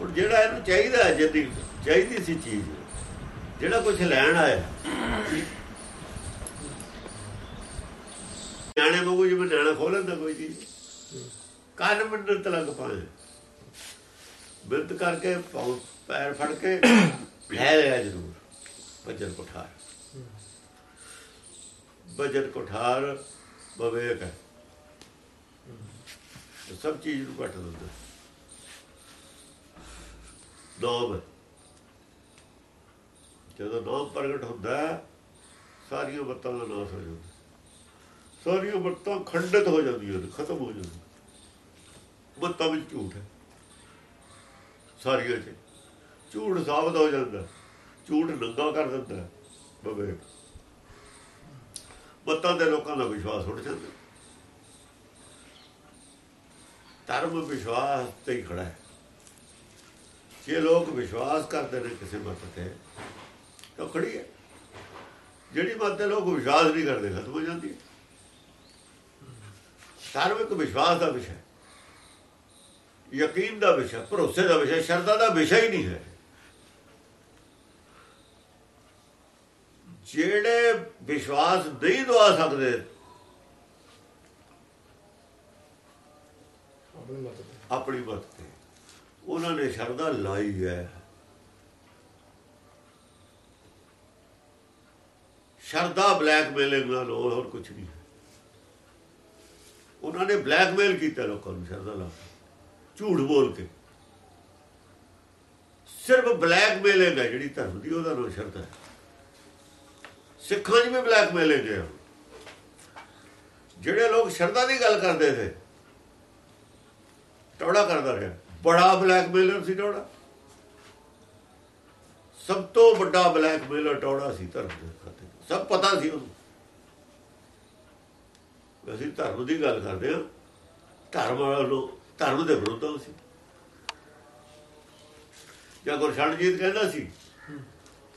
ਹੁਣ ਜਿਹੜਾ ਇਹਨੂੰ ਚਾਹੀਦਾ ਹੈ ਜਿੱਦੀ, ਚਾਹੀਦੀ ਸੀ ਚੀਜ਼, ਜਿਹੜਾ ਕੁਝ ਲੈਣ ਆਇਆ। ਨਿਆਣੇ ਵਾਂਗੂ ਜਿਵੇਂ ਨਿਆਣਾ ਖੋਲਣ ਦਾ ਕੋਈ ਚੀਜ਼। ਕੰਨ ਮੰਡਲ ਤਲਕ ਪਾਏ। ਬਿਰਤ ਕਰਕੇ ਪੈਰ ਫੜ ਕੇ ਲੈ ਲਿਆ ਜ਼ਰੂਰ, ਬਜਰ ਕੋਠਾਰ। ਬਜਰ ਕੋਠਾਰ ਬਵੇਕ ਹੈ। ਸਭ ਚੀਜ਼ ਨੂੰ ਘਟ ਦਿੰਦਾ। ਨਾਮ ਜਦੋਂ ਨਾਮ ਪ੍ਰਗਟ ਹੁੰਦਾ ਸਾਰੀਆਂ ਬੱਤਾਂ ਦਾ ਨਾਸ ਹੋ ਜਾਂਦਾ। ਸਾਰੀਆਂ ਬੱਤਾਂ ਖੰਡਿਤ ਹੋ ਜਾਂਦੀਆਂ ਨੇ ਖਤਮ ਹੋ ਜਾਂਦੀਆਂ ਬੱਤਾਂ ਵਿੱਚ ਝੂਠ ਹੈ। ਸਾਰੀਆਂ ਚ ਝੂਠ ਸਾਬਤ ਹੋ ਜਾਂਦਾ। ਝੂਠ ਨੰਗਾ ਕਰ ਦਿੰਦਾ ਬਵੇ ਬੱਤਾਂ ਦੇ ਲੋਕਾਂ ਦਾ ਵਿਸ਼ਵਾਸ ਉੱਠ ਜਾਂਦਾ। ਧਰਮ ਵਿਸ਼ਵਾਸ ਤੇ ਹੀ ਖੜਾ ਹੈ। ਜੇ ਲੋਕ ਵਿਸ਼ਵਾਸ ਕਰਦੇ ਨੇ ਕਿਸੇ ਮਤ ਤੇ ਤਾਂ ਖੜੀ ਹੈ। ਜਿਹੜੀ ਮਤ ਤੇ ਲੋਕ ਵਿਸ਼ਵਾਸ ਨਹੀਂ ਕਰਦੇ ਖਤਮ ਹੋ ਜਾਂਦੀ ਹੈ। ਧਰਮ ਇੱਕ ਵਿਸ਼ਵਾਸ ਦਾ ਵਿਸ਼ਾ ਯਕੀਨ ਦਾ ਵਿਸ਼ਾ ਭਰੋਸੇ ਦਾ ਵਿਸ਼ਾ ਸ਼ਰਧਾ ਦਾ ਵਿਸ਼ਾ ਹੀ ਨਹੀਂ ਹੈ। ਜਿਹੜੇ ਵਿਸ਼ਵਾਸ ਨਹੀਂ ਦਵਾ ਸਕਦੇ ਆਪਣੀ ਮਤ ਉਹਨਾਂ ਨੇ ਸ਼ਰਧਾ ਲਾਈ ਹੈ। ਸ਼ਰਧਾ ਬਲੈਕਮੇਲਿੰਗ ਨਾਲ ਹੋਰ ਕੁਝ ਨਹੀਂ। ਹੈ ਉਹਨਾਂ ਨੇ ਬਲੈਕਮੇਲ ਕੀਤਾ ਲੋਕਾਂ ਨੂੰ ਸ਼ਰਧਾ ਲਾ ਕੇ ਝੂਠ ਬੋਲ ਕੇ। ਸਿਰਫ ਬਲੈਕਮੇਲਿੰਗ ਹੈ ਜਿਹੜੀ ਧਰਮ ਦੀ, ਉਹਦਾ ਨਾਮ ਸ਼ਰਧਾ ਹੈ। ਸਿੱਖਾਂ 'ਚ ਵੀ ਬਲੈਕਮੇਲਿੰਗ ਹੈ। ਜਿਹੜੇ ਲੋਕ ਸ਼ਰਧਾ ਦੀ ਗੱਲ ਕਰਦੇ ਸੀ ਟੌੜਾ ਕਰਦਾ ਰਿਹਾ। ਬੜਾ ਬਲੈਕਮੇਲਰ ਸੀ ਟੌੜਾ। ਸਭ ਤੋਂ ਵੱਡਾ ਬਲੈਕਮੇਲਰ ਟੌੜਾ ਸੀ ਧਰਮ ਦੇ ਖਾਤੇ ਸਭ ਪਤਾ ਸੀ ਉਹਨੂੰ। ਅਸੀਂ ਧਰਮ ਦੀ ਗੱਲ ਕਰਦੇ ਹਾਂ। ਧਰਮ ਵਾਲਾ ਲੋਕ ਧਰਮ ਦੇ ਵਿਰੁੱਧ ਸੀ ਜਾਂ ਗੁਰਸ਼ਾਨਜੀਤ ਕਹਿੰਦਾ ਸੀ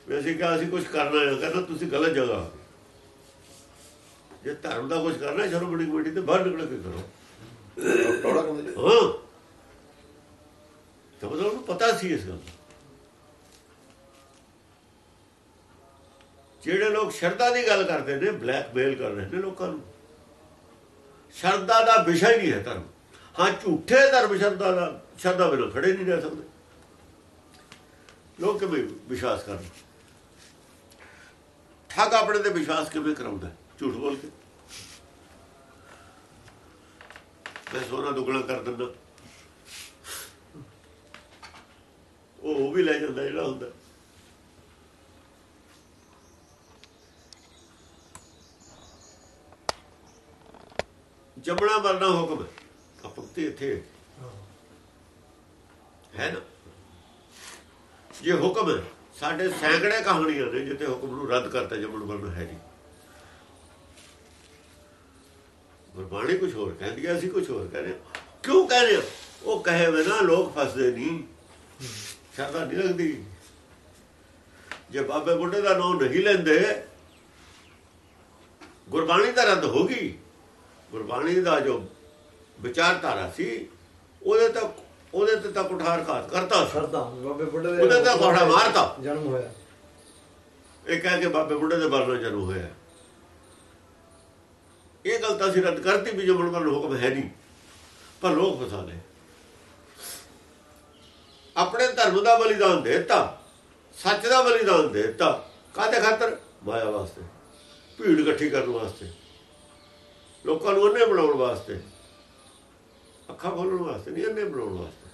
ਵੀ ਅਸੀਂ ਕਿਹਾ ਅਸੀਂ ਕੁਝ ਕਰਨਾ ਹੈ। ਕਹਿੰਦਾ ਤੁਸੀਂ ਗਲਤ ਜਗ੍ਹਾ। ਜੇ ਧਰਮ ਦਾ ਕੁਝ ਕਰਨਾ ਸ਼ਰਮਣੀ ਕਮੇਟੀ ਤੇ ਬਾਹਰ ਨਿਕਲ ਕੇ ਕਰੋ। ਟੌੜਾ ਕਹਿੰਦੇ ਜੀ ਹਾਂ। ਤਾਂ ਮਤਲਬ ਉਹਨੂੰ ਪਤਾ ਸੀ ਇਸ ਗੱਲ ਦਾ। ਜਿਹੜੇ ਲੋਕ ਸ਼ਰਧਾ ਦੀ ਗੱਲ ਕਰਦੇ ਨੇ ਬਲੈਕਮੇਲ ਕਰ ਰਹੇ ਨੇ ਲੋਕਾਂ ਨੂੰ। ਸ਼ਰਧਾ ਦਾ ਵਿਸ਼ਾ ਹੀ ਨਹੀਂ ਹੈ ਧਰਮ। ਹਾਂ, ਝੂਠੇ ਧਰਮ ਸ਼ਰਧਾ ਦਾ, ਸ਼ਰਧਾ ਬਿਨਾਂ ਖੜੇ ਨਹੀਂ ਰਹਿ ਸਕਦੇ। ਲੋਕ ਕਿਵੇਂ ਵਿਸ਼ਵਾਸ ਕਰਨ ਠੱਗ ਆਪਣੇ ਤੇ ਵਿਸ਼ਵਾਸ ਕਿਵੇਂ ਕਰਾਉਂਦਾ ਝੂਠ ਬੋਲ ਕੇ। ਮੈਂ ਸੋਨਾ ਦੁਗਣਾ ਕਰ ਦਿੰਦਾ। ਉਹ ਉਹ ਵੀ ਲੈ ਜਾਂਦਾ ਜਿਹੜਾ ਹੁੰਦਾ। ਜੰਮਣਾ ਮਰਨਾ ਹੁਕਮ ਹੈ ਆਪਾਂ ਇੱਥੇ ਹੈ। ਨਾ? ਜੇ ਹੁਕਮ ਹੈ, ਸਾਡੇ ਸੈਂਕੜੇ ਕਹਾਣੀਆਂ ਨੇ ਜਿੱਥੇ ਹੁਕਮ ਨੂੰ ਰੱਦ ਕਰਤਾ ਜੰਮਣ ਮਰਨਾ ਹੈ ਜੀ ਗੁਰਬਾਣੀ ਕੁਝ ਹੋਰ ਕਹਿੰਦੀ ਹੈ ਅਸੀਂ ਕੁਝ ਹੋਰ ਕਹਿ ਰਹੇ ਕਿਉਂ ਕਹਿ ਰਹੇ ਹਾਂ? ਉਹ ਕਹੇ ਬਿਨਾ ਲੋਕ ਫਸਦੇ ਨਹੀਂ। ਸ਼ਰਧਾ ਨਹੀਂ ਲੱਗਦੀ। ਜੇ ਬਾਬੇ ਬੁੱਢੇ ਦਾ ਨਾਮ ਨਹੀਂ ਲੈਂਦੇ ਗੁਰਬਾਣੀ ਤਾਂ ਰੱਦ ਹੋ ਗਈ। ਗੁਰਬਾਣੀ ਦਾ ਜੋ ਵਿਚਾਰਧਾਰਾ ਸੀ ਉਹਦੇ ਤੱਕ ਉਹਦੇ ਤੇ ਤਾਂ ਕੁਠਾਰ ਘਾਤ ਕਰਤਾ ਸ਼ਰਦਾ ਬਾਬੇ ਬੁੱਢੇ ਦੇ ਉਹਦੇ ਤਾਂ ਕੋਠਾ ਮਾਰਤਾ। ਜਨਮ ਹੋਇਆ। ਇਹ ਕਹਿ ਕੇ ਬਾਬੇ ਬੁੱਢੇ ਦੇ ਬਾਰੇ ਜਨਮ ਹੋਇਆ। ਇਹ ਗੱਲ ਤਾਂ ਅਸੀਂ ਰੱਦ ਕਰਤੀ ਵੀ ਜੋ ਮੁਲਕਾਂ ਨੂੰ ਹੁਕਮ ਹੈ ਨਹੀਂ ਪਰ ਲੋਕ ਫਸਾ ਲਏ ਆਪਣੇ ਧਰਮ ਦਾ ਬਲੀਦਾਨ ਦੇ ਦਿੱਤਾ, ਸੱਚ ਦਾ ਬਲੀਦਾਨ ਦੇ ਦਿੱਤਾ। ਕਾਹਦੇ ਖਾਤਰ? ਮਾਇਆ ਵਾਸਤੇ, ਭੀੜ ਇਕੱਠੀ ਕਰਨ ਵਾਸਤੇ। ਲੋਕਾਂ ਨੂੰ ਅੰਨੇ ਬਣਾਉਣ ਵਾਸਤੇ। ਅੱਖਾਂ ਖੋਲਣ ਵਾਸਤੇ ਨਹੀਂ ਅੰਨੇ ਬਣਾਉਣ ਵਾਸਤੇ।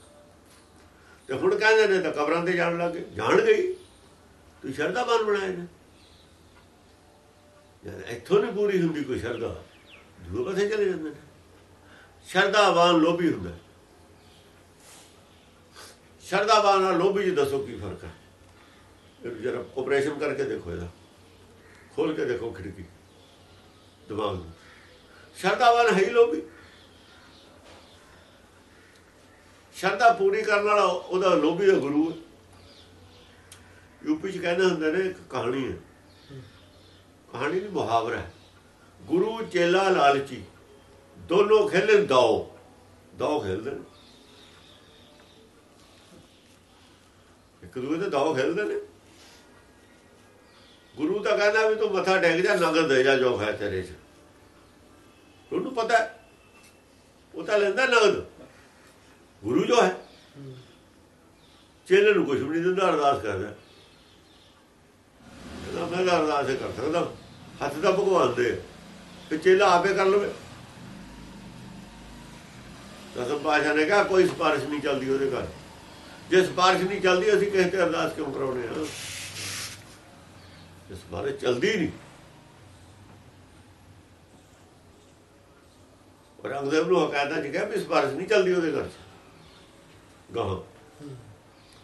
ਤੇ ਹੁਣ ਕਹਿੰਦੇ ਨੇ ਤਾਂ ਕਬਰਾਂ ਤੇ ਜਾਣ ਲੱਗੇ ਜਾਣ ਗਈ ਤੂੰ ਸ਼ਰਧਾਵਾਨ ਬਣਾਏ ਨੇ। ਯਾਰ ਇੱਥੋਂ ਨਹੀਂ ਪੂਰੀ ਹੁੰਦੀ ਕੋਈ ਸ਼ਰਧਾ। ਦੂਰ ਪਾਸੇ ਚਲੇ ਜਾਂਦੇ ਨੇ। ਸ਼ਰਧਾਵਾਨ ਲੋਭੀ ਹੁੰਦਾ। ਸ਼ਰਧਾ ਸ਼ਰਧਾਵਾਨ ਨਾਲ ਲੋਭੀ ਜੀ ਦੱਸੋ ਕੀ ਫ਼ਰਕ ਹੈ? ਇਹ ਜਰਾ ਆਪਰੇਸ਼ਨ ਕਰਕੇ ਦੇਖੋ ਇਹਦਾ। ਖੋਲ ਕੇ ਦੇਖੋ ਖਿੜਕੀ। ਦਿਮਾਗ ਨੂੰ। ਸ਼ਰਧਾਵਾਨ ਹੈ ਹੀ ਲੋਭੀ। ਸ਼ਰਧਾ ਪੂਰੀ ਕਰਨ ਵਾਲਾ ਉਹਦਾ ਲੋਭੀ ਦਾ ਗੁਰੂ ਯੂਪੀ ਚ ਕਹਿੰਦੇ ਹੁੰਦੇ ਨੇ ਇੱਕ ਕਹਾਣੀ ਹੈ। ਕਹਾਣੀ ਦੀ ਮੁਹਾਵਰਾ ਹੈ। ਗੁਰੂ ਚੇਲਾ ਲਾਲਚੀ, ਦੋਨੋਂ ਖੇਲਣ ਦਾਓ ਦਾਓ ਖੇਲਦੇ ਨੇ। ਇੱਕ ਦੂਏ ਤੇ ਦਾਅ ਖੇਲਦੇ ਨੇ। ਗੁਰੂ ਤਾਂ ਕਹਿੰਦਾ ਵੀ ਤੂੰ ਮੱਥਾ ਟੇਕ ਜਾ ਨਗਦ ਦੇ ਜਾ ਜੋ ਹੈ ਤੇਰੇ 'ਚ। ਉਹਨੂੰ ਪਤਾ ਉਹ ਤਾਂ ਲੈਂਦਾ ਨਗਦ। ਗੁਰੂ ਜੋ ਹੈ। ਚੇਲੇ ਨੂੰ ਕੁਝ ਵੀ ਨਹੀਂ ਦਿੰਦਾ, ਅਰਦਾਸ ਕਰਦਾ ਕਹਿੰਦਾ, ਮੈਂ ਅਰਦਾਸ ਕਰ ਸਕਦਾ। ਹੱਥ ਤਾਂ ਭਗਵਾਨ ਦੇ। ਤੇ ਚੇਲਾ ਆਪੇ ਕਰ ਲਵੇ। ਦਸਮ ਪਾਸ਼ਾ ਨੇ ਕਿਹਾ, ਕੋਈ ਸਿਫਾਰਿਸ਼ ਨਹੀਂ ਚੱਲਦੀ ਉਹਦੇ ਘਰ। ਜੇ ਸਿਫਾਰਿਸ਼ ਨਹੀਂ ਚੱਲਦੀ ਅਸੀਂ ਕਿਸੇ ਤੇ ਅਰਦਾਸ ਕਿਉਂ ਕਰਾਉਣੇ ਆ ਇਸ ਬਾਰੇ ਚਲਦੀ ਨਹੀਂ। ਔਰੰਗਜ਼ੇਬ ਨੂੰ ਹਕਾਇਤਾਂ ਚ ਕਿਹਾ ਵੀ ਸਿਫਾਰਿਸ਼ ਨਹੀਂ ਚੱਲਦੀ ਉਹਦੇ ਘਰ ਚ। ਗਾਹਾਂ।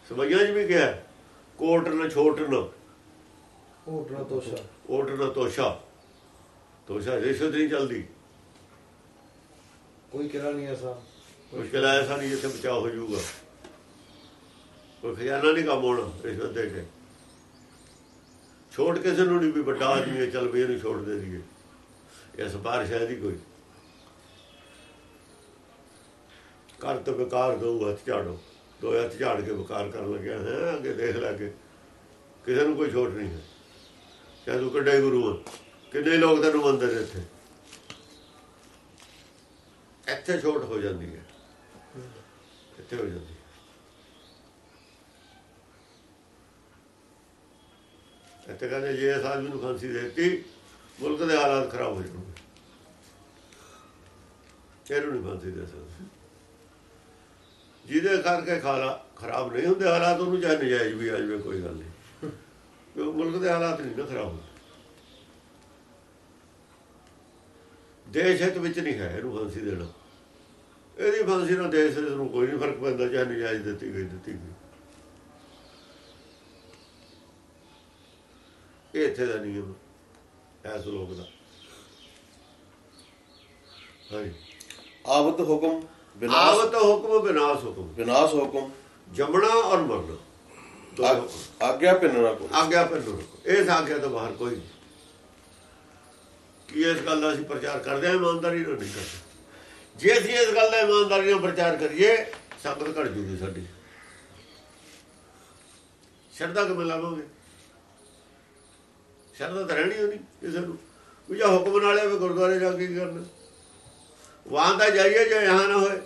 ਸਭਈਆਂ 'ਚ ਵੀ ਕਿਹਾ ਕੋਟ ਨਾ ਛੋਟ ਨਾ। ਹੋਟਣਾ ਤੋਸ਼ਾ। ਓਟ ਨਾ ਤੋਸ਼ਾ। ਤੋਸ਼ਾ ਰਿਸ਼ਵਤ ਨਹੀਂ ਚੱਲਦੀ। ਕੋਈ ਕਿਰਾ ਨਹੀਂ ਐਸਾ। ਮੁਸ਼ਕਿਲ ਐਸਾ ਨਹੀਂ ਜਿੱਥੇ ਬਚਾਅ ਹੋ ਜਾਊਗਾ। ਕੋਈ ਖਜ਼ਾਨਾ ਨਹੀਂ ਕੰਮ ਹੋਣਾ ਰਿਸ਼ਵਤ ਦੇ ਕੇ। ਛੋੜ ਕਿਸੇ ਨੂੰ ਨਹੀਂ ਵੀ ਵੱਡਾ ਆਦਮੀ ਹੈ, ਚੱਲ ਵੀ ਇਹਨੂੰ ਛੋੜ ਦੇ ਦਈਏ। ਇਹ ਸਿਫਾਰਿਸ਼ ਹੈ ਦੀ ਕੋਈ। ਕਰ ਤੋਂ ਵਿਕਾਰ ਦੋ ਹੱਥ ਝਾੜੋ। ਦੋ ਹੱਥ ਝਾੜ ਕੇ ਵਿਕਾਰ ਕਰਨ ਲੱਗਿਆ ਹੈ, ਅੱਗੇ ਦੇਖ ਲੈ ਕੇ। ਕਿਸੇ ਨੂੰ ਕੋਈ ਛੋਟ ਨਹੀਂ ਹੈ। ਚਾਹੇ ਤੂੰ ਕੱਢੇ ਗੁਰੂ ਆ, ਕਿੰਨੇ ਲੋਕ ਤੈਨੂੰ ਮੰਨਦੇ ਨੇ ਇੱਥੇ। ਇੱਥੇ ਛੋਟ ਹੋ ਜਾਂਦੀ ਹੈ। ਇੱਥੇ ਹੋ ਜਾਂਦੀ ਇੱਥੇ ਕਹਿੰਦੇ ਜੇ ਇਸ ਆਦਮੀ ਨੂੰ ਫਾਂਸੀ ਦੇ ਦਿੱਤੀ, ਮੁਲਕ ਦੇ ਹਾਲਾਤ ਖਰਾਬ ਹੋ ਜਾਣਗੇ। ਇਹਨੂੰ ਨਹੀਂ ਫਾਂਸੀ ਦੇ ਸਕਦੇ। ਜਿਹਦੇ ਕਰਕੇ ਖਾਲਾ ਖਰਾਬ ਨਹੀਂ ਹੁੰਦੇ ਹਾਲਾਤ, ਉਹਨੂੰ ਚਾਹੇ ਨਜਾਇਜ਼ ਵੀ ਆ ਜਾਵੇ, ਕੋਈ ਗੱਲ ਨਹੀਂ। ਕਿਉਂਕਿ ਮੁਲਕ ਦੇ ਹਾਲਾਤ ਨਹੀਂ ਨਾ ਖਰਾਬ ਹੁੰਦੇ। ਦੇਸ਼ ਹਿੱਤ ਵਿੱਚ ਨਹੀਂ ਹੈ ਇਹਨੂੰ ਫਾਂਸੀ ਦੇਣਾ। ਇਹਦੀ ਫਾਂਸੀ ਨਾਲ ਦੇਸ਼ ਨੂੰ ਕੋਈ ਨਹੀਂ ਫ਼ਰਕ ਪੈਂਦਾ, ਚਾਹੇ ਨਜਾਇਜ਼ ਦਿੱਤੀ ਗਈ ਦਿੱਤੀ ਗਈ। ਇਹ ਇੱਥੇ ਦਾ ਨਿਯਮ ਐਸ ਲੋਕ ਦਾ। ਹਾਂਜੀ। ਆਵਤ ਹੁਕਮ ਵਿਨਾਸ਼ ਆਵਤ ਹੁਕਮ ਵਿਨਾਸ਼ ਹੁਕਮ। ਵਿਨਾਸ਼ ਹੁਕਮ। ਜੰਮਣਾ ਔਰ ਮਰਨਾ। ਆਗਿਆ ਪਿੰਨਣਾ ਕੋ ਆਗਿਆ ਰੱਖੋ ਇਸ ਆਗਿਆ ਤੋਂ ਬਾਹਰ ਕੋਈ ਕੀ ਇਸ ਗੱਲ ਦਾ ਅਸੀਂ ਪ੍ਰਚਾਰ ਕਰਦੇ ਹਾਂ? ਇਮਾਨਦਾਰੀ ਨਾਲ ਨਹੀਂ ਕਰਦੇ। ਜੇ ਅਸੀਂ ਇਸ ਗੱਲ ਦਾ ਇਮਾਨਦਾਰੀ ਨਾਲ ਪ੍ਰਚਾਰ ਕਰੀਏ ਸੰਗਤ ਘਟ ਜੂਗੀ ਸਾਡੀ। ਸ਼ਰਧਾ ਕਿਵੇਂ ਲਾਵਾਂਗੇ? ਸ਼ਰਧਾ ਤਾਂ ਰਹਿਣੀ ਹੋਣੀ ਕਿਸੇ ਨੂੰ। ਵੀ ਜਾਂ ਹੁਕਮ ਨਾਲੇ ਵੀ ਗੁਰਦੁਆਰੇ ਜਾ ਕੇ ਕੀ ਕਰਨਾ? ਵਾਂ ਤਾਂ ਜਾਈਏ ਜੇ यहाँ ਨਾ ਹੋਏ।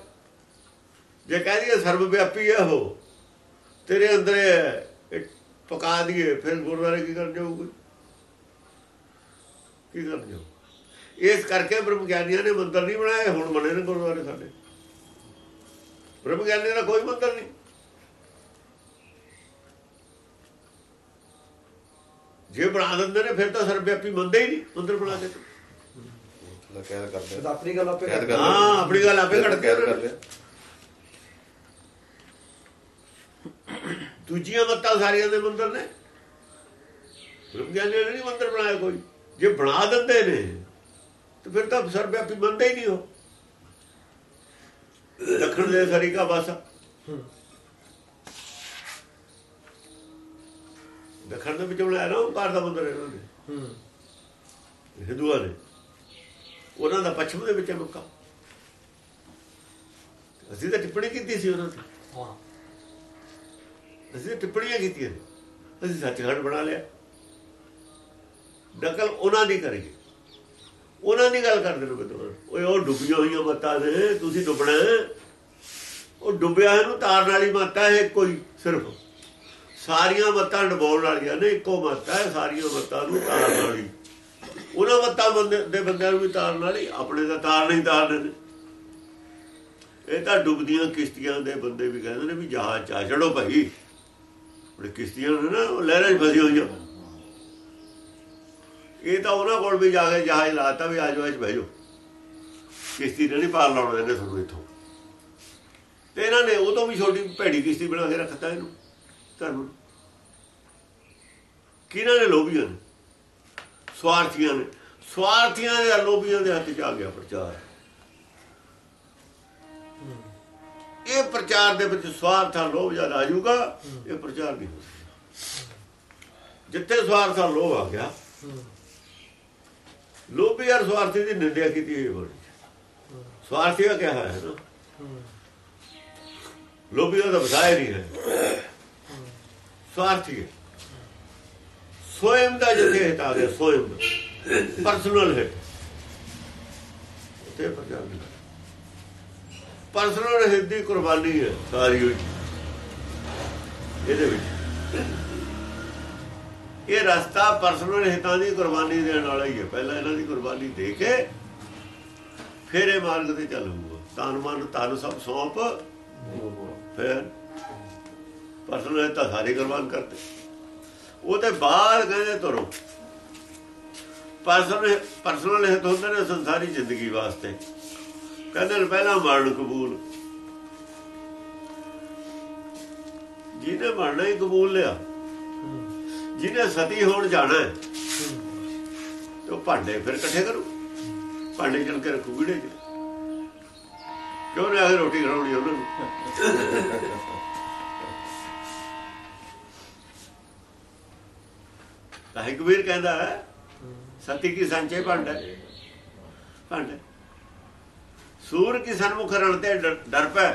ਜੇ ਕਹਿ ਦਈਏ ਸਰਬ ਵਿਆਪੀ ਹੈ ਉਹ, ਤੇਰੇ ਅੰਦਰ ਪਕਾ ਦਈਏ, ਫਿਰ ਗੁਰਦੁਆਰੇ ਕੀ ਕਰਨ ਜਾਊਗੇ? ਕੀ ਕਰਨ ਜਾਊ? ਇਸ ਕਰਕੇ ਬ੍ਰਹਮ ਗਿਆਨੀਆਂ ਨੇ ਮੰਦਰ ਨਹੀਂ ਬਣਾਏ, ਹੁਣ ਬਣੇ ਨੇ ਗੁਰਦੁਆਰੇ ਸਾਡੇ। ਬ੍ਰਹਮ ਗਿਆਨੀਆਂ ਦਾ ਕੋਈ ਮੰਦਰ ਨਹੀਂ। ਜੇ ਬਣਾ ਦਿੰਦੇ ਨੇ ਫਿਰ ਤਾਂ ਸਰਬਿਆਪੀ ਮੰਨਦੇ ਹੀ ਨਹੀਂ ਮੰਦਰ ਬਣਾ ਕਰਦੇ ਤਾਂ। ਆਪਣੀ ਗੱਲ ਆਪੇ ਕਰਦੇ ਕਰ ਹਾਂ ਆਪਣੀ ਗੱਲ ਆਪੇ ਕੱਢ ਕੈਦ ਕੇ ਕਰ ਲਿਆ। ਦੂਜੀਆਂ ਮੱਤਾਂ ਸਾਰੀਆਂ ਦੇ ਮੰਦਰ ਨੇ। ਬ੍ਰਹਮ ਗਿਆਨੀਆਂ ਨੇ ਨਹੀਂ ਮੰਦਰ ਬਣਾਇਆ ਕੋਈ। ਜੇ ਬਣਾ ਦਿੰਦੇ ਨੇ ਤੇ ਫਿਰ ਤਾਂ ਸਰਬਿਆਪੀ ਮੰਨਦੇ ਹੀ ਨਹੀਂ ਹੋ ਦੱਖਣ ਦੇ ਸਰੀਕਾ ਬਸ। ਦੱਖਣ ਦੇ ਵਿੱਚ ਬਣਾਇਆ ਨਾ ਓਮਕਾਰ ਦਾ ਮੰਦਰ ਇਹਨਾਂ ਨੇ ਹੂੰ। ਹਿੰਦੂਆਂ ਨੇ ਉਹਨਾਂ ਦਾ ਪੱਛਮ ਦੇ ਵਿੱਚ ਹੈ ਮੱਕਾ। ਅਸੀਂ ਤਾਂ ਟਿੱਪਣੀ ਕੀਤੀ ਸੀ ਉਹਨਾਂ ਤੇ। ਹਾਂ ਅਸੀਂ ਟਿੱਪਣੀਆਂ ਕੀਤੀਆਂ। ਅਸੀਂ ਸੱਚਖੰਡ ਬਣਾ ਲਿਆ। ਨਕਲ ਉਹਨਾਂ ਦੀ ਕਰੀਏ। ਉਹਨਾਂ ਦੀ ਗੱਲ ਕਰਦੇ ਨੇ ਵਿਦਵਾਨ ਓਏ ਉਹ ਡੁੱਬੀਆਂ ਹੋਈਆਂ ਮੱਤਾਂ ਨੇ ਤੁਸੀਂ ਡੁੱਬਣਾ। ਉਹ ਡੁੱਬਿਆ ਇਹਨੂੰ ਤਾਰਨ ਵਾਲੀ ਮੱਤ ਹੈ ਕੋਈ ਸਿਰਫ। ਸਾਰੀਆਂ ਮੱਤਾਂ ਡੁਬਾਉਣ ਵਾਲੀਆਂ ਨੇ, ਇੱਕੋ ਮਤ ਹੈ, ਸਾਰੀਆਂ ਮੱਤਾਂ ਨੂੰ ਤਾਰਨ ਵਾਲੀ। ਉਹਨਾਂ ਮੱਤਾਂ ਬੰਦੇ ਦੇ ਬੰਦਿਆਂ ਨੂੰ ਵੀ ਤਾਰਨ ਵਾਲੀ, ਆਪਣੇ ਦਾ ਤਾਰ ਨਹੀਂ ਤਾਰਦੇ ਨੇ। ਇਹ ਤਾਂ ਡੁੱਬਦੀਆਂ ਕਿਸ਼ਤੀਆਂ ਦੇ ਬੰਦੇ ਵੀ ਕਹਿੰਦੇ ਨੇ ਵੀ ਜਹਾਜ਼ ਚਾ ਚੜੋ ਭਾਈ। ਉਹ ਕਿਸ਼ਤੀਆਂ ਨੇ ਨਾ, ਉਹ ਲਹਿਰਾਂ 'ਚ ਫਸੀ ਹੋਈਆਂ। ਇਹ ਤਾਂ ਉਹਨਾਂ ਕੋਲ ਵੀ ਜਾ ਕੇ ਜਹਾਜ਼ ਲਾਤਾ ਵੀ ਆਜੋ ਅੱਜ ਬਹਿ ਜਾਓ। ਕਿਸ਼ਤੀ ਨੇ ਨਹੀਂ ਪਾਰ ਲਾਉਣ ਦਿੰਦੇ ਤੁਹਾਨੂੰ ਇੱਥੋਂ। ਤੇ ਇਹਨਾਂ ਨੇ ਉਹ ਤੋਂ ਵੀ ਛੋਟੀ ਭੈੜੀ ਕਿਸ਼ਤੀ ਬਣਾ ਕੇ ਰੱਖਤਾ ਇਹਨੂੰ। ਧਰਮ। ਕਿਹਨਾਂ ਨੇ ਲੋਭੀਆਂ ਨੇ? ਸਵਾਰਥੀਆਂ ਨੇ। ਸਵਾਰਥੀਆਂ ਦੇ ਲੋਭੀਆਂ ਦੇ ਹੱਥ 'ਚ ਆ ਗਿਆ ਪ੍ਰਚਾਰ। ਇਹ ਪ੍ਰਚਾਰ ਦੇ ਵਿੱਚ ਸਵਾਰਥ ਆ ਲੋਭ ਜਦ ਆ ਜਾਊਗਾ, ਇਹ ਪ੍ਰਚਾਰ ਨਹੀਂ ਹੋ ਸਕਦਾ। ਜਿੱਥੇ ਸਵਾਰਥ ਆ ਲੋਭ ਆ ਗਿਆ, ਲੋਭੀ ਯਾਰ ਸਵਾਰਥੀ ਦੀ ਨਿੰਦਿਆ ਕੀਤੀ ਹੋਈ ਬੜੀ ਸਵਾਰਥੀ ਦਾ ਕਿਹਾ ਹੈ ਨਾ? ਲੋਭੀ ਦਾ ਤਾਂ ਵਸਾਇਆ ਨਹੀਂ ਹੈ। ਸਵਾਰਥੀ ਹੈ ਸਵਯੰ ਦਾ ਜਿੱਥੇ ਹਿੱਤ ਆ ਗਿਆ ਸਵਯੰ ਪਰਸਨਲ ਹਿੱਤ ਤੇ ਪੰਜਾਬੀ ਪਰਸਨਲ ਹਿੱਤ ਦੀ ਕੁਰਬਾਨੀ ਹੈ ਸਾਰੀ ਹੋਈ ਇਹਦੇ ਵਿੱਚ ਇਹ ਰਸਤਾ ਪਰਸਨਲ ਹਿੱਤਾਂ ਦੀ ਕੁਰਬਾਨੀ ਦੇਣ ਵਾਲਾ ਹੀ ਹੈ ਪਹਿਲਾਂ ਇਹਨਾਂ ਦੀ ਕੁਰਬਾਨੀ ਦੇ ਕੇ ਫਿਰ ਇਹ ਮਾਰਗ ਤੇ ਚੱਲੂਗਾ ਤਨ ਮਨ ਤਨ ਸਭ ਸੌਂਪ ਫਿਰ ਪਰਸਨਲ ਹਿੱਤਾਂ ਸਾਰੇ ਕੁਰਬਾਨ ਕਰਤੇ। ਉਹ ਤੇ ਬਾਅਦ ਕਹਿੰਦੇ ਤੁਰੋ। ਪਰਸਨਲ ਪਰਸਨਲ ਹਿੱਤ ਹੁੰਦੇ ਨੇ ਸੰਸਾਰੀ ਜ਼ਿੰਦਗੀ ਵਾਸਤੇ ਕਹਿੰਦੇ ਨੇ ਪਹਿਲਾਂ ਮਰਨ ਕਬੂਲ। ਜਿਹਨੇ ਮਰਨਾ ਹੀ ਕਬੂਲ ਲਿਆ। ਜਿਹਨੇ ਸਤੀ ਹੋਣ ਜਾਣਾ ਹੈ, ਤੇ ਉਹ ਭਾਂਡੇ ਫਿਰ ਇਕੱਠੇ ਕਰੂ। ਭਾਂਡੇ ਚਲ ਕੇ ਰੱਖੂ ਵੀੜੇ ਚ। ਕਿਉਂ ਨੇ ਆ ਰੋਟੀ ਖਵਾਉਣੀ ਉਹਨਾਂ? ਨੂੰ ਤਾਂ ਕਬੀਰ ਕਹਿੰਦਾ ਹੈ। ਸਤੀ ਕੀ ਸੰਚੇ ਭਾਂਡਾ? ਭਾਂਡੇ। ਸੂਰ ਕੀ ਸਨਮੁਖ ਰਣ ਤੇ ਡਰ- ਪੈ।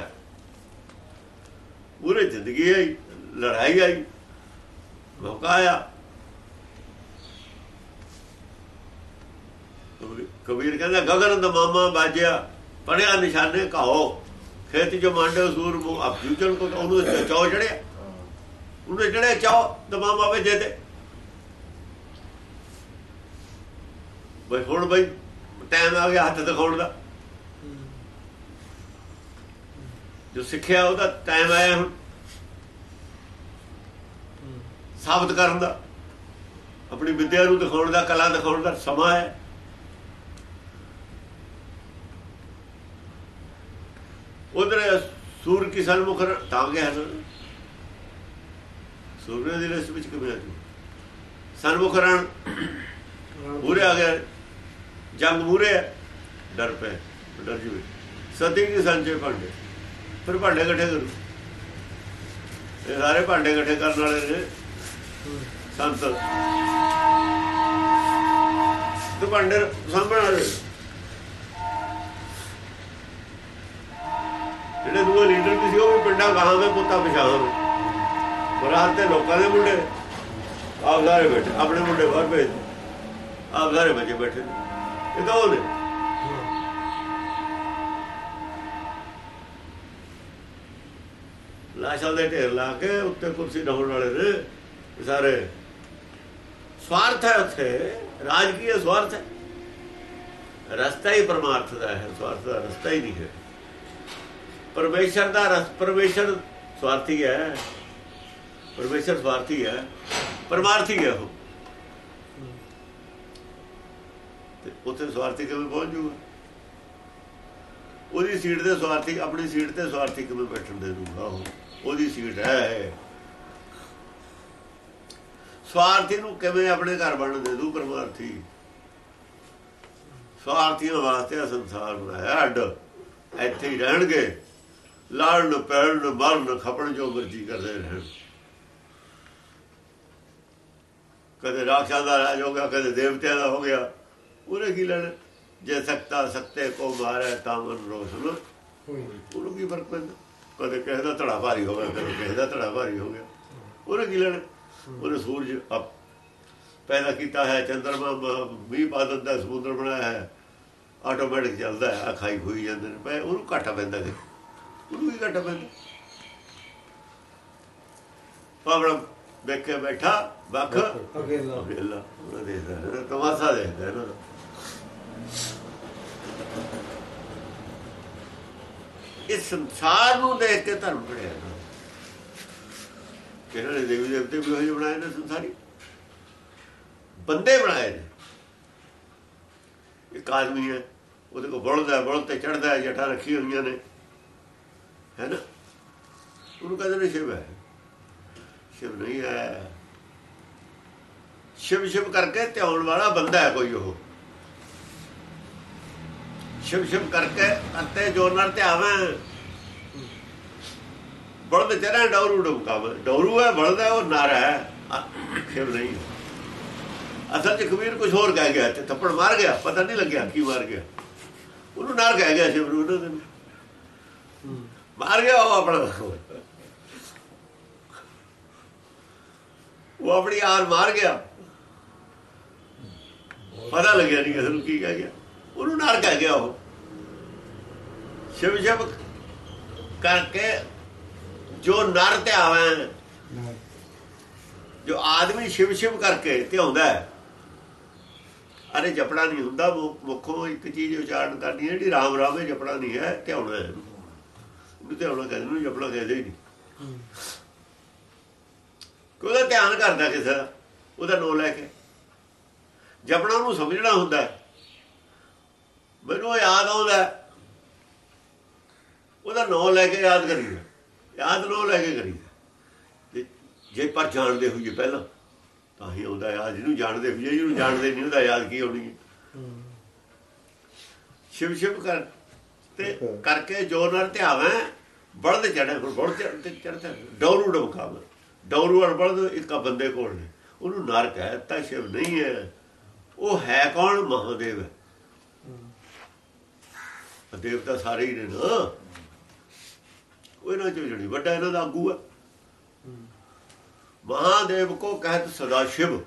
ਪੂਰੇ ਜ਼ਿੰਦਗੀ ਆਈ ਲੜਾਈ ਆਈ। ਮੌਕਾ ਆਇਆ। ਕਬੀਰ- ਕਹਿੰਦਾ ਗਗਨ ਦਾ ਮਾਮਾ ਬਾਜਿਆ ਪੜਿਆ ਨਿਸ਼ਾਨੇ ਕਹੋ ਖੇਤ ਜੋ ਮਾਂਡੇ ਸੂਰ ਨੂੰ ਫਿਊਚਰ ਕੋ ਉਹਨੂੰ ਚੌ ਚੜਿਆ। ਉਹਨੇ ਚੜਿਆ ਚੌ ਦਮਾਮਾ ਵਜੇ ਤੇ ਬਈ ਹੁਣ ਬਈ ਟਾਈਮ ਆ ਗਿਆ ਹੱਥ ਦਿਖਾਉਣ ਦਾ। ਜੋ ਸਿੱਖਿਆ ਉਹਦਾ ਟਾਈਮ ਆਇਆ ਹੁਣ। ਸਾਬਤ ਕਰਨ ਦਾ। ਆਪਣੀ ਵਿਦਿਆ ਨੂੰ ਦਿਖਾਉਣ ਦਾ ਕਲਾ ਦਿਖਾਉਣ ਦਾ ਸਮਾਂ ਹੈ। ਉਧਰ ਸੂਰ ਕੀ ਸਨਮੁਖ ਰ- ਤਾਂ ਗਿਆ ਨਾ ਸੂਰਜ ਦੀ ਰਸ ਵਿੱਚ ਕਿਵੇਂ ਆ ਜੂ ਸਨਮੁਖ ਰਣ ਮੂਰੇ ਆ ਗਿਆ। ਜੰਗ ਮੂਰੇ ਡਰ ਪੈ ਡਰ ਜੂ। ਸਤੀ ਕੀ ਸੰਚੇ ਭਾਂਡੇ। ਫਿਰ ਭਾਂਡੇ ਇਕੱਠੇ ਕਰੂ। ਇਹ ਸਾਰੇ ਭਾਂਡੇ ਇਕੱਠੇ ਕਰਨ ਵਾਲੇ ਨੇ। ਸੰਤ। ਤੇ ਭਾਂਡੇ ਸਾਂਭਣ ਵਾਲੇ ਜਿਹੜੇ ਦੂਏ ਲੀਡਰ ਵੀ ਸੀ, ਉਹ ਵੀ ਪਿੰਡਾਂ ਗਾਹਾਂ ਦੇ ਪੁੱਤਾਂ ਪਿਛਾਹਾਂ ਦੇ। ਬਰਾਤ ਤੇ ਲੋਕਾਂ ਦੇ ਮੁੰਡੇ। ਆਪ ਸਾਰੇ ਬੈਠੇ, ਆਪਣੇ ਮੁੰਡੇ ਬਾਹਰ ਭੇਜ ਆਪ ਸਾਰੇ ਬੱਚੇ ਬੈਠੇ ਨੇ। ਇਹ ਤਾਂ ਉਹ ਲਾਸ਼ਾਂ ਦੇ ਢੇਰ ਲਾ ਕੇ ਉੱਤੇ ਕੁਰਸੀ ਡਾਉਣ ਵਾਲੇ ਨੇ ਸਾਰੇ ਸਵਾਰਥ ਹੈ ਉੱਥੇ ਰਾਜ ਕੀ ਹੈ ਸਵਾਰਥ ਹੈ ਰਸਤਾ ਹੀ ਪਰਮਾਰਥ ਦਾ ਹੈ ਸਵਾਰਥ ਦਾ ਰਸਤਾ ਹੀ ਨਹੀਂ ਹੈ ਪਰਮੇਸ਼ਰ ਦਾ ਰਸ ਪਰਮੇਸ਼ਰ ਸਵਾਰਥੀ ਹੈ ਪਰਮੇਸ਼ਰ ਸਵਾਰਥੀ ਹੈ ਪਰਮਾਰਥੀ ਹੈ ਉਹ ਤੇ ਉੱਥੇ ਸਵਾਰਥੀ ਕਿਵੇਂ ਪਹੁੰਚ ਜੂਗਾ। ਉਹਦੀ ਸੀਟ ਤੇ ਸਵਾਰਥੀ, ਆਪਣੀ ਸੀਟ ਤੇ ਸਵਾਰਥੀ ਕਿਵੇਂ ਬੈਠਣ ਦੇ ਦੂਗਾ ਉਹ। ਉਹਦੀ ਸੀਟ ਹੈ ਸਵਾਰਥੀ ਨੂੰ ਕਿਵੇਂ ਆਪਣੇ ਘਰ ਬਣਨ ਦੇ ਦੂ ਪਰਮਾਰਥੀ? ਸਵਾਰਥੀਆਂ ਵਾਸਤੇ ਆਹ ਸੰਸਾਰ ਬਣਾਇਆ ਅੱਡ। ਇੱਥੇ ਹੀ ਰਹਿਣਗੇ। ਲੜਨ ਪੈਣ ਮਰਨ, ਖਪਣ ਜੋ ਮਰਜ਼ੀ ਕਰਦੇ ਰਹਿਣ। ਕਦੇ ਰਾਖਸ਼ਾਂ ਦਾ ਰਾਜ ਹੋ ਗਿਆ, ਕਦੇ ਦੇਵਤਿਆਂ ਦਾ ਹੋ ਗਿਆ। ਉਹਨੇ ਕੀ ਲੈਣਾ? ਜੇ ਸਕਤਾ ਸੱਤੇ ਕੋ ਮਾਰੇ ਤਾਂ ਮਨ ਰੋਸ਼ਨ ਉਹਨੂੰ ਕੀ ਫ਼ਰਕ ਪੈਂਦਾ? ਕਦੇ ਕਿਸੇ ਦਾ ਧੜਾ ਭਾਰੀ ਹੋ ਗਿਆ ਕਦੇ ਕਿਸੇ ਦਾ ਧੜਾ ਭਾਰੀ ਹੋ ਗਿਆ। ਉਹਨੇ ਕੀ ਲੈਣਾ? ਉਹਨੇ ਸੂਰਜ ਪੈਦਾ ਕੀਤਾ ਹੈ ਚੰਦਰਮਾ ਵੀ ਪਾ ਦਿੰਦਾ ਸਮੁੰਦਰ ਬਣਾਇਆ ਹੈ। ਆਟੋਮੈਟਿਕ ਚੱਲਦਾ ਹੈ ਆ ਖਾਈ ਹੋਈ ਜਾਂਦੇ ਨੇ। ਪਏ ਉਹਨੂੰ ਘਾਟਾ ਪੈਂਦਾ ਕਿ ਉਹਨੂੰ ਵੀ ਘਾਟਾ ਪੈਂਦਾ। ਪਾਵੜਾ ਕੇ ਬੈਠਾ ਵੱਖ। ਅਕੇਲਾ ਅੱਲਾ ਉਹ ਦੇਖਦਾ ਤਮਾਸ਼ਾ ਦੇਖਦਾ ਨਾ ਇਸ ਸੰਸਾਰ ਨੂੰ ਦੇਖ ਕੇ ਧਰਮ ਬਣਿਆ ਨਾ। ਕਿਹਨਾਂ ਨੇ ਦੇਵੀ ਦੇਵਤੇ ਵੀ ਹੋਏ ਬਣਾਏ ਨੇ ਸੰਸਾਰੀ? ਬੰਦੇ ਬਣਾਏ ਨੇ। ਇੱਕ ਆਦਮੀ ਹੈ, ਉਹਦੇ ਕੋਲ ਬੁਲਦਾ ਬੁਲਦ ਤੇ ਚੜਦਾ ਹੈ ਜਟਾ ਰੱਖੀ ਹੋਈਆਂ ਨੇ। ਹੈ ਨਾ? ਉਹਨੂੰ ਕਹਿੰਦੇ ਨੇ ਸ਼ਿਵ ਹੈ। ਸ਼ਿਵ ਨਹੀਂ ਹੈ। ਸ਼ਿਵ ਸ਼ਿਵ ਕਰਕੇ ਧਿਆਉਣ ਵਾਲਾ ਬੰਦਾ ਹੈ ਕੋਈ ਉਹ। ਸ਼ਿਵ ਸ਼ਿਵ ਕਰਕੇ ਅਤੇ ਜੋ ਨਰ ਧਿਆਵੇਂ ਬਲਦ ਚਰਾ ਡੌਰੂ ਡੁਕਾਵੇ ਡੌਰੂ ਹੈ, ਬਲਦਾ ਉਹ ਨਰ ਹੈ। ਸ਼ਿਵ ਨਹੀਂ। ਅਸਲ ਚ ਕਬੀਰ ਕੁਝ ਹੋਰ ਕਹਿ ਗਿਆ, ਤੇ ਥੱਪੜ ਮਾਰ ਗਿਆ, ਪਤਾ ਨਹੀਂ ਲੱਗਿਆ ਕੀ ਮਾਰ ਗਿਆ। ਉਹਨੂੰ ਨਾਰ ਕਹਿ ਗਿਆ ਸ਼ਿਵ ਨੂੰ ਉਹਨਾਂ ਨੇ ਮਾਰ ਗਿਆ ਉਹ ਆਪਣਾ। ਉਹ ਆਪਣੀ ਆਰ ਮਾਰ ਗਿਆ। ਪਤਾ ਲੱਗਿਆ ਨਹੀਂ ਕਿਸੇ ਨੂੰ ਕੀ ਕਹਿ ਗਿਆ। ਉਹਨੂੰ ਨਰ ਕਹਿ ਗਿਆ ਉਹ। ਸ਼ਿਵ ਸ਼ਿਵ ਕਰਕੇ ਜੋ ਨਰ ਤੇ ਆਵੇਂ ਜੋ ਆਦਮੀ ਸ਼ਿਵ ਸ਼ਿਵ ਕਰਕੇ ਧਿਆਉਂਦਾ ਹੈ। ਅਰੇ ਜਪੜਾ ਨਹੀਂ ਹੁੰਦਾ ਮੁ- ਮੁੱਖੋਂ ਇੱਕ ਚੀਜ਼ ਉਚਾਰਨ ਕਰਨੀ ਹੈ ਜਿਹੜੀ ਰਾਮ ਰਾਮੇ ਜਪੜਾ ਨਹੀਂ ਹੈ ਧਿਆਉਣਾ ਹੈ। ਇਹਨੂੰ ਧਿਆਉਣਾ ਕਹਿੰਦੇ ਨੂੰ ਜਪੜਾ ਕਹਿੰਦੇ ਹੀ ਨਹੀਂ। ਕਿ ਉਹਦਾ ਧਿਆਨ ਕਰਦਾ ਕਿਸੇ ਦਾ ਉਹਦਾ ਨੋ ਲੈ ਕੇ। ਜਪਣਾ ਉਹਨੂੰ ਸਮਝਣਾ ਹੁੰਦਾ ਹੈ। ਮੈਨੂੰ ਯਾਦ ਆਉਂਦਾ ਹੈ। ਉਹਦਾ ਨੋ ਲੈ ਕੇ ਯਾਦ ਕਰੀਦਾ। ਯਾਦ ਨੋ ਲੈ ਕੇ ਕਰੀਦਾ। ਤੇ ਜੇ ਪਰ ਜਾਣਦੇ ਹੋਈਏ ਪਹਿਲਾਂ ਤਾਂ ਹੀ ਆਉਂਦਾ ਯਾਦ ਜਿਹਨੂੰ ਜਾਣਦੇ ਹੋਈਏ ਜਿਹਨੂੰ ਜਾਣਦੇ ਨਹੀਂ ਉਹਦਾ ਯਾਦ ਕੀ ਹੋਣੀ ਹੈ? ਸ਼ਿਵ ਸ਼ਿਵ ਕਰ ਤੇ ਕਰਕੇ ਜੋ ਨਰ ਧਿਆਵੇਂ। ਬਲਦ ਚੜੇ ਫਿਰ ਬਲਦ ਤੇ ਚੜਦਾ ਡੌਰੂ ਡਮਕਾਵੇ ਡੌਰੂ ਔਰ ਬਲਦ ਇੱਕ ਬੰਦੇ ਕੋਲ ਨੇ। ਉਹਨੂੰ ਨਰ ਕਹਿਤਾ ਸ਼ਿਵ ਨਹੀਂ ਹੈ। ਉਹ ਹੈ ਕੌਣ? ਮਹਾਦੇਵ ਹੈ। ਦੇਵਤਾ ਸਾਰੇ ਹੀ ਨੇ ਨਾ। ਉਹ ਇਹਨਾਂ ਚੋਂ ਜਿਹੜੀ ਵੱਡਾ ਇਹਨਾਂ ਦਾ ਆਗੂ ਹੈ ਮਹਾਦੇਵ ਕੋ ਕਹਿਤ ਸਦਾ ਸ਼ਿਵ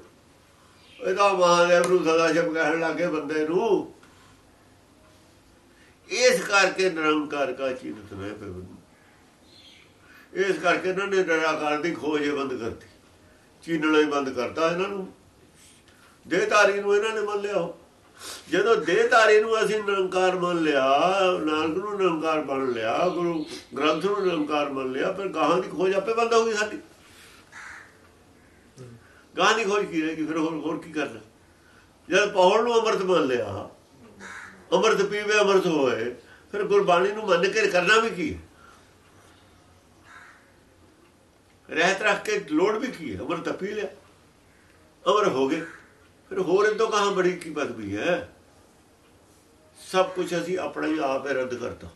ਇਹਦਾ ਮਹਾਦੇਵ ਨੂੰ ਸਦਾ ਸ਼ਿਵ ਕਹਿਣ ਲੱਗੇ ਬੰਦੇ ਨੂੰ। ਇਸ ਕਰਕੇ ਨਿਰੰਕਾਰ ਕਾ ਚਿੰਤ ਨਹੀਂ ਪਏ ਇਸ ਕਰਕੇ ਇਹਨਾਂ ਨੇ ਨਿਰਾਕਾਰ ਦੀ ਖੋਜ ਬੰਦ ਕਰਤੀ। ਚੀਨਣਾ ਹੀ ਬੰਦ ਕਰਤਾ ਇਹਨਾਂ ਨੂੰ। ਦੇਹਧਾਰੀ ਨੂੰ ਇਹਨਾਂ ਨੇ ਮੰਨ ਲਿਆ ਜਦੋਂ ਦੇਹਧਾਰੀ ਨੂੰ ਅਸੀਂ ਨਿਰੰਕਾਰ ਮੰਨ ਲਿਆ, ਨਾਨਕ ਨੂੰ ਨਿਰੰਕਾਰ ਮੰਨ ਲਿਆ, ਗੁਰੂ ਗ੍ਰੰਥ ਨੂੰ ਨਿਰੰਕਾਰ ਮੰਨ ਲਿਆ, ਫਿਰ ਗਾਹਾਂ ਦੀ ਖੋਜ ਆਪੇ ਬੰਦ ਹੋ ਗਈ ਸਾਡੀ। ਗਾਹਾਂ ਦੀ ਖੋਜ ਕੀ ਰਹੇਗੀ? ਫਿਰ ਹੋਰ ਹੋਰ ਕੀ ਕਰਨਾ? ਜਦ ਪੌੜ ਨੂੰ ਅੰਮ੍ਰਿਤ ਮੰਨ ਲਿਆ, ਅੰਮ੍ਰਿਤ ਪੀਵੇ, ਅੰਮ੍ਰਿਤ ਹੋਏ ਫਿਰ ਗੁਰਬਾਣੀ ਨੂੰ ਮੰਨ ਕੇ ਕਰਨਾ ਵੀ ਕੀ ਰਹਿਤ ਰੱਖ ਕੇ ਲੋੜ ਵੀ ਕੀ ਹੈ? ਅੰਮ੍ਰਿਤ ਪੀ ਲਿਆ। ਅਮਰ ਹੋ ਗਏ। ਫਿਰ ਹੋਰ ਇਹ ਤੋਂ ਕਹਾਂ ਬੜੀ ਕੀ ਬਾਤ ਵੀ ਹੈ? ਸਭ ਕੁਝ ਅਸੀਂ ਆਪਣਾ ਹੀ ਆਪੇ ਰੱਦ ਕਰਤਾ।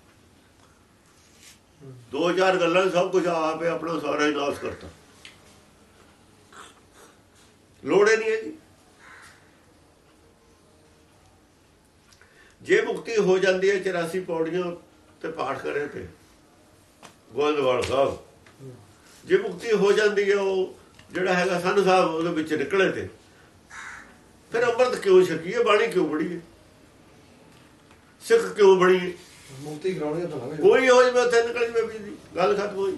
ਦੋ ਚਾਰ ਗੱਲਾਂ ਸਭ ਕੁਝ ਆਪੇ ਆਪਣਾ ਸਾਰਾ ਹੀ ਨਾਸ ਕਰਤਾ। ਲੋੜ ਹੀ ਨਹੀਂ ਹੈ ਜੀ। ਜੇ ਮੁਕਤੀ ਹੋ ਜਾਂਦੀ ਹੈ 84 ਪੌੜੀਆਂ ਤੇ ਪਾਠ ਕਰੇ ਤੇ, ਗੋਇੰਦਵਾਲ ਸਾਹਿਬ। ਜੇ ਮੁਕਤੀ ਹੋ ਜਾਂਦੀ ਹੈ, ਉਹ ਜਿਹੜਾ ਹੈਗਾ ਸੰਨ ਸਾਹਿਬ, ਉਹਦੇ ਵਿੱਚ ਨਿਕਲੇ ਤੇ ਫਿਰ ਅੰਮ੍ਰਿਤ ਕਿਉਂ ਛਕੀਏ ਬਾਣੀ ਕਿਉਂ ਪੜੀਏ ਸਿੱਖ ਕਿਉਂ ਬਣੀਏ ਮੁਕਤੀ ਕਰਾਉਣੀ ਤਾਂ ਕੋਈ ਹੋ ਜਵੇ ਉੱਥੇ ਨਿਕਲ ਜਵੇ ਵੀ ਗੱਲ ਖਤਮ ਹੋਈ।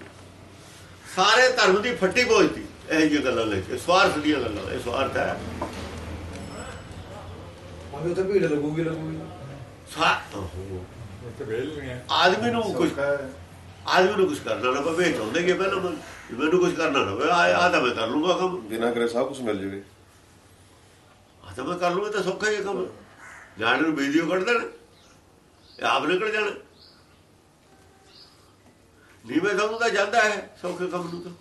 ਸਾਰੇ ਧਰਮ ਦੀ ਫੱਟੀ ਪਹੁੰਚਦੀ ਇਹ ਜਿਹੀ ਗੱਲਾਂ ਲੈ ਕੇ। ਸਵਾਰਥ ਦੀਆਂ ਗੱਲਾਂ ਇਹ ਸਵਾਰਥ ਹੈ। ਆਵੇ ਉੱਥੇ ਭੀੜ ਲੱਗੂਗੀ ਲੱਗੂਗੀ। ਸਾ ਤੇ ਆਦਮੀ ਨੂੰ ਕੁਝ ਆਦਮੀ ਨੂੰ ਕੁਝ ਕਰਨਾ ਨਾ ਪਵੇ। ਚਾਹੁੰਦੇ ਕਿ ਪਹਿਲਾਂ ਮੈਨੂੰ ਕੁਝ ਕਰਨਾ ਨਾ ਪਵੇ। ਆ ਆ ਤਾਂ ਮੈਂ ਕਰ ਲੂੰਗਾ ਕੰਮ। ਬਿਨਾਂ ਕਰੇ ਸਭ ਕੁਝ ਮਿਲ ਜਵੇ। ਆ ਮੈਂ ਕਰ ਲੂੰਗਾ ਤਾਂ ਸੌਖਾ ਹੀ ਹੈ ਕੰਮ। ਜਾਣ ਨੂੰ ਵੀਡੀਓ ਕੱਢ ਦੇਣ। ਆਪ ਨਿਕਲ ਜਾਣ। ਨੀਵੇਂ ਕੰਮ ਤਾਂ ਜਾਂਦਾ ਹੈ ਸੌਖੇ ਕੰਮ ਨੂੰ ਤਾਂ।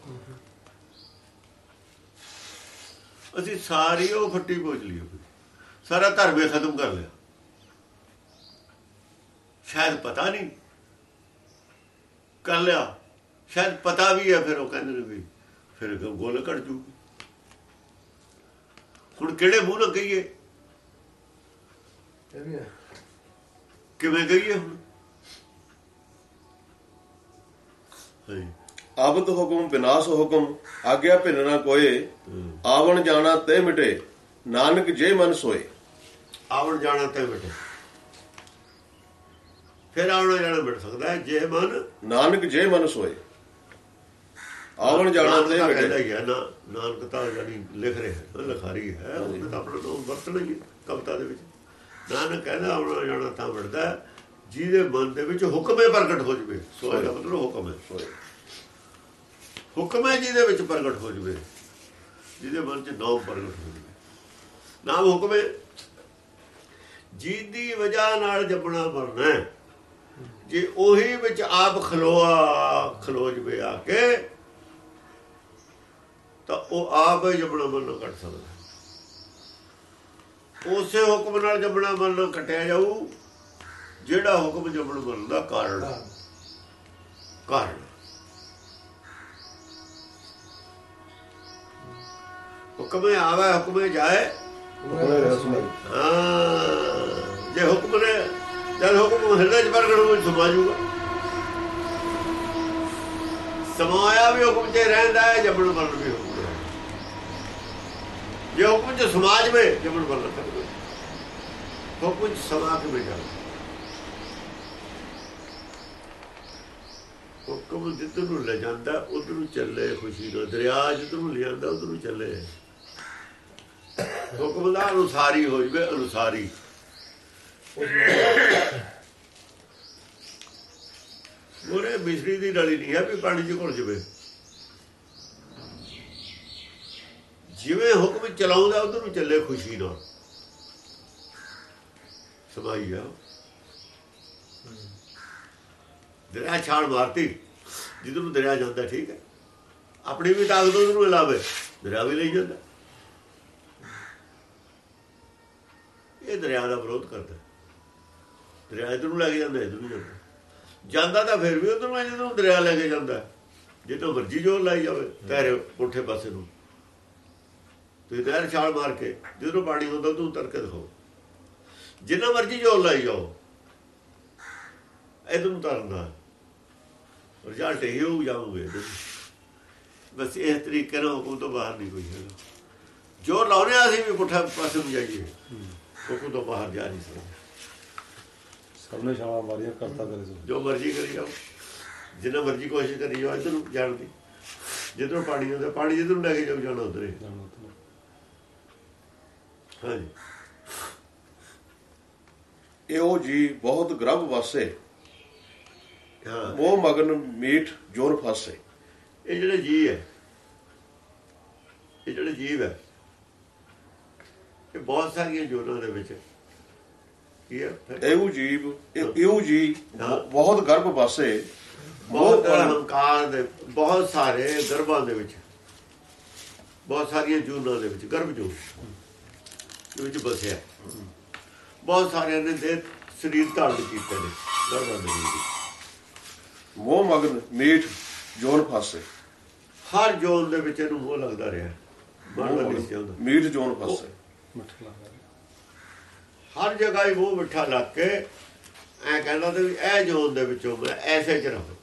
ਅਸੀਂ ਸਾਰੀ ਉਹ ਫੱਟੀ ਪੋਚ ਲਈ ਸਾਰਾ ਧਰਮ ਹੀ ਖਤਮ ਕਰ ਲਿਆ। ਸ਼ਾਇਦ ਪਤਾ ਨਹੀਂ। ਕਰ ਲਿਆ। ਸ਼ਾਇਦ ਪਤਾ ਵੀ ਹੈ, ਫਿਰ ਉਹ ਕਹਿੰਦੇ ਨੇ ਵੀ ਫਿਰ ਗੋਲ ਕੱਢ ਜੂ। ਹੁਣ ਕਿਹੜੇ ਮੂੰਹ ਨਾਲ ਕਹੀਏ? ਕਿਵੇਂ ਕਹੀਏ ਹੁਣ? ਆਬਦ ਹੁਕਮ ਵਿਨਾਸ਼ ਹੁਕਮ ਆਗਿਆ ਭਿੰਨ ਨਾ ਕੋਏ। ਆਵਣ ਜਾਣਾ ਤੇ ਮਿਟੇ ਨਾਨਕ ਜੇ ਮਨ ਸੋਏ। ਆਵਣ ਜਾਣਾ ਤੇ ਬੇਟੇ ਫਿਰ ਆਉਣਾ ਜਾਣਾ ਮਿਟ ਸਕਦਾ ਜੇ ਮਨ ਨਾਨਕ ਜੇ ਮਨ ਸੋਏ। ਆਵਣ ਜਾਣਾ ਤੇ ਮਿਟੇ ਹੀ ਹੈ ਨਾ ਨਾਨਕ ਤਾਂ ਜਾਨੀ ਲਿਖ ਰਿਹਾ ਹੈ ਲਿਖਾਰੀ ਹੈ ਉਹ ਤਾਂ ਆਪਣਾ ਨਾਮ ਵਰਤਣਾ ਹੀ ਕਵਿਤਾ ਦੇ ਵਿੱਚ। ਨਾਨਕ ਕਹਿੰਦਾ ਆਉਣਾ ਜਾਣਾ ਤਾਂ ਹੈ, ਜਿਹਦੇ ਮਨ ਦੇ ਵਿੱਚ ਹੁਕਮੇ ਪ੍ਰਗਟ ਹੋ ਜਵੇ। ਸੋ ਇਹਦਾ ਮਤਲਬ ਹੁਕਮ ਹੈ। ਹੁਕਮ ਹੈ ਜਿਹਦੇ ਵਿੱਚ ਪ੍ਰਗਟ ਹੋ ਜਵੇ ਜਿਹਦੇ ਮਨ 'ਚ ਨਾਮ ਪ੍ਰਗਟ ਹੋ ਜਵੇ। ਨਾਮ ਹੁਕਮ ਹੈ ਜਿਹਦੀ ਵਜ੍ਹਾ ਨਾਲ ਜੰਮਣਾ ਮਰਨਾ। ਜੇ ਉਹੀ ਵਿੱਚ ਆਪ ਖਲੋਆ ਖਲੋ ਜਵੇ ਆ ਕੇ ਤਾਂ ਉਹ ਆਪ ਹੀ ਜੰਮਣਾ ਮਰਨਾ ਕੱਟ ਸਕਦਾ। ਉਸੇ ਹੁਕਮ ਨਾਲ ਜੰਮਣਾ ਮਰਨਾ ਕਟਿਆ ਜਾਊ ਜਿਹੜਾ ਹੁਕਮ ਜੰਮਣ ਮਰਨ ਦਾ ਕਾਰਨ। ਕਾਰਨ। ਹੁਕਮੇ ਆਵੇ ਹੁਕਮੇ ਜਾਏ। ਹਾਂ ਜੇ ਹੁਕਮ ਨੇ ਜਦ ਹੁਕਮ ਹਿਰਦੇ ਚ ਪ੍ਰਗਟ ਹੋ ਸਮਾ ਜੂਗਾ। ਸਮਾਇਆ ਵੀ ਹੁਕਮ ਤੇ ਰਹਿੰਦਾ ਹੈ ਜੰਮਣ ਮਰਨ ਵੀ ਹੈ ਜੇ ਹੁਕਮ ਚ ਸਮਾਜ ਵਿੱਚ ਜਮਨ ਬਦਲ ਸਕਦਾ ਹੁਕਮ ਚ ਸਮਾ ਕੇ ਹੁਕਮ ਜਿੱਧਰ ਨੂੰ ਲੈ ਜਾਂਦਾ, ਉਧਰ ਨੂੰ ਚੱਲੇ ਖੁਸ਼ੀ ਨਾਲ ਦਰਿਆ ਜਿੱਧਰ ਨੂੰ ਲੈ ਜਾਂਦਾ ਉਧਰ ਨੂੰ ਚੱਲੇ। ਹੁਕਮ ਦਾ ਅਨੁਸਾਰੀ ਹੋ ਜਵੇ, ਅਨੁਸਾਰੀ। ਉਹਨੇ ਮਿਸਰੀ ਦੀ ਡਲੀ ਨਹੀਂ ਹੈ ਵੀ ਪਾਣੀ ਚ ਘੁਲ ਜਵੇ। ਜਿਵੇਂ ਹੁਕਮ ਚਲਾਉਂਦਾ ਉਧਰ ਨੂੰ ਚੱਲੇ ਖੁਸ਼ੀ ਨਾਲ। ਸਮਾਈ ਆ ਦਰਿਆ ਛਾਲ ਮਾਰਤੀ। ਜਿੱਧਰ ਨੂੰ ਦਰਿਆ ਜਾਂਦਾ ਠੀਕ ਹੈ। ਆਪਣੀ ਵੀ ਤਾਕਤ ਉਧਰ ਨੂੰ ਲਾਵੇ। ਦਰਿਆ ਵੀ ਲਈ ਜਾਂਦਾ। ਇਹ ਦਰਿਆ ਦਾ ਵਿਰੋਧ ਕਰਦਾ। ਦਰਿਆ ਇਧਰ ਨੂੰ ਲੈ ਕੇ ਜਾਂਦਾ ਇਧਰ ਨੂੰ ਜਾਂਦਾ। ਜਾਂਦਾ ਤਾਂ ਫਿਰ ਵੀ ਉਧਰ ਨੂੰ ਜਦੋਂ ਦਰਿਆ ਲੈ ਕੇ ਜਾਂਦਾ ਜਿੱਦੋਂ ਮਰਜ਼ੀ ਜੋਰ ਲਾਈ ਜਾਵੇ ਤੇਰੇ ਪੁੱਠੇ ਪਾਸੇ ਨੂੰ। ਤੇ ਨਹਿਰ ਛਾਲ ਮਾਰ ਕੇ ਜਦੋਂ ਪਾਣੀ ਹੁੰਦਾ ਤੂੰ ਤਰਕ ਦਿਖਾਓ ਜਿੰਨਾ ਮਰਜ਼ੀ ਜੋਰ ਲਾਈ ਜਾਓ। ਇਧਰ ਨੂੰ ਤਰਨਾ ਰਿਜ਼ਲਟ ਇਹ ਹੋ ਜਾਊਗੇ ਬਸ ਇਹ ਤਰੀਕੇ ਨਾਲ ਹੁਕਮ ਤੋਂ ਬਾਹਰ ਨਹੀਂ ਕੋਈ ਹੈਗਾ। ਜੋ ਲਾਉਣੇ ਆ ਅਸੀਂ ਵੀ ਪੁੱਠਾ ਪਾਸੇ ਨੂੰ ਜਾਈਏ। ਹੁਕਮ ਤੋਂ ਬਾਹਰ ਜਾ ਨਹੀਂ ਸਕਦੇ। ਸਭ ਨੇ ਛਾਲਾਂ ਮਾਰੀਆਂ ਕਰਤਾ ਕਰੇ ਜੋ ਮਰਜ਼ੀ ਕਰੀ ਜਾਓ। ਜਿੰਨਾ ਮਰਜ਼ੀ ਕੋਸ਼ਿਸ਼ ਕਰੀ ਜਾਓ ਇੱਧਰ ਨੂੰ ਜਾਣ ਦੀ। ਜਿੱਧਰੋਂ ਪਾਣੀ ਹੁੰਦਾ ਪਾਣੀ ਜਿੱਧਰ ਲੈ ਕੇ ਜਾਓ ਜਾਣਾ ਉਧਰ। ਹਾਂਜੀ। ਇਹੋ ਜੀ ਬਹੁਤ ਗਰਭ ਵਾਸੇ ਹਾਂ। ਮੋਹ ਮਗਨ ਮੀਠ ਜੋਰ ਫਾਸੇ। ਇਹ ਜਿਹੜੇ ਜੀ ਹੈ ਇਹ ਜਿਹੜੇ ਜੀਵ ਹੈ ਇਹ ਬਹੁਤ ਸਾਰੀਆਂ ਜੋਨਾਂ ਦੇ ਵਿੱਚ ਇਹੋ ਜੀਵ ਇਹ- ਜੀ। ਬਹੁਤ ਗਰਭ ਵਾਸੇ ਬਹੁਤ ਮੋਹ ਮਗਨ- ਹੰਕਾਰ ਦੇ ਬਹੁਤ ਸਾਰੇ ਗਰਭਾਂ ਦੇ ਵਿੱਚ ਬਹੁਤ ਸਾਰੀਆਂ ਜੂਨਾਂ ਦੇ ਵਿੱਚ ਗਰਭ ਜੂ ਦੇ ਵਿੱਚ ਬਸਿਆ। ਬਹੁਤ ਸਾਰਿਆਂ ਨੇ ਦੇ ਸਰੀਰ ਧਾਰਨ ਕੀਤੇ ਨੇ। ਗਰਭਾਂ ਦੇ ਵਿੱਚ। ਮੋਹ ਮਗਨ ਮੀਠ ਜੋਰ ਫਾਸੇ। ਹਰ ਜੋਨ ਦੇ ਵਿੱਚ ਇਹਨੂੰ ਮੋਹ ਲੱਗਦਾ ਰਿਹਾ। ਮੀਠ ਜੋਰ ਫਾਸੇ। ਹਰ ਜਗ੍ਹਾ ਹੀ ਮੂੰਹ ਮਿੱਠਾ ਲੱਗ ਕੇ ਐ ਕਹਿੰਦਾ ਤੇ ਇਹ ਜੋਨ ਦੇ ਵਿੱਚੋਂ ਮੈਂ ਐਸੇ ਚ ਰਹਾਂ।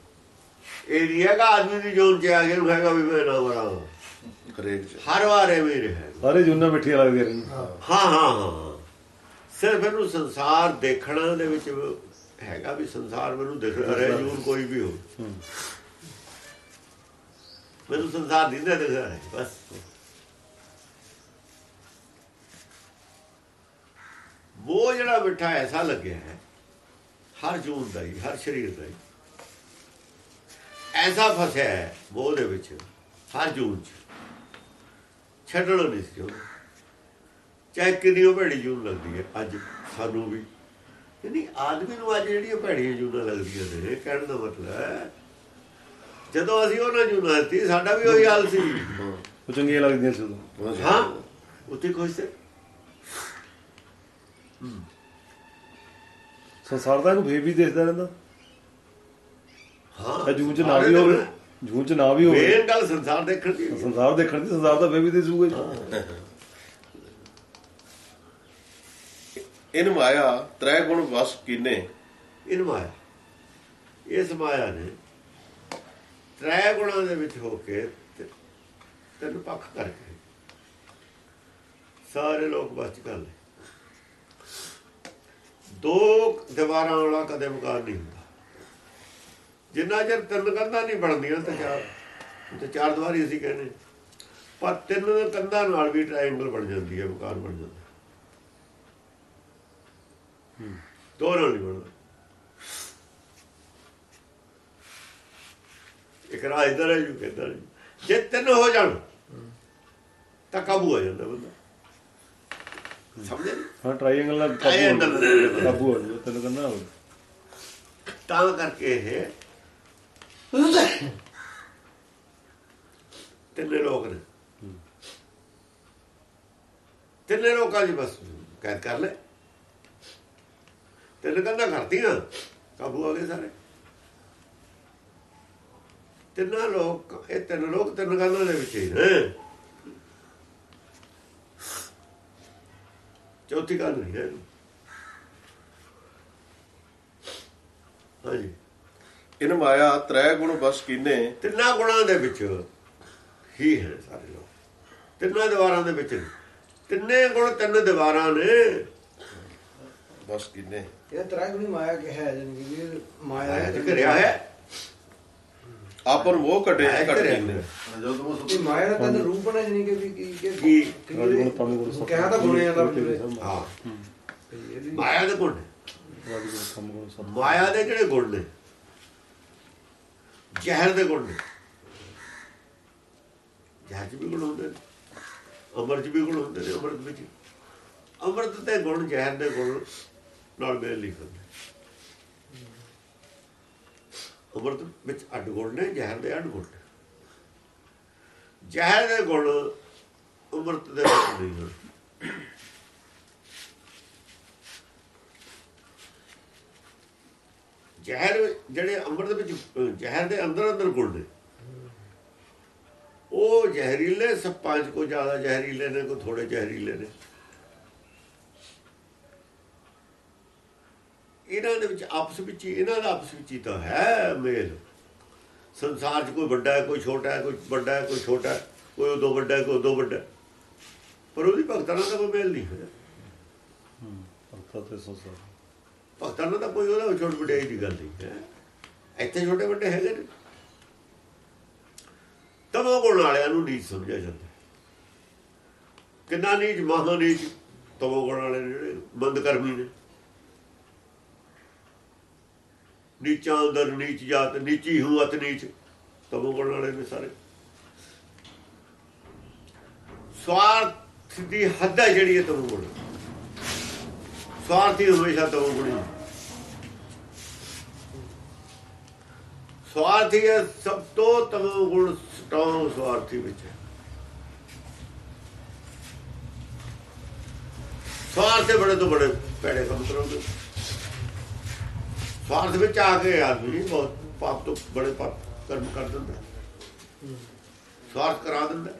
ਇਹ ਨਹੀਂ ਹੈਗਾ ਆਦਮੀ ਦੀ ਜੋਨ ਚ ਆ ਕੇ ਹੈਗਾ ਵੀ ਮੈਂ ਨਾ ਹਰੇਕ ਚ। ਹਰ ਵਾਰ ਐਵੇਂ ਹੀ ਰਿਹਾ ਸਾਰੇ ਜੁਨਾ ਮਿੱਠੀਆਂ ਲੱਗਦੀਆਂ ਰਹਿੰਦੀਆਂ। ਹਾਂ। ਹਾਂ ਹਾਂ ਸਿਰਫ ਇਹਨੂੰ ਸੰਸਾਰ ਦੇਖਣਾ ਦੇ ਵਿੱਚ ਹੈਗਾ ਵੀ ਸੰਸਾਰ ਮੈਨੂੰ ਦਿਖਦਾ ਰਿਹਾ ਜੂਨ ਕੋਈ ਵੀ ਹੋ। ਮੈਨੂੰ ਸੰਸਾਰ ਦਿੰਦਾ ਦਿਖਦਾ ਹੈ ਬਸ। ਉਹ ਜਿਹੜਾ ਮਿੱਠਾ ਐਸਾ ਲੱਗਿਆ ਹੈ ਹਰ ਜੂਨ ਦਾ ਹੀ ਹਰ ਸਰੀਰ ਦਾ ਹੀ। ਐਸਾ ਫਸਿਆ ਹੈ ਮੋਹ ਦੇ ਵਿੱਚ ਹਰ ਜੂਨ ਚ। ਛੱਡਣਾ ਨਹੀਂ ਸੀ ਉਹਨੂੰ ਚਾਹੇ ਕਿੰਨੀ ਉਹ ਭੈੜੀ ਜੂਨ ਲੱਗਦੀ ਹੈ ਅੱਜ ਸਾਨੂੰ ਵੀ। ਨਹੀਂ ਆਦਮੀ ਨੂੰ ਅੱਜ ਜਿਹੜੀਆਂ ਭੈੜੀਆਂ ਜੂਨਾਂ ਲੱਗਦੀਆਂ ਨੇ ਕਹਿਣ ਦਾ ਮਤਲਬ ਜਦੋਂ ਅਸੀਂ ਉਹਨਾਂ ਜੂਨਾਂ ਸੀ ਸਾਡਾ ਵੀ ਉਹੀ ਹਾਲ ਸੀ। ਉਹ ਚੰਗੀਆਂ ਲੱਗਦੀਆਂ ਸੀ ਉਦੋਂ। ਹਾਂ ਉੱਥੇ ਕੋਈ ਸੇ। ਸੰਸਾਰ ਦਾ ਇਹਨੂੰ ਫੇਰ ਵੀ ਦੇਖਦਾ ਰਹਿੰਦਾ। ਹਾਂ। ਚ ਨਾ ਵੀ ਹੋਵੇ। ਜੂਨ ਚ ਨਾ ਵੀ ਹੋਵੇ। ਮੇਨ ਗੱਲ ਸੰਸਾਰ ਦੇਖਣ ਦੀ। ਸੰਸਾਰ ਦੇਖਣ ਦੀ ਸੰਸਾਰ ਦਾ ਫੇਰ ਵੀ ਦੇਸੂਗਾ ਜੀ ਇਨ ਮਾਇਆ ਤ੍ਰੈ ਗੁਣ ਵਸ ਕੀਨੇ? ਇਹ ਮਾਇਆ। ਇਸ ਮਾਇਆ ਨੇ ਤ੍ਰੈ ਗੁਣਾਂ ਦੇ ਵਿੱਚ ਹੋ ਕੇ ਤਿੰਨ ਪੱਖ ਕਰਕੇ ਸਾਰੇ ਲੋਕ ਬਸ ਚ ਕਰ ਲਏ ਦੋ ਦੀਵਾਰਾਂ ਵਾਲਾ ਕਦੇ ਮੁਕਾਰ ਨਹੀਂ ਹੁੰਦਾ। ਜਿੰਨਾ ਚਿਰ ਤਿੰਨ ਕੰਧਾਂ ਨਹੀਂ ਬਣਦੀਆਂ ਤੇ ਚਾਰ ਤੇ ਚਾਰ ਦੀਵਾਰੀ ਅਸੀਂ ਕਹਿੰਦੇ ਪਰ ਤਿੰਨ ਕੰਧਾਂ ਨਾਲ ਵੀ ਟ੍ਰਾਇੰਗਲ ਬਣ ਜਾਂਦੀ ਹੈ ਮੁਕਾਰ ਬਣ ਜਾਂਦਾ ਦੋ ਨਾਲ ਨਹੀਂ ਬਣਦਾ। ਇੱਕ ਰਾਹ ਇਧਰ ਹੈ ਜੂ ਕਿਧਰ ਜੇ ਤਿੰਨ ਹੋ ਜਾਣ ਤਾਂ ਕਾਬੂ ਹੋ ਜਾਂਦਾ ਬੰਦਾ। ਸਮਝੇ? ਹਾਂ ਟ੍ਰਾਇੰਗਲ ਨਾਲ ਕਾਬੂ ਹੋ ਜਾਊਗਾ ਤੈਨੂੰ ਕਹਿੰਦਾ ਹੋਵੇ ਤਾਂ ਕਰਕੇ ਇਹ ਤਿੰਨੇ ਲੋਕ ਨੇ ਤਿੰਨੇ ਲੋਕਾਂ ਦੀ ਬਸ ਕੈਦ ਕਰ ਲੈ ਤਿੰਨ ਕੰਧਾਂ ਕਰਤੀਆਂ ਕਾਬੂ ਆ ਗਏ ਸਾਰੇ ਤਿੰਨਾਂ ਲੋਕ ਇਹ ਤਿੰਨ ਲੋਕ ਤਿੰਨ ਕੰਧਾਂ ਦੇ ਵਿੱਚ ਹੀ ਨੇ ਚੌਥੀ ਗੱਲ ਨਹੀਂ ਹੈ ਹਾਂਜੀ ਇਨ ਮਾਇਆ ਤ੍ਰੈ ਗੁਣ ਵਸ ਕੀਨੇ। ਤਿੰਨਾਂ ਗੁਣਾਂ ਦੇ ਵਿੱਚ ਹੀ ਹੈ ਸਾਰੇ ਲੋਕ। ਤਿੰਨਾਂ ਦੀਵਾਰਾਂ ਦੇ ਵਿੱਚ ਨੇ। ਤਿੰਨੇ ਗੁਣ ਤਿੰਨ ਦੀਵਾਰਾਂ ਨੇ। ਬਸ ਕਿੰਨੇ। ਇਹ ਤਰਾਗੁਣੀ ਮਾਇਆ ਕਿ ਹੈ ਜਾਨੀ ਕਿ ਇਹ ਮਾਇਆ ਆਇਆ ਹੈ ਤੇ ਘਰਿਆ ਹੈ। ਘਟੇ ਆਇਆ ਘਟ ਘਰਿਆ ਕਿੰਨੇ ਇਹ ਮਾਇਆ ਦਾ ਤਨ ਰੂਪ ਬਣਾ ਜਾਨੀ ਕਿ ਵੀ ਕੀ ਕੀ? ਕਿ ਰਾਜਗੁਣ ਤਮ ਗੁਣ ਸਭ ਕਹਿਆ ਤਾਂ ਗੁਣੇ ਜਾਂਦਾ ਵੀ। ਹਾਂ। ਮਾਇਆ ਦੇ ਗੁਣ ਨੇ। ਗੁਣ ਮਾਇਆ ਦੇ ਜਿਹੜੇ ਗੁਣ ਨੇ? ਜ਼ਹਿਰ ਦੇ ਗੁਣ ਨੇ। ਜ਼ਹਿਰ 'ਚ ਵੀ ਗੁਣ ਹੁੰਦੇ ਨੇ ਅੰਮ੍ਰਿਤ ਵੀ ਗੁਣ ਹੁੰਦੇ ਨੇ ਅੰਮ੍ਰਿਤ ਵਿੱਚ। ਅੰਮ੍ਰਿਤ ਤੇ ਗੁਣ, ਜ਼ਹਿਰ ਦੇ ਗੁਣ ਨਾਲ ਮੇਲ ਨਹੀਂ ਖਾਂਦੇ ਅੰਮ੍ਰਿਤ ਵਿੱਚ ਅੱਡ ਗੁਣ ਨੇ, ਜ਼ਹਿਰ ਦੇ ਅੱਡ ਗੁਣ ਨੇ। ਜ਼ਹਿਰ ਦੇ ਗੁਣ ਅੰਮ੍ਰਿਤ ਦੇ ਵਿੱਚ ਨਹੀਂ ਹਨ ਜ਼ਹਿਰ ਜਿਹੜੇ ਅੰਮ੍ਰਿਤ ਵਿੱਚ ਜ਼ਹਿਰ ਦੇ ਅੰਦਰ ਅੰਦਰ ਗੁਣ ਨੇ। ਉਹ ਜ਼ਹਿਰੀਲੇ ਸੱਪਾਂ ਪੰਜ ਕੋਈ ਜ਼ਿਆਦਾ ਜ਼ਹਿਰੀਲੇ ਨੇ, ਕੋਈ ਥੋੜੇ ਜ਼ਹਿਰੀਲੇ ਨੇ। ਇਹਨਾਂ ਦੇ ਵਿੱਚ ਆਪਸ ਵਿੱਚ ਹੀ, ਇਹਨਾਂ ਦਾ ਆਪਸ ਵਿੱਚ ਹੀ ਤਾਂ ਹੈ ਮੇਲ। ਸੰਸਾਰ 'ਚ ਕੋਈ ਵੱਡਾ ਹੈ, ਕੋਈ ਛੋਟਾ ਹੈ, ਕੋਈ ਵੱਡਾ ਹੈ, ਕੋਈ ਛੋਟਾ ਹੈ, ਕੋਈ ਉਦੋਂ ਵੱਡਾ ਹੈ, ਕੋਈ ਉਦੋਂ ਵੱਡਾ ਪਰ ਉਹਦੀ ਭਗਤਾਂ ਨਾਲ ਤਾਂ ਕੋਈ ਮੇਲ ਨਹੀਂ ਹੋਇਆ। ਅਰਥਾ ਤੇ ਸੰਸਾਰ। ਭਗਤਾਂ ਨੂੰ ਤਾਂ ਕੋਈ ਉਹਦਾ ਛੋਟ ਵਡਿਆਈ ਦੀ ਗੱਲ ਨਹੀਂ, ਹੈ? ਇੱਥੇ ਛੋਟੇ ਵੱਡੇ ਹੈਗੇ ਨੇ। ਤਮੋ ਗੁਣ ਵਾਲਿਆਂ ਨੂੰ ਨੀਚ ਸਮਝਿਆ ਜਾਂਦਾ ਕਿੰਨਾ ਨੀਚ ਮਹਾ ਨੀਚ ਤਮੋ ਗੁਣ ਵਾਲੇ ਨੇ ਜਿਹੜੇ ਬੰਦ ਕਰਮੀ ਨੇ। ਨੀਚਾਂ ਅੰਦਰ ਨੀਚ ਜਾਤ, ਨੀਚੀ ਹੂੰ ਅਤ ਨੀਚ ਤਮੋ ਗੁਣ ਵਾਲੇ ਨੇ ਸਾਰੇ। ਸਵਾਰਥ ਦੀ ਹੱਦ ਹੈ ਜਿਹੜੀ ਹੈ ਤਮੋ ਗੁਣ ਸਵਾਰਥੀ ਹਮੇਸ਼ਾ ਤਮੋ ਗੁਣੀ ਸਵਾਰਥੀ ਹੈ, ਸਭ ਤੋਂ ਤਮੋ ਗੁਣ ਸਟਰੋਂਗ ਸਵਾਰਥੀ ਵਿੱਚ ਹੈ। ਸਵਾਰਥ ਬੜੇ ਤੋਂ ਬੜੇ ਪੈੜੇ ਕੰਮ ਕਰੋਗੇ ਸਵਾਰਥ ਵਿੱਚ ਆ ਕੇ ਆਦਮੀ ਬਹੁਤ ਪਾਪ ਤੋਂ ਬੜੇ ਪਾਪ ਕਰਮ ਕਰ ਦਿੰਦਾ। ਸਵਾਰਥ ਕਰਾ ਦਿੰਦਾ।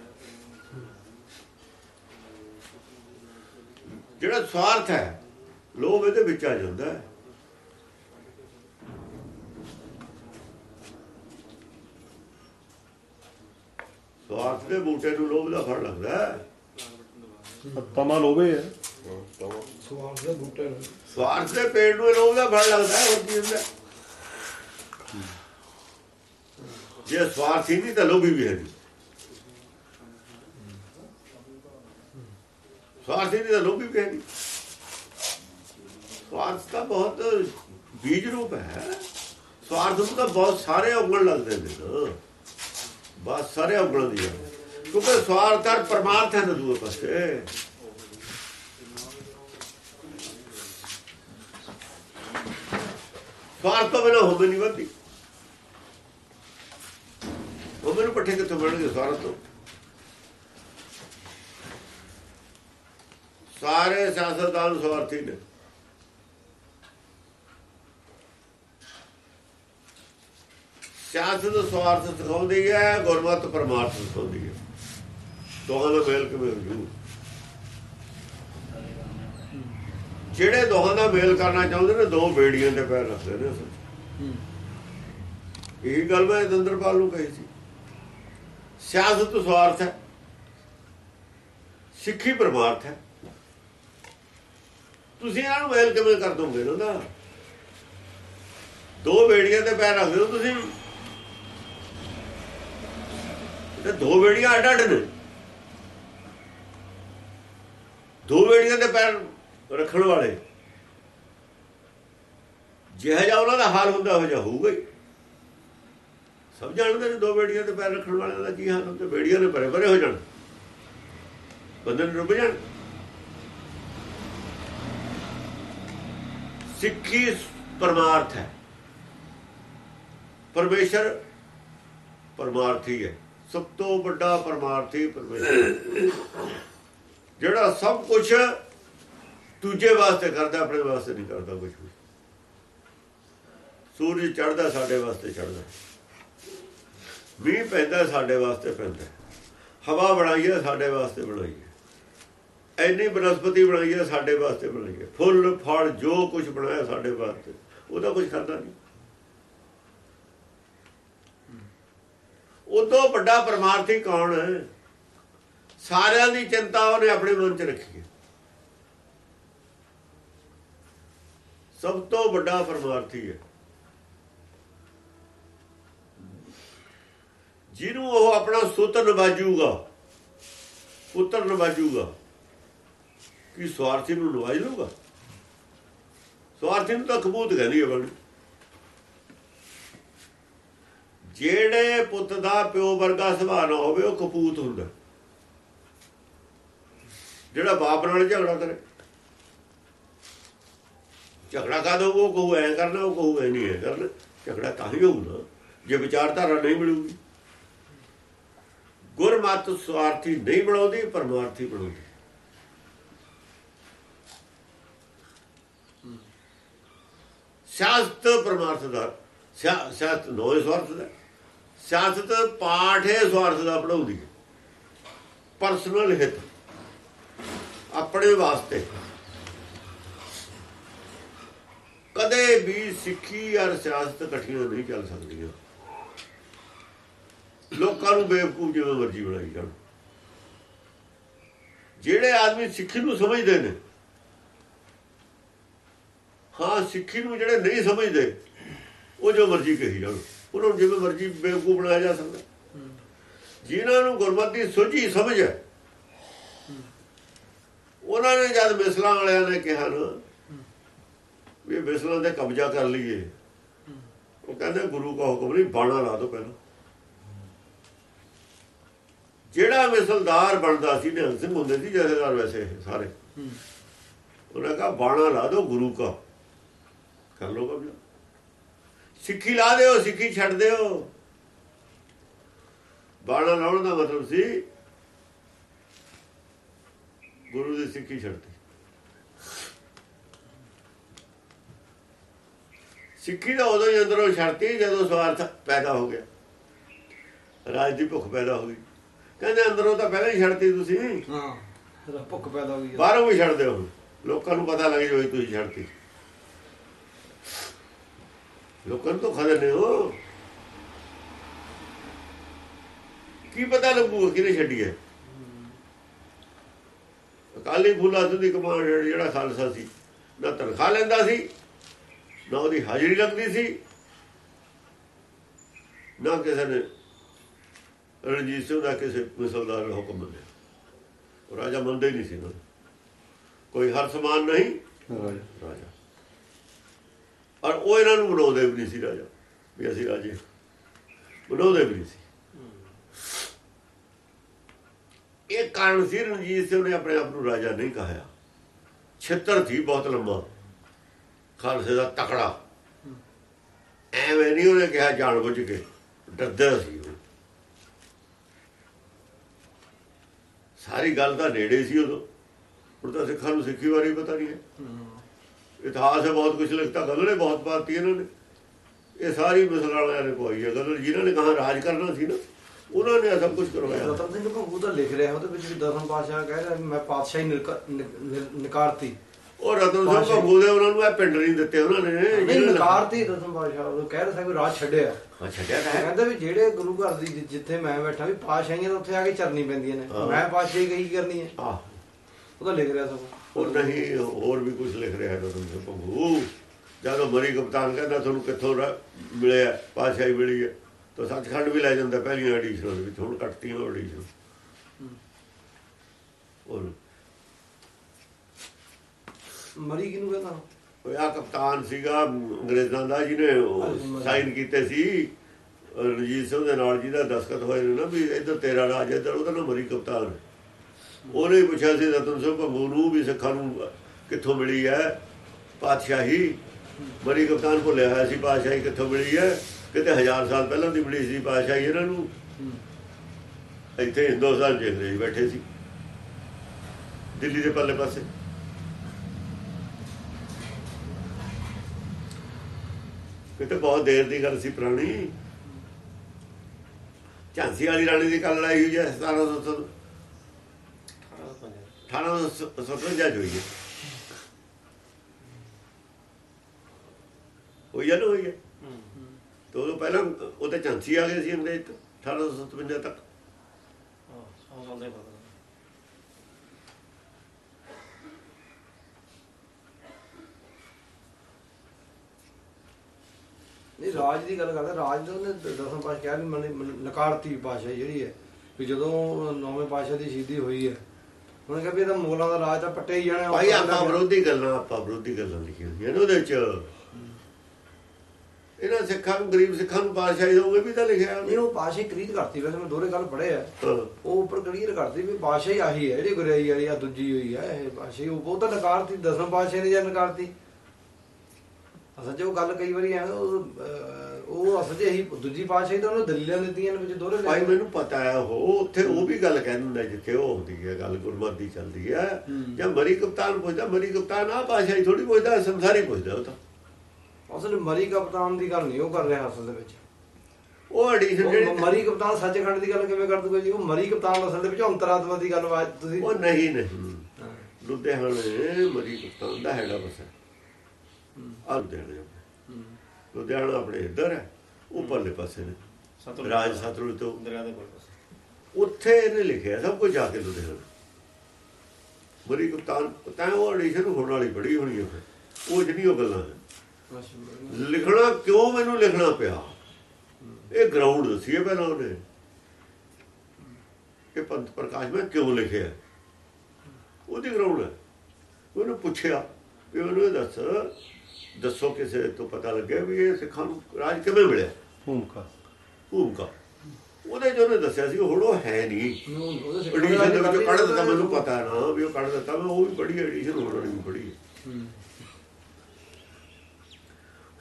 ਜਿਹੜਾ ਸਵਾਰਥ ਹੈ ਲੋਭ ਇਹਦੇ ਵਿੱਚ ਆ ਜਾਂਦਾ ਹੈ। ਸਵਾਰਥ ਦੇ ਬੂਟੇ ਨੂੰ ਲੋਭ ਦਾ ਫਲ ਲੱਗਦਾ ਹੈ। ਤਮਾ ਲੋਭੇ ਹੈ। ਸਵਾਲ ਦੇ ਬੂਟੇ ਨੂੰ। ਸਵਾਰਥ ਦੇ ਪੇੜ ਨੂੰ ਲੋਭ ਦਾ ਫਲ ਲੱਗਦਾ ਹੈ ਹੋਰ ਕੀ ਹੁੰਦਾ ਜੇ ਸਵਾਰਥ ਹੀ ਨਹੀਂ ਤਾਂ ਲੋਭੀ ਵੀ ਹੈ ਨਹੀਂ। ਸਵਾਰਥ ਨਹੀਂ ਤਾਂ ਲੋਭੀ ਵੀ ਹੈ ਨਹੀਂ। ਸਵਾਰਥ ਤਾਂ ਬਹੁਤ ਬੀਜ ਰੂਪ ਹੈ। ਸਵਾਰਥ ਨੂੰ ਤਾਂ ਬਹੁਤ ਸਾਰੇ ਔਗਣ ਲੱਗਦੇ ਨੇ ਨਾ ਸਾਰੇ ਔਗਣਾਂ ਦੀ ਹੈ। ਕਿਉਂਕਿ ਸਵਾਰਥ ਹਰ ਪਰਮਾਰਥ ਹੈ ਦੂਏ ਪਾਸੇ। ਸਵਾਰਥ ਤੋਂ ਬਿਨਾਂ ਹੋਵੇ ਨਹੀਂ ਵੱਧਦੀ। ਉਹ ਮੈਨੂੰ ਪੱਠੇ ਕਿੱਥੋਂ ਮਿਲਣਗੇ ਸਵਾਰਥ ਤੋਂ? ਸਾਰੇ ਸਿਆਸਤਦਾਨ ਸਵਾਰਥੀ ਨੇ। ਸਿਆਸਤ ਸਵਾਰਥ ਸਿਖਾਉਂਦੀ ਹੈ ਗੁਰਮਤ ਪਰਮਾਰਥ ਸਿਖਾਉਂਦੀ ਹੈ। ਦੋਹਾਂ ਦਾ ਮੇਲ ਕਿਵੇਂ ਹੋ ਜੂ? ਜਿਹੜੇ ਦੋਹਾਂ ਦਾ ਮੇਲ ਕਰਨਾ ਚਾਹੁੰਦੇ ਨੇ ਦੋ ਬੇੜੀਆਂ ਦੇ ਪੈਰ ਰੱਖਦੇ ਨੇ। ਇਹੀ ਗੱਲ ਮੈਂ ਦੰਦਰਪਾਲ ਨੂੰ ਕਹੀ ਸੀ। ਸਿਆਸਤ ਸਵਾਰਥ ਹੈ। ਸਿੱਖੀ ਪਰਮਾਰਥ ਹੈ। ਤੁਸੀਂ ਇਹਨਾਂ ਨੂੰ ਮੇਲ ਕਿਵੇਂ ਕਰ ਦੋਗੇ ਨਾ? ਦਾ ਦੋ ਬੇੜੀਆਂ ਦੇ ਪੈਰ ਰੱਖਦੇ ਹੋ ਤੁਸੀਂ ਤੇ ਦੋ ਬੇੜੀਆਂ ਅੱਡ ਅੱਡ ਨੇ। ਦੋ ਬੇੜੀਆਂ ਦੇ ਪੈਰ ਰੱਖਣ ਵਾਲੇ। ਜਿਹੜਾ ਜਿਹਾ ਉਹਨਾਂ ਦਾ ਹਾਲ ਹੁੰਦਾ ਹੋ ਜਾ ਹੋਊਗਾ ਹੀ। ਸਭ ਜਾਣਦੇ ਨੇ ਦੋ ਬੇੜੀਆਂ ਦੇ ਪੈਰ ਰੱਖਣ ਵਾਲਿਆਂ ਦਾ ਕੀ ਹਾਲ ਹੁੰਦਾ? ਬੇੜੀਆਂ ਨੇ ਪਰੇ ਪਰੇ ਹੋ ਜਾਣ। ਬੰਦੇ ਨੂੰ ਡੁੱਬ ਜਾਣ। ਸਿੱਖੀ ਪਰਮਾਰਥ ਹੈ। ਪਰਮੇਸ਼ਰ ਪਰਮਾਰਥੀ ਹੈ। ਸਭ ਤੋਂ ਵੱਡਾ ਪਰਮਾਰਥੀ ਪਰਮੇਸ਼ਰ। ਜਿਹੜਾ ਸਭ ਕੁਝ ਦੂਜੇ ਵਾਸਤੇ ਕਰਦਾ, ਆਪਣੇ ਵਾਸਤੇ ਨਹੀਂ ਕਰਦਾ ਕੁਝ ਵੀ। ਸੂਰਜ ਚੜਦਾ ਸਾਡੇ ਵਾਸਤੇ ਚੜਦਾ ਮੀਂਹ ਪੈਂਦਾ, ਸਾਡੇ ਵਾਸਤੇ ਪੈਂਦਾ। ਹਵਾ ਬਣਾਈ ਹੈ, ਸਾਡੇ ਵਾਸਤੇ ਬਣਾਈ ਹੈ। ਐਨੀ ਬਨਸਪਤੀ ਬਣਾਈ ਹੈ, ਸਾਡੇ ਵਾਸਤੇ ਬਣਾਈ ਹੈ। ਫੁੱਲ, ਫਲ, ਜੋ ਕੁਝ ਬਣਾਇਆ, ਸਾਡੇ ਵਾਸਤੇ। ਉਹਦਾ ਕੁਝ ਕਰਦਾ ਨਹੀਂ। ਉਦੋਂ ਵੱਡਾ ਪਰਮਾਰਥੀ ਕੌਣ ਹੈ? ਸਾਰਿਆਂ ਦੀ ਚਿੰਤਾ ਉਹਨੇ ਆਪਣੇ ਮਨ 'ਚ ਰੱਖੀ ਹੈ। ਸਭ ਤੋਂ ਵੱਡਾ ਪਰਮਾਰਥੀ ਹੈ। ਜਿਹਨੂੰ ਉਹ ਆਪਣਾ ਸੁੱਤ ਨਵਾਜੂਗਾ ਪੁੱਤਰ ਨਵਾਜੂਗਾ ਕਿ ਸਵਾਰਥੀ ਨੂੰ ਨਵਾਜ ਲੂਗਾ ਸਵਾਰਥੀ ਨੂੰ ਤਾਂ ਕਬੂਤ ਕਹਿੰਦੀ ਹੈ ਬਣ ਜਿਹੜੇ ਪੁੱਤ ਦਾ ਪਿਓ ਵਰਗਾ ਸੁਭਾਅ ਨਾ ਹੋਵੇ, ਉਹ ਕਪੂਤ ਹੁੰਦਾ। ਜਿਹੜਾ ਬਾਪ ਨਾਲ ਝਗੜਾ ਕਰੇ। ਝਗੜਾ ਕਾ ਦੋ ਉਹ ਕਹੂ, ਐ ਕਰਨਾ, ਉਹ ਕਹੂ, ਐ ਨਹੀਂ ਐ ਕਰਨਾ। ਝਗੜਾ ਤਾਂ ਹੀ ਹੋਊਗਾ, ਜੇ ਵਿਚਾਰਧਾਰਾ ਨਹੀਂ ਮਿਲੂਗੀ। ਗੁਰਮਤ ਸਵਾਰਥੀ ਨਹੀਂ ਬਣਾਉਂਦੀ, ਪਰਮਾਰਥੀ ਬਣਾਉਂਦੀ। ਸਿਆਸਤ ਪਰਮਾਰਥ ਦਾ ਸਿਆਸਤ ਨੋਏ ਸਵਾਰਥ ਦਾ। ਸਿਆਸਤ ਪਾਠ ਹੈ, ਸਵਾਰਥ ਦਾ ਪੜਾਉਂਦੀ ਹੈ। ਪਰਸਨਲ ਹਿੱਤ। ਆਪਣੇ ਵਾਸਤੇ। ਕਦੇ ਵੀ ਸਿੱਖੀ ਔਰ ਸਿਆਸਤ ਇਕੱਠੀਆਂ ਨਹੀਂ ਚੱਲ ਸਕਦੀਆਂ। ਲੋਕਾਂ ਨੂੰ ਬੇਵਕੂਫ ਜਿਵੇਂ ਮਰਜ਼ੀ ਬਣਾਈ ਜਾਣ। ਜਿਹੜੇ ਆਦਮੀ ਸਿੱਖੀ ਨੂੰ ਸਮਝਦੇ ਨੇ, ਹਾਂ, ਸਿੱਖੀ ਨੂੰ ਜਿਹੜੇ ਨਹੀਂ ਸਮਝਦੇ, ਉਹ ਜੋ ਮਰਜ਼ੀ ਕਹੀ ਜਾਣ। ਉਹਨਾਂ ਨੂੰ ਜਿਵੇਂ ਮਰਜ਼ੀ ਬੇਵਕੂਫ ਬਣਾਇਆ ਜਾ ਸਕਦਾ। ਜਿਨ੍ਹਾਂ ਨੂੰ ਗੁਰਮਤਿ ਦੀ ਸੋਝੀ ਸਮਝ ਹੈ, ਉਹਨਾਂ ਨੇ ਜਦ ਮਿਸਲਾਂ ਵਾਲਿਆਂ ਨੇ ਕਿਹਾ ਨਾ, ਵੀ ਮਿਸਲਾਂ ਤੇ ਕਬਜ਼ਾ ਕਰ ਲਈਏ, ਉਹ ਕਹਿੰਦੇ ਗੁਰੂ ਦਾ ਹੁਕਮ ਨਹੀਂ, ਬਾਣਾ ਲਾ ਦੋ ਪਹਿਲਾਂ। ਜਿਹੜਾ ਮਿਸਲਦਾਰ ਬਣਦਾ ਸੀ, ਨਿਹੰਗ ਸਿੰਘ ਹੁੰਦੇ ਸੀ ਜਥੇਦਾਰ ਵੈਸੇ ਸਾਰੇ, ਉਹਨਾਂ ਕਹਾ, ਬਾਣਾ ਲਾ ਦੋ ਗੁਰੂ ਦਾ ਕਰ ਲੋ ਕਬਜ਼ਾ। ਸਿੱਖੀ ਲਾ ਦਿਓ ਸਿੱਖੀ ਛੱਡ ਦਿਓ। ਬਾਣਾ ਲਾਉਣ ਦਾ ਮਤਲਬ ਸੀ ਗੁਰੂ ਦੀ ਸਿੱਖੀ ਛੱਡਤੀ। ਸਿੱਖੀ ਦਾ ਉਦੋਂ ਹੀ ਅੰਦਰੋਂ ਛੱਡਤੀ ਜਦੋਂ ਸਵਾਰਥ ਪੈਦਾ ਹੋ ਗਿਆ। ਰਾਜ ਦੀ ਭੁੱਖ ਪੈਦਾ ਹੋ ਗਈ। ਕਹਿੰਦੇ ਅੰਦਰੋਂ ਤਾਂ ਪਹਿਲਾਂ ਹੀ ਛੱਡਤੀ ਤੁਸੀਂ। ਹਾਂ ਭੁੱਖ ਪੈਦਾ ਹੋ ਗਈ। ਬਾਹਰੋਂ ਵੀ ਛੱਡ ਦਿਓ। ਲੋਕਾਂ ਨੂੰ ਪਤਾ ਲੱਗ ਜਾਵੇ ਤੁਸੀਂ ਛੱਡਤੀ। ਲੋਕਾਂ ਨੂੰ ਤਾਂ ਖਦਰ ਨਹੀਂ ਹੋ। ਕੀ ਪਤਾ ਲੱਗੂ ਕਿਹਨੇ ਛੱਡੀ ਹੈ? ਅਕਾਲੀ ਫੂਲਾ ਦੀ ਕਮਾਂਡ ਜਿਹੜਾ ਖਾਲਸਾ ਸੀ। ਨਾ ਤਨਖਾਹ ਲੈਂਦਾ ਸੀ ਨਾ ਉਹਦੀ ਹਾਜ਼ਰੀ ਲੱਗਦੀ ਸੀ। ਨਾ ਕਿਸੇ ਨੇ ਰਣਜੀਤ ਸਿੰਘ ਦਾ ਕਿਸੇ ਮਿਸਲਦਾਰ ਨੂੰ ਹੁਕਮ ਮੰਨਿਆ। ਰਾਜਾ ਮੰਨਦਾ ਨਹੀਂ ਸੀ ਨਾ। ਕੋਈ ਹਰ ਸਮਾਨ ਨਹੀਂ। ਰਾਜਾ। ਔਰ ਉਹ ਇਹਨਾਂ ਨੂੰ ਬਣਾਉਂਦੇ ਵੀ ਨਹੀਂ ਸੀ ਰਾਜਾ, ਵੀ ਅਸੀਂ ਰਾਜੇ। ਬਣਾਉਂਦੇ ਵੀ ਨਹੀਂ ਸੀ। ਇਹ ਕਾਰਨ ਸੀ ਰਣਜੀਤ ਸਿੰਘ ਨੇ ਆਪਣੇ ਆਪ ਨੂੰ ਰਾਜਾ ਨਹੀਂ ਕਹਾਇਆ। ਛੇਤਰ ਸੀ, ਬਹੁਤ ਲੰਮਾ ਖਾਲਸੇ ਦਾ ਤਕੜਾ। ਐਵੇਂ ਨਹੀਂ ਉਹਨੇ ਕਿਹਾ ਜਾਣ ਬੁੱਝ ਕੇ, ਡਰਦਾ ਸੀ ਉਹ। ਸਾਰੀ ਗੱਲ ਤਾਂ ਨੇੜੇ ਸੀ ਉਦੋਂ। ਹੁਣ ਤਾਂ ਸਿੱਖਾਂ ਨੂੰ ਸਿੱਖੀ ਬਾਰੇ ਪਤਾ ਨਹੀਂ ਹੈ। ਇਤਿਹਾਸ ਹੈ ਬਹੁਤ ਕੁਝ ਲਿਖਤਾ ਗੱਲ ਨੇ ਬਹੁਤ ਪਾਤੀ ਇਹਨਾਂ ਨੇ। ਇਹ ਸਾਰੀ ਮਿਸਲ ਵਾਲਿਆਂ ਨੇ ਕੋਈ ਹੈ ਗੱਲ ਜਿਨ੍ਹਾਂ ਨੇ ਕਹਾ ਰਾਜ ਕਰਨਾ ਸੀ ਨਾ ਉਹਨਾਂ ਨੇ ਸਭ ਕੁਝ ਕਰਵਾਇਆ। ਰਤਨ ਸਿੰਘ ਭੰਗੂ ਤਾਂ ਲਿਖ ਰਿਹਾ ਉਹਦੇ ਵਿੱਚ ਵੀ ਦਸਮ ਪਾਤਸ਼ਾਹ ਕਹਿ ਰਿਹਾ ਮੈਂ ਪਾਤਸ਼ਾਹੀ ਨਿਕਾਰਤੀ। ਉਹ ਰਤਨ ਸਿੰਘ ਭੰਗੂ ਦੇ ਉਹਨਾਂ ਨੂੰ ਇਹ ਪਿੰਡ ਨਹੀਂ ਦਿੱਤੇ ਉਹਨਾਂ ਨੇ ਨਹੀਂ ਜਿਹਨਾਂ ਨਿਕਾਰਤੀ ਦਸਮ ਪਾਤਸ਼ਾਹ ਉਹ ਕਹਿ ਰਿਹਾ ਸੀ ਰਾਜ ਛੱਡਿਆ। ਛੱਡਿਆ ਤਾਂ ਕਹਿੰਦਾ ਵੀ ਜਿਹੜੇ ਗੁਰੂ ਘਰ ਦੀ ਜਿੱਥੇ ਮੈਂ ਬੈਠਾ ਵੀ ਪਾਤਸ਼ਾਹੀਆਂ ਤਾਂ ਉੱਥੇ ਆ ਕੇ ਚਰਨੀ ਪੈਂਦੀਆਂ ਨੇ। ਮੈਂ ਪਾਤਸ਼ਾਹੀ ਕੀ ਕਰਨੀ ਹੈ। ਆਹ। ਉਹ ਤਾਂ ਲਿਖ ਰਿਹਾ ਸਭ ਉਹ ਨਹੀਂ ਹੋਰ ਵੀ ਕੁਝ ਲਿਖ ਰਿਹਾ ਹੈ ਸਿੰਘ ਭੰਗੂ ਜਦੋਂ ਮਰੀ ਕਪਤਾਨ ਕਹਿੰਦਾ ਤੁਹਾਨੂੰ ਕਿੱਥੋਂ ਮਿਲਿਆ ਪਾਸ਼ਾਹੀ ਮਿਲੀ ਹੈ ਤਾਂ ਸੱਚਖੰਡ ਵੀ ਲੈ ਜਾਂਦਾ ਪਹਿਲੀਆਂ ਐਡੀਸ਼ਨ ਵਿੱਚ ਹੁਣ ਕੱਟਤੀਆਂ ਐਡੀਸ਼ਨ ਹੋਰ। ਮਰੀ ਕਿਹਨੂੰ ਕਹਿੰਦਾ? ਉਹ ਆ ਕਪਤਾਨ ਸੀਗਾ ਅੰਗਰੇਜ਼ਾਂ ਦਾ ਜਿਹਨੇ ਸਾਈਨ ਕੀਤੇ ਸੀ। ਰਣਜੀਤ ਸਿੰਘ ਦੇ ਨਾਲ ਜਿਹਦਾ ਦਸਖਤ ਹੋਏ ਨੇ ਨਾ ਵੀ ਇੱਧਰ ਤੇਰਾ ਰਾਜ ਇੱਧਰ ਉਹਦਾ ਨਾਮ ਮਰੀ ਕਪਤਾਨ ਉਹਨੇ ਪੁੱਛਿਆ ਸੀ ਰਤਨ ਸਿੰਘ ਭੰਗੂ ਨੂੰ ਵੀ ਸਿੱਖਾਂ ਨੂੰ ਕਿੱਥੋਂ ਮਿਲੀ ਹੈ ਪਾਤਸ਼ਾਹੀ ਮਰੀ ਕਪਤਾਨ ਭੁੱਲਿਆ ਹੋਇਆ ਸੀ ਪਾਤਸ਼ਾਹੀ, ਕਿੱਥੋਂ ਮਿਲੀ ਹੈ ਕਿਤੇ ਹਜ਼ਾਰ ਸਾਲ ਪਹਿਲਾਂ ਦੀ ਮਿਲੀ ਸੀ ਪਾਤਸ਼ਾਹੀ ਇਹਨਾਂ ਨੂੰ। ਇੱਥੇ ਹਿੰਦੁਸਤਾਨ ਚ ਅੰਗਰੇਜ਼ ਬੈਠੇ ਸੀ, ਦਿੱਲੀ ਦੇ ਪਰਲੇ ਪਾਸੇ। ਕਿਤੇ ਬਹੁਤ ਦੇਰ ਦੀ ਗੱਲ ਸੀ ਪੁਰਾਣੀ। ਝਾਂਸੀ ਵਾਲੀ ਰਾਣੀ ਦੀ ਗੱਲ ਲੜਾਈ ਹੋਈ ਹੈ 1700 1857 ਚ ਹੋਈ ਹੈ ਹੋਈ ਹੈ ਪਹਿਲਾਂ ਉਹ ਤੇ ਆ ਗਏ ਸੀ ਅੰਗਰੇਜ਼ 1857 ਤੱਕ ਰਾਜ ਦੀ ਗੱਲ ਕਰਦਾ, ਰਾਜ ਦੇ ਉਹਨੇ ਦਸਮ ਪਾਸ਼ਾ ਕਿਹਾ ਵੀ ਨਕਾਰਤੀ ਪਾਸ਼ਾ ਜਿਹੜੀ ਹੈ, ਵੀ ਜਦੋਂ ਨੌਵੇਂ ਪਾਸ਼ਾ ਦੀ ਸ਼ਹੀਦੀ ਹੋਈ ਹੈ ਉਹਨੇ ਕਿਹਾ ਵੀ ਇਹਦਾ ਮੁਗਲਾਂ ਦਾ ਰਾਜ ਤਾਂ ਪੱਟੇ ਹੀ ਜਾਣਾ ਭਾਈ ਆਪਾਂ ਵਿਰੋਧੀ ਗੱਲਾਂ ਆਪਾਂ ਵਿਰੋਧੀ ਗੱਲਾਂ ਲਿਖੀਆਂ ਹੋਈਆਂ ਨੇ ਉਹਦੇ ਚ। ਇਹਨਾਂ ਸਿੱਖਾਂ ਨੂੰ ਗਰੀਬ ਸਿੱਖਾਂ ਨੂੰ ਪਾਤਸ਼ਾਹੀ ਦੋਗੇ ਵੀ ਤਾਂ ਲਿਖਿਆ ਇਹਨੂੰ ਪਾਸ਼ਾ ਹੀ ਕਰੀਦ ਕਰਤੀ ਵੈਸੇ ਮੈਂ ਦੋਰੇ ਗੱਲ ਪੜ੍ਹੇ ਆ। ਉਹ ਉੱਪਰ ਕਲੀਅਰ ਕਰਦੀ ਵੀ ਪਾਸ਼ਾ ਹੀ ਆਹੀ ਹੈ ਜਿਹੜੀ ਗੁਰਿਆਈ ਵਾਲੀ ਆ ਦੂਜੀ ਹੋਈ ਹੈ ਇਹ ਪਾਸ਼ਾ ਹੀ ਉਹ ਤਾਂ ਨਕਾਰਤੀ ਦਸਮ ਪਾਸ਼ਾ ਨੇ ਜਾਂ ਨਕਾਰਤੀ। 'ਚ ਉਹ ਗੱਲ ਕਈ ਵਾਰੀ ਐ ਉਹ ਅਸਲ 'ਚ ਇਹੀ ਦੂਜੀ ਪਾਸ਼ਾ ਹੀ ਤਾਂ ਉਹਨੇ ਦਲੀਲਾਂ ਦਿੱਤੀਆਂ ਨੇ ਵਿੱਚ ਦੋਰੇ ਭਾਈ ਮੈਨੂੰ ਪਤਾ ਹੈ ਉਹ ਉੱਥੇ ਉਹ ਵੀ ਗੱਲ ਕਹਿ ਦਿੰਦਾ ਜਿੱਥੇ ਉਹ ਹੁੰਦੀ ਹੈ ਗੱਲ ਗੁਰਮਤਿ ਚੱਲਦੀ ਹੈ। ਜਾਂ ਮਰੀ ਕਪਤਾਨ ਪੁੱਛਦਾ ਮਰੀ ਕਪਤਾਨ ਆ ਪਾਤਸ਼ਾਹੀ ਥੋੜੀ ਪੁੱਛਦਾ ਸੰਸਾਰੀ ਪੁੱਛਦਾ ਉਹ ਤਾਂ। ਅਸਲ ਮਰੀ ਕਪਤਾਨ ਦੀ ਗੱਲ ਨਹੀਂ ਉਹ ਕਰ ਰਿਹਾ ਅਸਲ ਦੇ ਵਿੱਚ। ਉਹ ਐਡੀਸ਼ਨ ਜਿਹੜੀ ਮਰੀ ਕਪਤਾਨ ਸੱਚਖੰਡ ਦੀ ਗੱਲ ਕਿਵੇਂ ਕਰ ਦੂਗਾ ਜੀ? ਉਹ ਮਰੀ ਕਪਤਾਨ ਅਸਲ ਦੇ ਵਿੱਚ ਅੰਤਰਾਤਮਾ ਦੀ ਗੱਲ ਵਾ ਤੁਸੀਂ ਉਹ ਨਹੀਂ ਨਹੀਂ। ਹਾਂ। ਲੁਧਿਆਣੇ ਮਰੀ ਕਪਤਾਨ ਦਾ ਹੈਡਾ ਬਸ। ਹੈ। ਆ ਆਪਣੇ। ਲੁਧਿਆਣਾ ਆਪਣੇ ਇੱਧਰ ਹੈ ਉੱਪਰਲੇ ਪਾਸੇ ਨੇ। ਰਾਜ ਸਤਲੁਜ ਤੋਂ। ਦਰਿਆ ਦੇ ਕੋਲ ਉੱਥੇ ਇਹਨੇ ਲਿਖਿਆ ਸਭ ਕੁਝ ਜਾ ਕੇ ਲੁਧਿਆਣਾ। ਮਰੀ ਕਪਤਾਨ ਤਾਂ ਉਹ ਐਡੀਸ਼ਨ ਹੋਣ ਵਾਲੀ ਬੜੀ ਹੋਣੀ ਹੈ ਫਿਰ। ਉਹ ਜਿਹੜੀ ਉਹ ਗੱਲਾਂ ਲਿਖਣਾ ਕਿਉਂ ਮੈਨੂੰ ਲਿਖਣਾ ਪਿਆ? ਇਹ ਗਰਾਊਂਡ ਦੱਸੀਏ ਪਹਿਲਾਂ ਉਹਨੇ। ਇਹ ਪੰਥ ਪ੍ਰਕਾਸ਼ ਮੈਂ ਕਿਉਂ ਲਿਖਿਆ? ਉਹਦੀ ਗਰਾਊਂਡ ਹੈ। ਉਹਨੂੰ ਪੁੱਛਿਆ ਵੀ ਉਹਨੂੰ ਦੱਸ ਦੱਸੋ ਕਿਸੇ ਤੋਂ ਪਤਾ ਲੱਗਿਆ ਵੀ ਇਹ ਸਿੱਖਾਂ ਨੂੰ ਰਾਜ ਕਿਵੇਂ ਮਿਲਿਆ? ਭੂਮਿਕਾ। ਭੂਮਿਕਾ। ਉਹਦੇ ਜੋ ਉਹਨੇ ਦੱਸਿਆ ਸੀ ਹੁਣ ਉਹ ਹੈ ਨਹੀਂ। ਉਹਦੇ ਸਿੱਖਾਂ ਐਡੀਸ਼ਨ ਦੇ ਵਿੱਚ ਕੱਢ ਦਿੱਤਾ ਮੈਨੂੰ ਪਤਾ ਹੈ ਨਾ ਵੀ ਉਹ ਕੱਢ ਦਿੱਤਾ ਮੈਂ ਉਹ ਵੀ ਪੜ੍ਹੀ ਐਡੀਸ਼ਨ ਹੋਣ ਵਾਲੀ ਪੜ੍ਹੀ ਹੈ।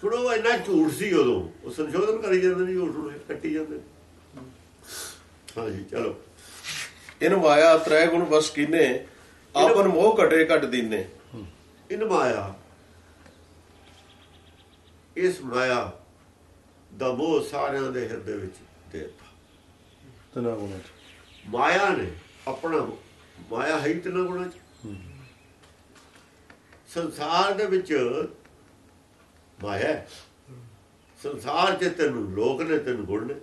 ਉਹ ਇੰਨਾ ਝੂਠ ਸੀ ਉਦੋਂ ਉਹ ਸੰਸ਼ੋਧਨ ਕਰੀ ਜਾਂਦੇ ਨੇ ਝੂਠ ਨੂੰ ਕੱਟੀ ਜਾਂਦੇ। ਨੇ। ਹਾਂਜੀ ਚਲੋ। ਇਨ ਮਾਇਆ ਤ੍ਰੈ ਗੁਣ ਵਸ ਕੀਨੇ ਆਪਨ ਮੋਹ ਘਟੇ ਘਟ ਦੀਨੇ। ਇਨ ਮਾਇਆ। ਇਸ ਮਾਇਆ ਦਾ ਮੋਹ ਸਾਰਿਆਂ ਦੇ ਹਿਰਦੇ ਵਿੱਚ ਦੇ ਦਿੱਤਾ। ਤਨਾ ਗੁਣਾ ਚ ਮਾਇਆ ਨੇ ਆਪਣਾ ਮਾਇਆ ਹੈ ਤਿੰਨਾਂ ਗੁਣਾਂ ਚ ਸੰਸਾਰ ਦੇ ਵਿੱਚ ਮਾਇਆ। ਸੰਸਾਰ ਚ ਤੈਨੂੰ ਲੋਕ ਨੇ ਤੈਨੂੰ ਗੁਣ ਨੇ।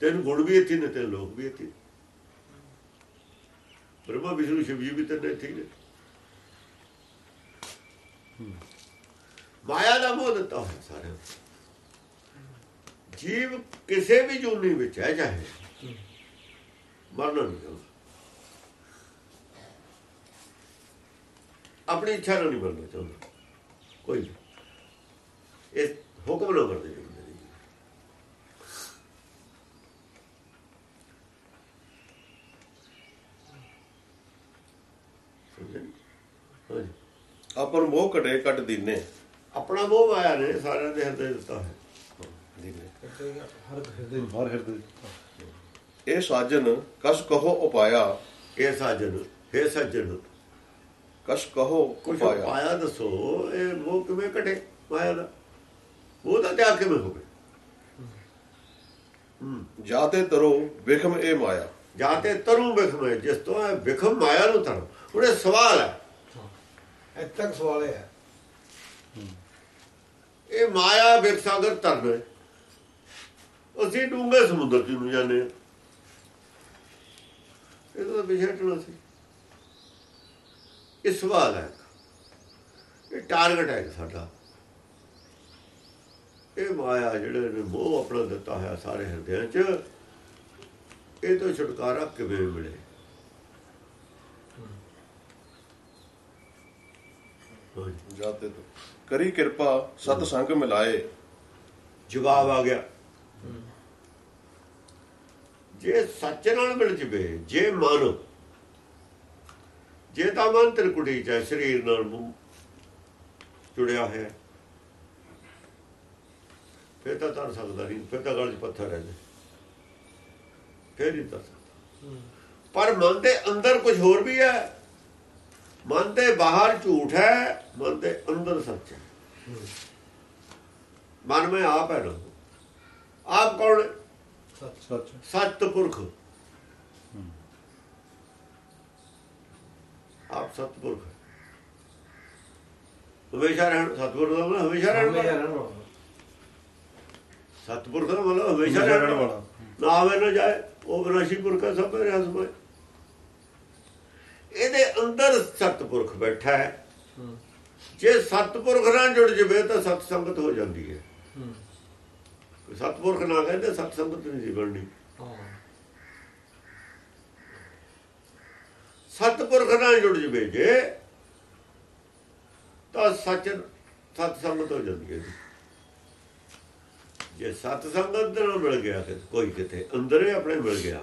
ਤੈਨੂੰ ਗੁਣ ਵੀ ਇੱਥੇ ਨੇ ਤੇ ਲੋਕ ਵੀ ਇੱਥੇ ਬ੍ਰਹਮਾ ਵਿਸ਼ਨੂੰ ਸ਼ਿਵ ਜੀ ਵੀ ਤੈਨੂੰ ਇੱਥੇ ਹੀ ਨੇ। ਮਾਇਆ ਦਾ ਮੋਹ ਦਿੱਤਾ ਹੋਇਆ ਸਾਰਿਆਂ ਜੀਵ ਕਿਸੇ ਵੀ ਜੂਨੀ ਵਿੱਚ ਹੈ, ਚਾਹੇ ਮਰਨਾ ਨਹੀਂ ਚਾਹੁੰਦਾ ਆਪਣੀ ਇੱਛਾ ਨਾਲ ਨਹੀਂ ਮਰਨਾ ਚਾਹੁੰਦਾ। ਕੋਈ ਇਹ ਹੁਕਮ ਨਾ ਕਰਦੇ ਜਿੰਦੇ ਦੀ ਸਮਝੇ ਹਾਂਜੀ ਆਪਨ ਮੋਹ ਘਟੇ ਘਟ ਦੀਨੇ। ਆਪਣਾ ਮੋਹ ਆਇਆ ਨੇ ਸਾਰਿਆਂ ਦੇ ਹਿਰਦੇ ਦਿੱਤਾ ਹੈ ਹਰ ਹਿਰਦੇ। ਇਹ ਸਾਜਨ ਕਸ ਕਹੋ ਉਪਾਇਆ। ਇਹ ਸਾਜਨ ਹੈ ਸੱਜਣ। ਕਸ ਕਹੋ ਕੁਝ ਉਪਾਇਆ। ਪਾਇਆ ਦੱਸੋ ਇਹ ਮੋਹ ਕਿਵੇਂ ਕਟੇ ਮਾਇਆ ਦਾ? ਉਹ ਤਾਂ ਤਿਆਗ ਕਿਵੇਂ ਹੋਵੇ ਜਾਤੇ ਤਰੋ ਵਿਖਮ ਇਹ ਮਾਇਆ। ਜਾਤੇ ਤਰੂ ਵਿਖਮ ਜਿਸ ਤੋਂ ਇਹ ਵਿਖਮ ਮਾਇਆ ਨੂੰ ਤਰ। ਉਹਨੇ ਸਵਾਲ ਹੈ ਇੱਥੇ ਤੱਕ ਸਵਾਲ ਹੈ। ਇਹ ਮਾਇਆ ਵਿਖ ਸਾਗਰ ਤਰਨ ਅਸੀਂ ਡੂੰਘੇ ਸਮੁੰਦਰ ਚ ਨੂੰ ਜਾਂਦੇ ਇਹ ਤਾਂ ਵਿਸ਼ੇ ਟਣਾ ਸੀ? ਇਹ ਸਵਾਲ ਹੈ। ਇਹ ਟਾਰਗੇਟ ਹੈ ਸਾਡਾ। ਇਹ ਮਾਇਆ ਜਿਹੜੇ ਨੇ ਮੋਹ ਆਪਣਾ ਦਿੱਤਾ ਹੋਇਆ ਸਾਰੇ ਹਿਰਦਿਆਂ 'ਚ ਇਹ ਤੋਂ ਛੁਟਕਾਰਾ ਕਿਵੇਂ ਮਿਲੇ? ਜਾਤੇ ਤੋ। ਕਰੀ ਕਿਰਪਾ, ਸਤ ਸੰਗ ਮਿਲਾਏ। ਜਵਾਬ ਆ ਗਿਆ। ਜੇ ਸੱਚ ਨਾਲ ਮਿਲ ਜਵੇ, ਜੇ ਮਨ, ਜੇ ਤਾਂ ਮਨ ਤ੍ਰਿਕੁਟੀ ਚ ਸਰੀਰ ਨਾਲ ਮੂੰਹ ਜੁੜਿਆ ਹੈ ਫਿਰ ਤਾਂ ਤਰ ਸਕਦਾ ਨਹੀਂ, ਫਿਰ ਤਾਂ ਗਲ 'ਚ ਪੱਥਰ ਹੈ ਫਿਰ ਹੀ ਤਰ ਸਕਦਾ। ਪਰ ਮਨ ਦੇ ਅੰਦਰ ਕੁਝ ਹੋਰ ਵੀ ਹੈ। ਮਨ ਦੇ ਬਾਹਰ ਝੂਠ ਹੈ ਮਨ ਦੇ ਅੰਦਰ ਸੱਚ ਹੈ। ਮਨ ਮੈਂ ਆਪ ਹੈ ਨਾ। ਆਪ ਕੌਣ ਹੈ? ਸੱਚ। ਸਤ ਪੁਰਖ। ਆਪ ਸਤਪੁਰਖ ਹੈ। ਹਮੇਸ਼ਾ ਰਹਿਣ ਸਤਪੁਰਖ ਦਾ ਮਤਲਬ ਹਮੇਸ਼ਾ ਰਹਿਣ ਵਾਲਾ। ਸਤਪੁਰਖ ਦਾ ਮਤਲਬ ਹਮੇਸ਼ਾ ਰਹਿਣ ਵਾਲਾ। ਨਾ ਆਵੇ ਨਾ ਜਾਏ ਉਹ ਵਿਨਾਸ਼ੀ ਪੁਰਖ ਸਭ ਮੇਰੇ ਹਸਮੇ ਇਹਦੇ ਅੰਦਰ ਸਤਪੁਰਖ ਬੈਠਾ ਹੈ। ਹੂੰ ਜੇ ਸਤਪੁਰਖ ਨਾਲ ਜੁੜ ਜਵੇ ਤਾਂ ਸਤ ਸੰਗਤ ਹੋ ਜਾਂਦੀ ਹੈ। ਹੂੰ ਸਤਪੁਰਖ ਨਾ ਕਹਿੰਦੇ ਸਤ ਸੰਗਤ ਨਹੀਂ ਸੀ ਬਣਨੀ। ਹਾਂ ਸਤਪੁਰਖ ਨਾਲ ਜੁੜ ਜਵੇ ਜੇ, ਤਾਂ ਸੱਚ ਸਤ ਸੰਗਤ ਹੋ ਜਾਂਦੀ ਹੈ ਜੀ। ਜੇ ਸਤ ਸੰਗਤ ਨਾਲ ਮਿਲ ਗਿਆ ਕਿ ਕੋਈ ਕਿਤੇ ਅੰਦਰੇ ਆਪਣੇ ਮਿਲ ਗਿਆ।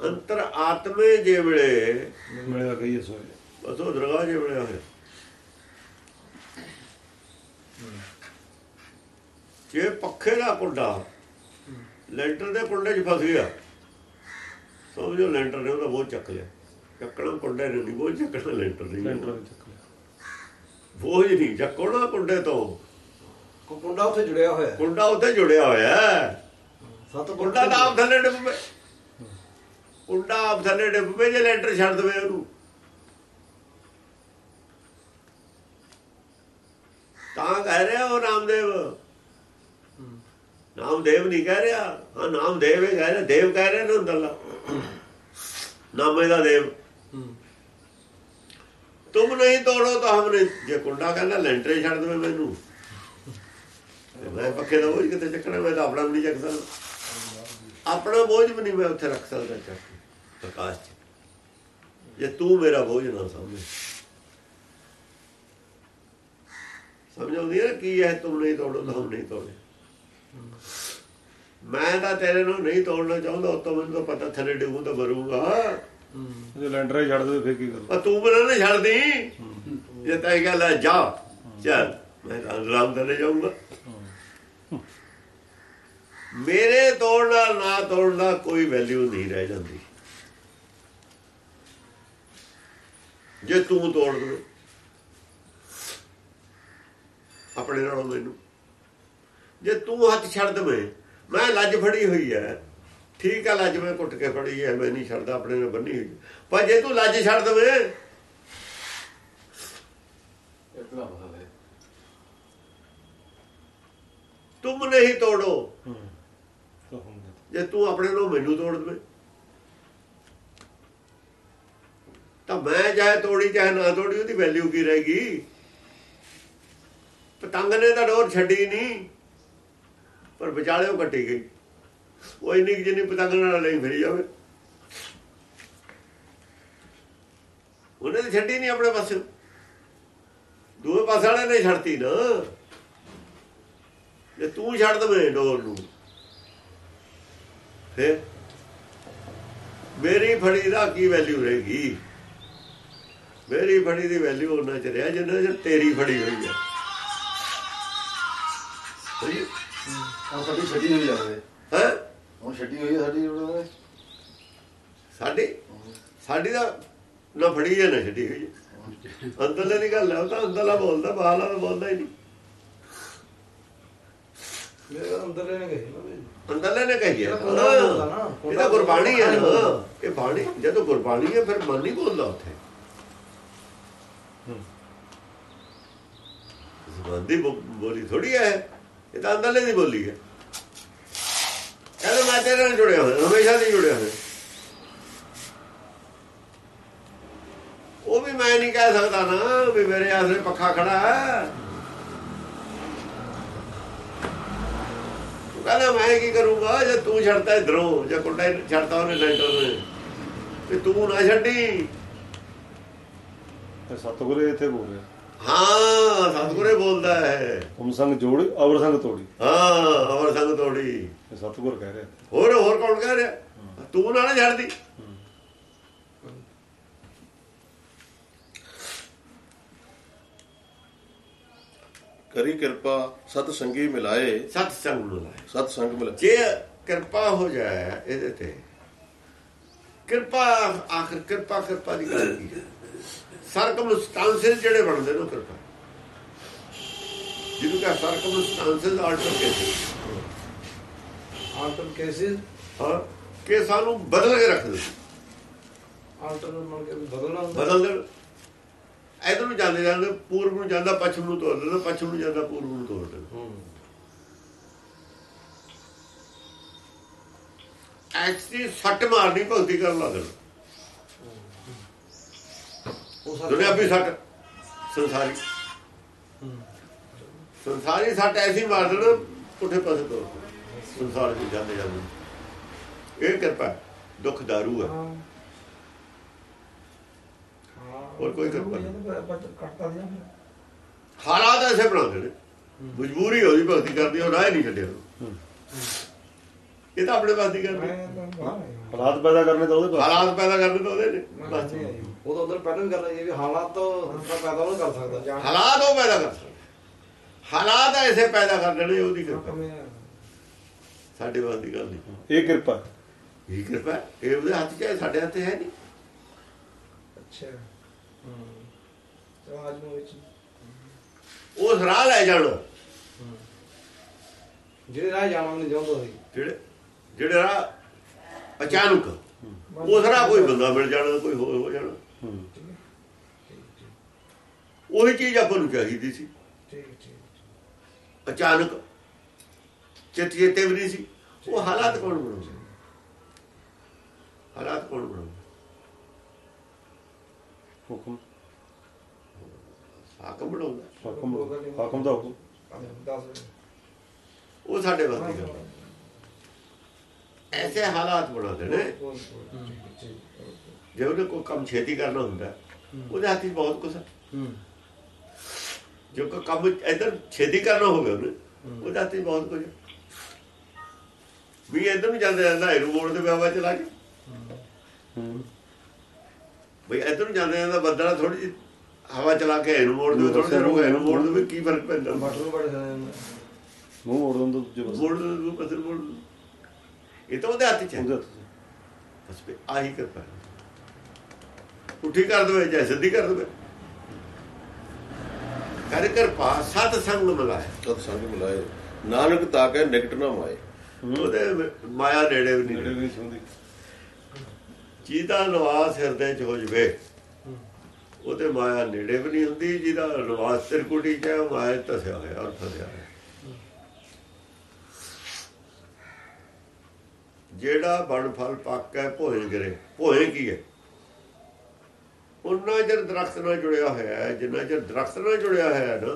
ਅੰਤਰ ਆਤਮੇ ਜੇ ਮਿਲੇ। ਮਿਲਿਆ ਕਹੀਏ ਸੋਏ ਬਸ ਉਹ ਦਰਗਾਹ ਜੇ ਮਿਲਿਆ ਹੋਇਆ। ਜੇ ਪੱਖੇ ਦਾ ਕੁੰਡਾ ਲੈਂਟਰ ਦੇ ਕੁੰਡੇ 'ਚ ਫਸ ਗਿਆ ਸਮਝੋ ਲੈਂਟਰ ਨੇ ਉਹਦਾ ਬੋਝ ਚੱਕ ਲਿਆ। ਚੱਕਣਾ ਕੁੰਡੇ ਨੇ ਨਹੀਂ ਬੋਝ ਚੱਕਣਾ ਲੈਂਟਰ ਨਹੀਂ ਲੈਂਟਰ ਵਿੱਚ ਚੱਕ ਲਿਆ। ਬੋਝ ਨਹੀਂ ਚੱਕਣਾ ਕੁੰਡੇ ਤੋਂ। ਕੋ ਕੁੰਡਾ ਉੱਥੇ ਜੁੜਿਆ ਹੋਇਆ। ਕੁੰਡਾ ਉੱਤੇ ਜੁੜਿਆ ਹੋਇਆ। ਸਤ ਕੁੰਡਾ ਆਪ ਥੱਲੇ ਡਿੱਗ ਪਏ ਕੁੰਡਾ ਆਪ ਥੱਲੇ ਡਿੱਗ ਪਏ ਜੇ ਲੈਂਟਰ ਛੱਡ ਦਵੇ ਉਹਨੂੰ। ਤਾਂ ਕਹਿ ਰਿਹਾ ਉਹ ਨਾਮਦੇਵ। ਨਾਮਦੇਵ ਨਹੀਂ ਕਹਿ ਰਿਹਾ। ਹਾਂ, ਨਾਮਦੇਵ ਹੀ ਕਹਿ ਰਿਹਾ। ਦੇਵ ਕਹਿ ਰਿਹਾ ਨਾ ਅੰਦਰਲਾ। ਨਾਮੇ ਦਾ ਦੇਵ। ਹੂੰ ਤੁਮ ਨਹੀਂ ਤੋੜੋ ਤਾਂ ਹਮ ਜੇ ਕੁੰਡਾ ਕਹਿੰਦਾ ਲੈਂਟਰ ਛੱਡ ਦਵੇ ਮੈਨੂੰ। ਮੈਂ ਪੱਕੇ ਦਾ ਬੋਝ ਕਿਤੇ ਚੱਕਣਾ? ਮੈਂ ਤਾਂ ਆਪਣਾ ਵੀ ਨਹੀਂ ਚੱਕ ਸਕਦਾ। ਆਪਣਾ ਬੋਝ ਵੀ ਨਹੀਂ ਮੈਂ ਉੱਥੇ ਰੱਖ ਸਕਦਾ ਚੱਕ ਪ੍ਰਕਾਸ਼ ਚ ਜੇ ਤੂੰ ਮੇਰਾ ਬੋਝ ਨਾ ਸਮਝ। ਸਮਝ ਆਉਂਦੀ ਹੈ ਕੀ ਹੈ ਤੁਮ ਨਹੀਂ ਤੋੜੋ ਤਾਂ ਹਮ ਨਹੀਂ ਤੋੜੇ। ਮੈਂ ਤਾਂ ਤੇਰੇ ਨੂੰ ਨਹੀਂ ਤੋੜਨਾ ਚਾਹੁੰਦਾ ਉਤੋਂ ਮੈਨੂੰ ਤਾਂ ਪਤਾ ਥੱਲੇ ਡਿੱਗੂ ਤਾਂ ਮਰੂੰਗਾ। ਜੇ ਲੈਂਟਰ ਹੀ ਛੱਡ ਦੇ ਫੇਰ ਕੀ ਕਰੂ ਤੂੰ ਮੈਨੂੰ ਨਹੀਂ ਛੱਡਦੀ। ਜੇ ਤਾਂ ਇਹ ਗੱਲ ਹੈ ਜਾ ਚੱਲ ਮੈਂ ਤਾਂ ਰਾਮ ਦਲੇ ਜਾਊਂਗਾ। ਮੇਰੇ ਤੋੜਨਾ ਨਾ ਤੋੜਨਾ ਕੋਈ ਵੈਲਿਊ ਨਹੀਂ ਰਹਿ ਜਾਂਦੀ। ਜੇ ਤੂੰ ਤੋੜ ਦੇ ਆਪਣੇ ਨਾਲੋਂ ਮੈਨੂੰ। ਜੇ ਤੂੰ ਹੱਥ ਛੱਡ ਦਵੇਂ ਮੈਂ ਲੱਜ ਫੜੀ ਹੋਈ ਹੈ ਠੀਕ ਹੈ ਲੱਜ ਮੈਂ ਕੁੱਟ ਕੇ ਫੜੀ ਹੈ ਮੈਂ ਨਹੀਂ ਛੱਡਦਾ ਆਪਣੇ ਨਾਲ ਬੰਨੀ ਹੋਈ ਪਰ ਜੇ ਤੂੰ ਲੱਜ ਛੱਡ ਦਵੇਂ ਤੁਮ ਨਹੀਂ ਤੋੜੋ। ਤਾਂ ਜੇ ਤੂੰ ਆਪਣੇ ਨੂੰ ਮੈਨੂੰ ਤੋੜ ਦਵੇਂ ਤਾਂ ਮੈਂ ਚਾਹੇ ਤੋੜੀ, ਚਾਹੇ ਨਾ ਤੋੜੀ, ਉਹਦੀ ਵੈਲਿਊ ਕੀ ਰਹੇਗੀ ਪਤੰਗ ਨੇ ਤਾਂ ਡੋਰ ਛੱਡੀ ਨਹੀਂ ਪਰ ਵਿਚਾਲੇ ਉਹ ਕੱਟੀ ਗਈ। ਉਹ ਇੰਨੀ ਕੁ ਜਿੰਨੀ ਪਤੰਗ ਨਾਲ ਲਈ ਫਿਰੀ ਜਾਵੇ। ਉਹਨੇ ਤਾਂ ਛੱਡੀ ਨਹੀਂ ਆਪਣੇ ਪਾਸੇ। ਦੂਏ ਪਾਸੇ ਵਾਲੇ ਨੇ ਛੱਡਤੀ ਨਾ। ਜੇ ਤੂੰ ਛੱਡ ਦਵੇਂ ਡੋਰ ਨੂੰ, ਫਿਰ ਮੇਰੀ ਫੜੀ ਦਾ ਕੀ ਵੈਲਿਊ ਰਹੇਗੀ ਮੇਰੀ ਫੜੀ ਦੀ ਵੈਲਿਊ ਉਹਨਾਂ ਚ ਰਿਹਾ ਜਿੰਨਾ ਚ ਤੇਰੀ ਫੜੀ ਹੋਈ ਹੈ। ਸਾਡੀ ਛੱਡੀ ਹੋਈ ਜਾਵੇ ਹੈ? ਉਹ ਛੱਡੀ ਹੋਈ ਆ ਸਾਡੀ ਦਾ ਨਾ ਫੜੀ ਹੈ ਨਾ ਛੱਡੀ ਹੋਈ ਅੰਦਰਲੇ ਦੀ ਗੱਲ ਹੈ ਉਹ ਤਾਂ ਅੰਦਰਲਾ ਬੋਲਦਾ ਬਾਹਰਲਾ ਤਾਂ ਬੋਲਦਾ ਹੀ ਨਹੀਂ। ਅੰਦਰਲੇ ਨੇ ਕਹੀ ਅੰਦਰਲੇ ਨੇ ਕਹੀ ਹੈ। ਇਹ ਤਾਂ ਗੁਰਬਾਣੀ ਹੈ ਨਾ। ਇਹ ਬਾਣੀ ਜਦੋਂ ਗੁਰਬਾਣੀ ਹੈ ਫਿਰ ਮਨ ਨਹੀਂ ਬੋਲਦਾ ਉੱਥੇ। ਜ਼ਬਾਨ ਦੀ ਬੋਲੀ ਥੋੜੀ ਹੈ। ਇਹ ਤਾਂ ਅੰਦਰਲੇ ਦੀ ਬੋਲੀ ਹੈ। ਕਹਿੰਦਾ ਮੈਂ ਤੇਰੇ ਨਾਲ ਜੁੜਿਆ ਹੋਇਆ, ਹਮੇਸ਼ਾ ਨਹੀਂ ਜੁੜਿਆ ਹੋਇਆ। ਉਹ ਵੀ ਮੈਂ ਨਹੀਂ ਕਹਿ ਸਕਦਾ ਨਾ ਵੀ ਮੇਰੇ ਆਸਰੇ ਪੱਖਾ ਖੜਾ ਹੈ। ਉਹ ਕਹਿੰਦਾ, ਮੈਂ ਕੀ ਕਰੂੰਗਾ? ਜੇ ਤੂੰ ਛੱਡਦਾ ਇਧਰੋਂ, ਜੇ ਕੁੰਡਾ ਹੀ ਛੱਡਦਾ ਉਹਨੇ ਲੈਂਟਰ ਨੇ। ਤੇ ਤੂੰ ਨਾ ਛੱਡੀ। ਸਤਿਗੁਰੇ ਇੱਥੇ ਬੋਲ ਰਿਹਾ ਹਾਂ ਸਤਿਗੁਰੇ ਬੋਲਦਾ ਹੈ। ਤੁਮ ਸੰਗ ਜੋੜੀ ਅਵਰ ਸੰਗ ਤੋੜੀ। ਹਾਂ ਅਮਰ ਸੰਗ ਤੋੜੀ ਸਤਿਗੁਰ ਕਹਿ ਰਿਹਾ। ਹੋਰ ਹੋਰ ਕੌਣ ਕਹਿ ਰਿਹਾ? ਤੂੰ ਨਾ ਨਾ ਛੱਡਦੀ। ਕਰੀ ਕਿਰਪਾ ਸਤ ਸੰਗੀ ਮਿਲਾਏ। ਸਤ ਸੰਗ ਨੂੰ ਲਾਏ ਸਤ ਸੰਗ ਮਿਲਾਏ। ਜੇ ਕਿਰਪਾ ਹੋ ਜਾਏ ਇਹਦੇ ਤੇ ਕਿਰਪਾ ਆਖਰ ਕਿਰਪਾ ਕਿਰਪਾ ਦੀ ਗੱਲ ਕੀ ਹੈ? ਸਰਕਮਸਟੈਂਸਸ ਜਿਹੜੇ ਬਣਦੇ ਨੇ ਉਹ ਕਿਰਪਾ। ਜਿਹਨੂੰ ਕਾ ਸਰਕਮਸਟੈਂਸਸ ਆਲਟਰ ਕਹਿੰਦੇ ਆਲਟਰ ਕੇਸਿਸ? ਹਾਂ ਕਿ ਸਾਨੂੰ ਬਦਲ ਕੇ ਰੱਖ ਦੇ ਆਲਟਰ ਮੰਨ ਕੇ ਬਦਲਣਾ ਬਦਲ ਦੇ ਇਧਰ ਨੂੰ ਜਾਂਦੇ ਜਾਂਦੇ ਪੂਰਬ ਨੂੰ ਜਾਂਦਾ ਪੱਛਮ ਨੂੰ ਤੋੜ ਦਿੰਦਾ ਪੱਛਮ ਨੂੰ ਜਾਂਦਾ ਪੂਰਬ ਨੂੰ ਤੋੜ ਹੂੰ। ਐਕਚੁਅਲੀ ਸੱਟ ਮਾਰਨੀ ਭਗਤੀ ਕਰਨ ਲੱਗ ਜਾਣਾ ਉਹ ਸੱਚ ਦੁਨਿਆਵੀ ਸੱਟ ਸੰਸਾਰੀ। ਸੰਸਾਰੀ ਸੱਟ ਐਸੀ ਮਾਰ ਦੇਣਾ ਪੁੱਠੇ ਪਾਸੇ ਤੋਂ ਸੰਸਾਰ ਵਿੱਚ ਜਾਂਦੇ ਜਾਂਦੇ। ਇਹ ਕਿਰਪਾ ਹੈ। ਦੁੱਖ ਦਾਰੂ ਹੈ। ਹਾਂ। ਹਾਂ। ਹੋਰ ਕੋਈ ਕਿਰਪਾ ਨਹੀਂ। ਹਾਲਾਤ ਐਸੇ ਬਣਾਉਂਦੇ ਨੇ ਮਜਬੂਰੀ ਹੋਈ ਭਗਤੀ ਕਰਦੀ ਉਹ ਰਾਹ ਨਹੀਂ ਛੱਡਿਆ। ਇਹ ਤਾਂ ਆਪਣੇ ਵਾਸਤੇ ਕਰਦੇ ਹਾਲਾਤ ਪੈਦਾ ਕਰਨੇ ਤਾਂ ਉਹਦੇ ਹਾਲਾਤ ਪੈਦਾ ਕਰਦੇ ਤਾਂ ਉਹਦੇ ਨੇ। ਬਸ ਉਹ ਤਾਂ ਉਧਰ ਪਹਿਲਾਂ ਵੀ ਗੱਲ ਹੈ ਵੀ ਹਾਲਾਤ ਤੋਂ ਤਾਂ ਪੈਦਾ ਉਹ ਕਰ ਸਕਦਾ ਹਾਲਾਤ ਉਹ ਪੈਦਾ ਕਰ ਸਕਦੇ। ਹਾਲਾਤ ਐਸੇ ਪੈਦਾ ਕਰ ਦੇਣੇ ਉਹਦੀ ਕਿਰਪਾ। ਸਾਡੇ ਵਾਸਤੇ ਦੀ ਗੱਲ ਨਹੀਂ ਇਹ ਕਿਰਪਾ। ਇਹ ਕਿਰਪਾ। ਇਹ ਉਹਦੇ ਹੱਥ 'ਚ ਹੈ ਸਾਡੇ ਹੱਥ ਹੈ ਨਹੀਂ। ਅੱਛਾ। ਹੂੰ। ਸਮਾਜ ਨੂੰ ਵਿੱਚ। ਉਸ ਰਾਹ ਲੈ ਜਾਣਾ। ਜਿਹੜੇ ਰਾਹ ਜਾਣਾ ਨਹੀਂ ਚਾਹੁੰਦਾ ਸੀ ਜਿਹੜੇ ਜਿਹੜੇ ਰਾਹ ਅਚਾਨਕ ਉਸ ਰਾਹ ਕੋਈ ਬੰਦਾ ਮਿਲ ਜਾਣਾ ਕੋਈ ਹੋਰ ਹੋ ਜਾਣਾ। ਉਹੀ ਚੀਜ਼ ਆਪਾਂ ਨੂੰ ਚਾਹੀਦੀ ਸੀ। ਠੀਕ ਠੀਕ ਅਚਾਨਕ ਚਿੱਤ ਚੇਤੇ ਵੀ ਨਹੀਂ ਸੀ। ਉਹ ਹਾਲਾਤ ਕੌਣ ਬਣਾਉਂਦਾ? ਹਾਲਾਤ ਕੌਣ ਬਣਾਉਂਦਾ? ਹੁਕਮ। ਹਾਕਮ ਬਣਾਉਂਦਾ। ਹੁਕਮ ਹੁਕਮ ਦਾ ਹੁਕਮ। ਉਹ ਸਾਡੇ ਵਾਸਤੇ ਗੱਲ ਹੈ। ਐਸੇ ਹਾਲਾਤ ਬਣਾਉਂਦੇ ਨੇ ਜੇ ਉਹਨੇ ਕੋਈ ਕੰਮ ਛੇਤੀ ਕਰਨਾ ਹੁੰਦਾ ਉਹਦੇ ਹੱਥ 'ਚ ਬਹੁਤ ਕੁਝ ਹੈ। ਜੋ ਕੋਈ ਕੰਮ ਇਧਰ ਛੇਤੀ ਕਰਨਾ ਹੋਵੇ ਉਹਨੇ ਉਹਦੇ ਹੱਥ 'ਚ ਬਹੁਤ ਕੁਝ ਵੀ ਇਧਰ ਨੂੰ ਜਾਂਦੇ ਜਾਂਦਾ ਇਹਨੂੰ ਮੋੜ ਦੇ ਵਿਆਹ ਚਲਾ ਕੇ। ਬਈ ਇਧਰ ਨੂੰ ਜਾਂਦੇ ਜਾਂਦਾ ਬੱਦਲਾ ਥੋੜੀ ਜਿਹੀ ਹਵਾ ਚਲਾ ਕੇ ਇਹਨੂੰ ਮੋੜ ਦੇ ਥੋੜੀ ਜਿਹੀ ਰੁਕੇ ਇਹਨੂੰ ਮੋੜ ਦੇ ਕੀ ਫ਼ਰਕ ਪੈਂਦਾ। ਬਟਨ ਨੂੰ ਬੜੇ ਜਾਣੇ ਮੂੰਹ ਮੋੜ ਦਿੰਦਾ ਦੂਜੇ ਪਾਸੇ। ਮੋੜ ਦੇ ਦੂ ਪਾਸੇ ਮੋੜ ਦਿੰਦਾ। ਇਹ ਤਾਂ ਉਹਦੇ ਹੱਥ 'ਚ ਹੈ। ਉਹਦੇ ਹੱਥ 'ਚ। ਬਸ ਵੀ ਆਹੀ ਕਿਰਪਾ ਹੈ। ਪੁੱਠੀ ਕਰ ਦਵੇ ਜਾਂ ਸਿੱਧੀ ਕਰ ਦਵੇ। ਕਰ ਕਿਰਪਾ ਸਤ ਸੰਗ ਮਿਲਾਏ। ਸਤ ਸੰਗ ਮਿਲਾਏ। ਨਾਨਕ ਤਾਕੈ ਨਿਕਟ ਨਾ ਮਾਏ। ਉਹਦੇ ਮਾਇਆ ਨੇੜੇ ਵੀ ਨਹੀਂ ਛੂੰਹਦੀ ਜਿਹਦਾ ਨਿਵਾਸ ਹਿਰਦੇ 'ਚ ਹੋ ਜਵੇ ਉਹਦੇ ਮਾਇਆ ਨੇੜੇ ਵੀ ਨਹੀਂ ਹੁੰਦੀ ਜਿਹਦਾ ਨਿਵਾਸ ਤਿਰਕੁਟੀ 'ਚ ਹੈ ਮਾਇਆ 'ਚ ਧਸਿਆ ਹੋਇਆ ਔਰ ਫਸਿਆ ਹੋਇਆ। ਜਿਹੜਾ ਬਣ ਫਲ ਪੱਕੈ ਭੋਏ ਗਰੇ ਭੋਏ ਕੀ ਹੈ? ਉਹਨਾਂ ਜਰ ਦਰਖਤ ਨਾਲ ਜੁੜਿਆ ਹੋਇਆ ਹੈ ਜਿੰਨਾ ਚਿਰ ਦਰਖਤ ਨਾਲ ਜੁੜਿਆ ਹੋਇਆ ਹੈ ਨਾ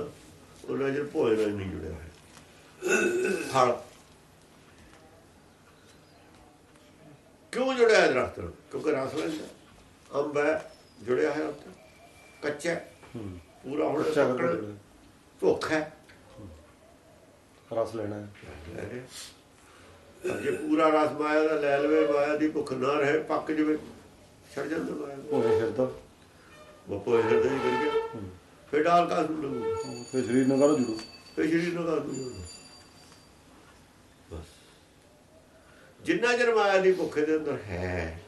ਉਹਨਾਂ ਚਿਰ ਭੋਏ ਨਾਲ ਨਹੀਂ ਜੁੜਿਆ ਹੋਇਆ। ਫਲ ਕਿਉਂ ਜੁੜਿਆ ਹੈ ਦਰਖਤ ਨਾਲ? ਕਿਉਂਕਿ ਰਸ ਲੈਂਦਾ ਅੰਬ ਹੈ ਜੁੜਿਆ ਹੈ ਉੱਤੇ ਕੱਚਾ ਪੂਰਾ ਹੁਣ ਕਰਕੇ ਭੁੱਖ ਹੈ। ਰਸ ਲੈਣਾ ਹੈ। ਜੇ ਪੂਰਾ ਰਸ ਮਾਇਆ ਦਾ ਲੈ ਲਵੇ ਮਾਇਆ ਦੀ ਭੁੱਖ ਨਾ ਰਹੇ ਪੱਕ ਜਵੇ। ਛੱਡ ਜਾਂਦਾ ਮਾਇਆ। ਭੋਏ ਫਿਰਦਾ ਬਪੋ ਹਿਰਦੇ ਹੀ ਕਰ ਗਿਆ ਫਿਰ ਡਾਲ ਕਾ ਸੁਣ ਲੂ ਤੇ ਸਰੀਰ ਨਾਲ ਕਾਹਨੂੰ ਜੁੜੂ? ਫਿਰ ਸ਼ਰੀਰ ਨੂੰ ਕਾ ਸੁਣ ਬਸ। ਜਿੰਨਾ ਚਿਰ ਮਾਇਆ ਦੀ ਭੁੱਖ ਦੇ ਅੰਦਰ ਹੈ।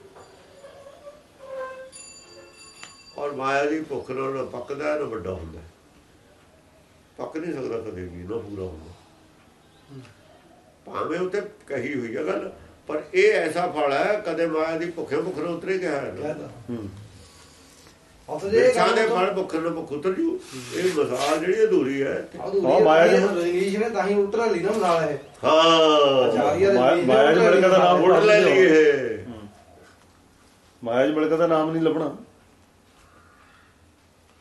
ਔਰ ਮਾਇਆ ਦੀ ਭੁੱਖ ਨਾਲ ਪੱਕਦਾ ਨਾ ਵੱਡਾ ਹੁੰਦਾ। ਪੱਕ ਨਹੀਂ ਸਕਦਾ ਕਦੇ ਵੀ ਨਾ ਪੂਰਾ ਹੁੰਦਾ। ਭਾਵੇਂ ਉੱਤੇ ਕਹੀ ਹੋਈ ਹੈ ਗੱਲ ਪਰ ਇਹ ਐਸਾ ਫਲ ਹੈ ਕਦੇ ਮਾਇਆ ਦੀ ਭੁੱਖੇ ਭੁੱਖ ਨਾਲ ਉਤਰੇ ਗਿਆ ਹੈ। ਨਾ ਵਿਰਛਾਂ ਦੇ ਫਲ ਭੁੱਖ ਨਾਲ ਭੁੱਖ ਉਤਰ ਜੂ। ਇਹ ਮਿਸਾਲ ਜਿਹੜੀ ਅਧੂਰੀ ਹੈ। ਹਾਂ, ਮਾਇਆ ਜੀ ਨੂੰ- ਨੇ ਤਾਂ ਹੀ ਉਤਰਾ ਲਈ ਨਾ ਨਾਲ ਹੈ। ਹਾਂ ਮਾਇਆ- ਨੇ ਜੀ ਉਤਰਾ ਤਾਂ ਨਾਮ ਲੈ ਮਾਇਆ ਜੀ ਨਾਮ ਨਹੀਂ ਲੱਭਣਾ।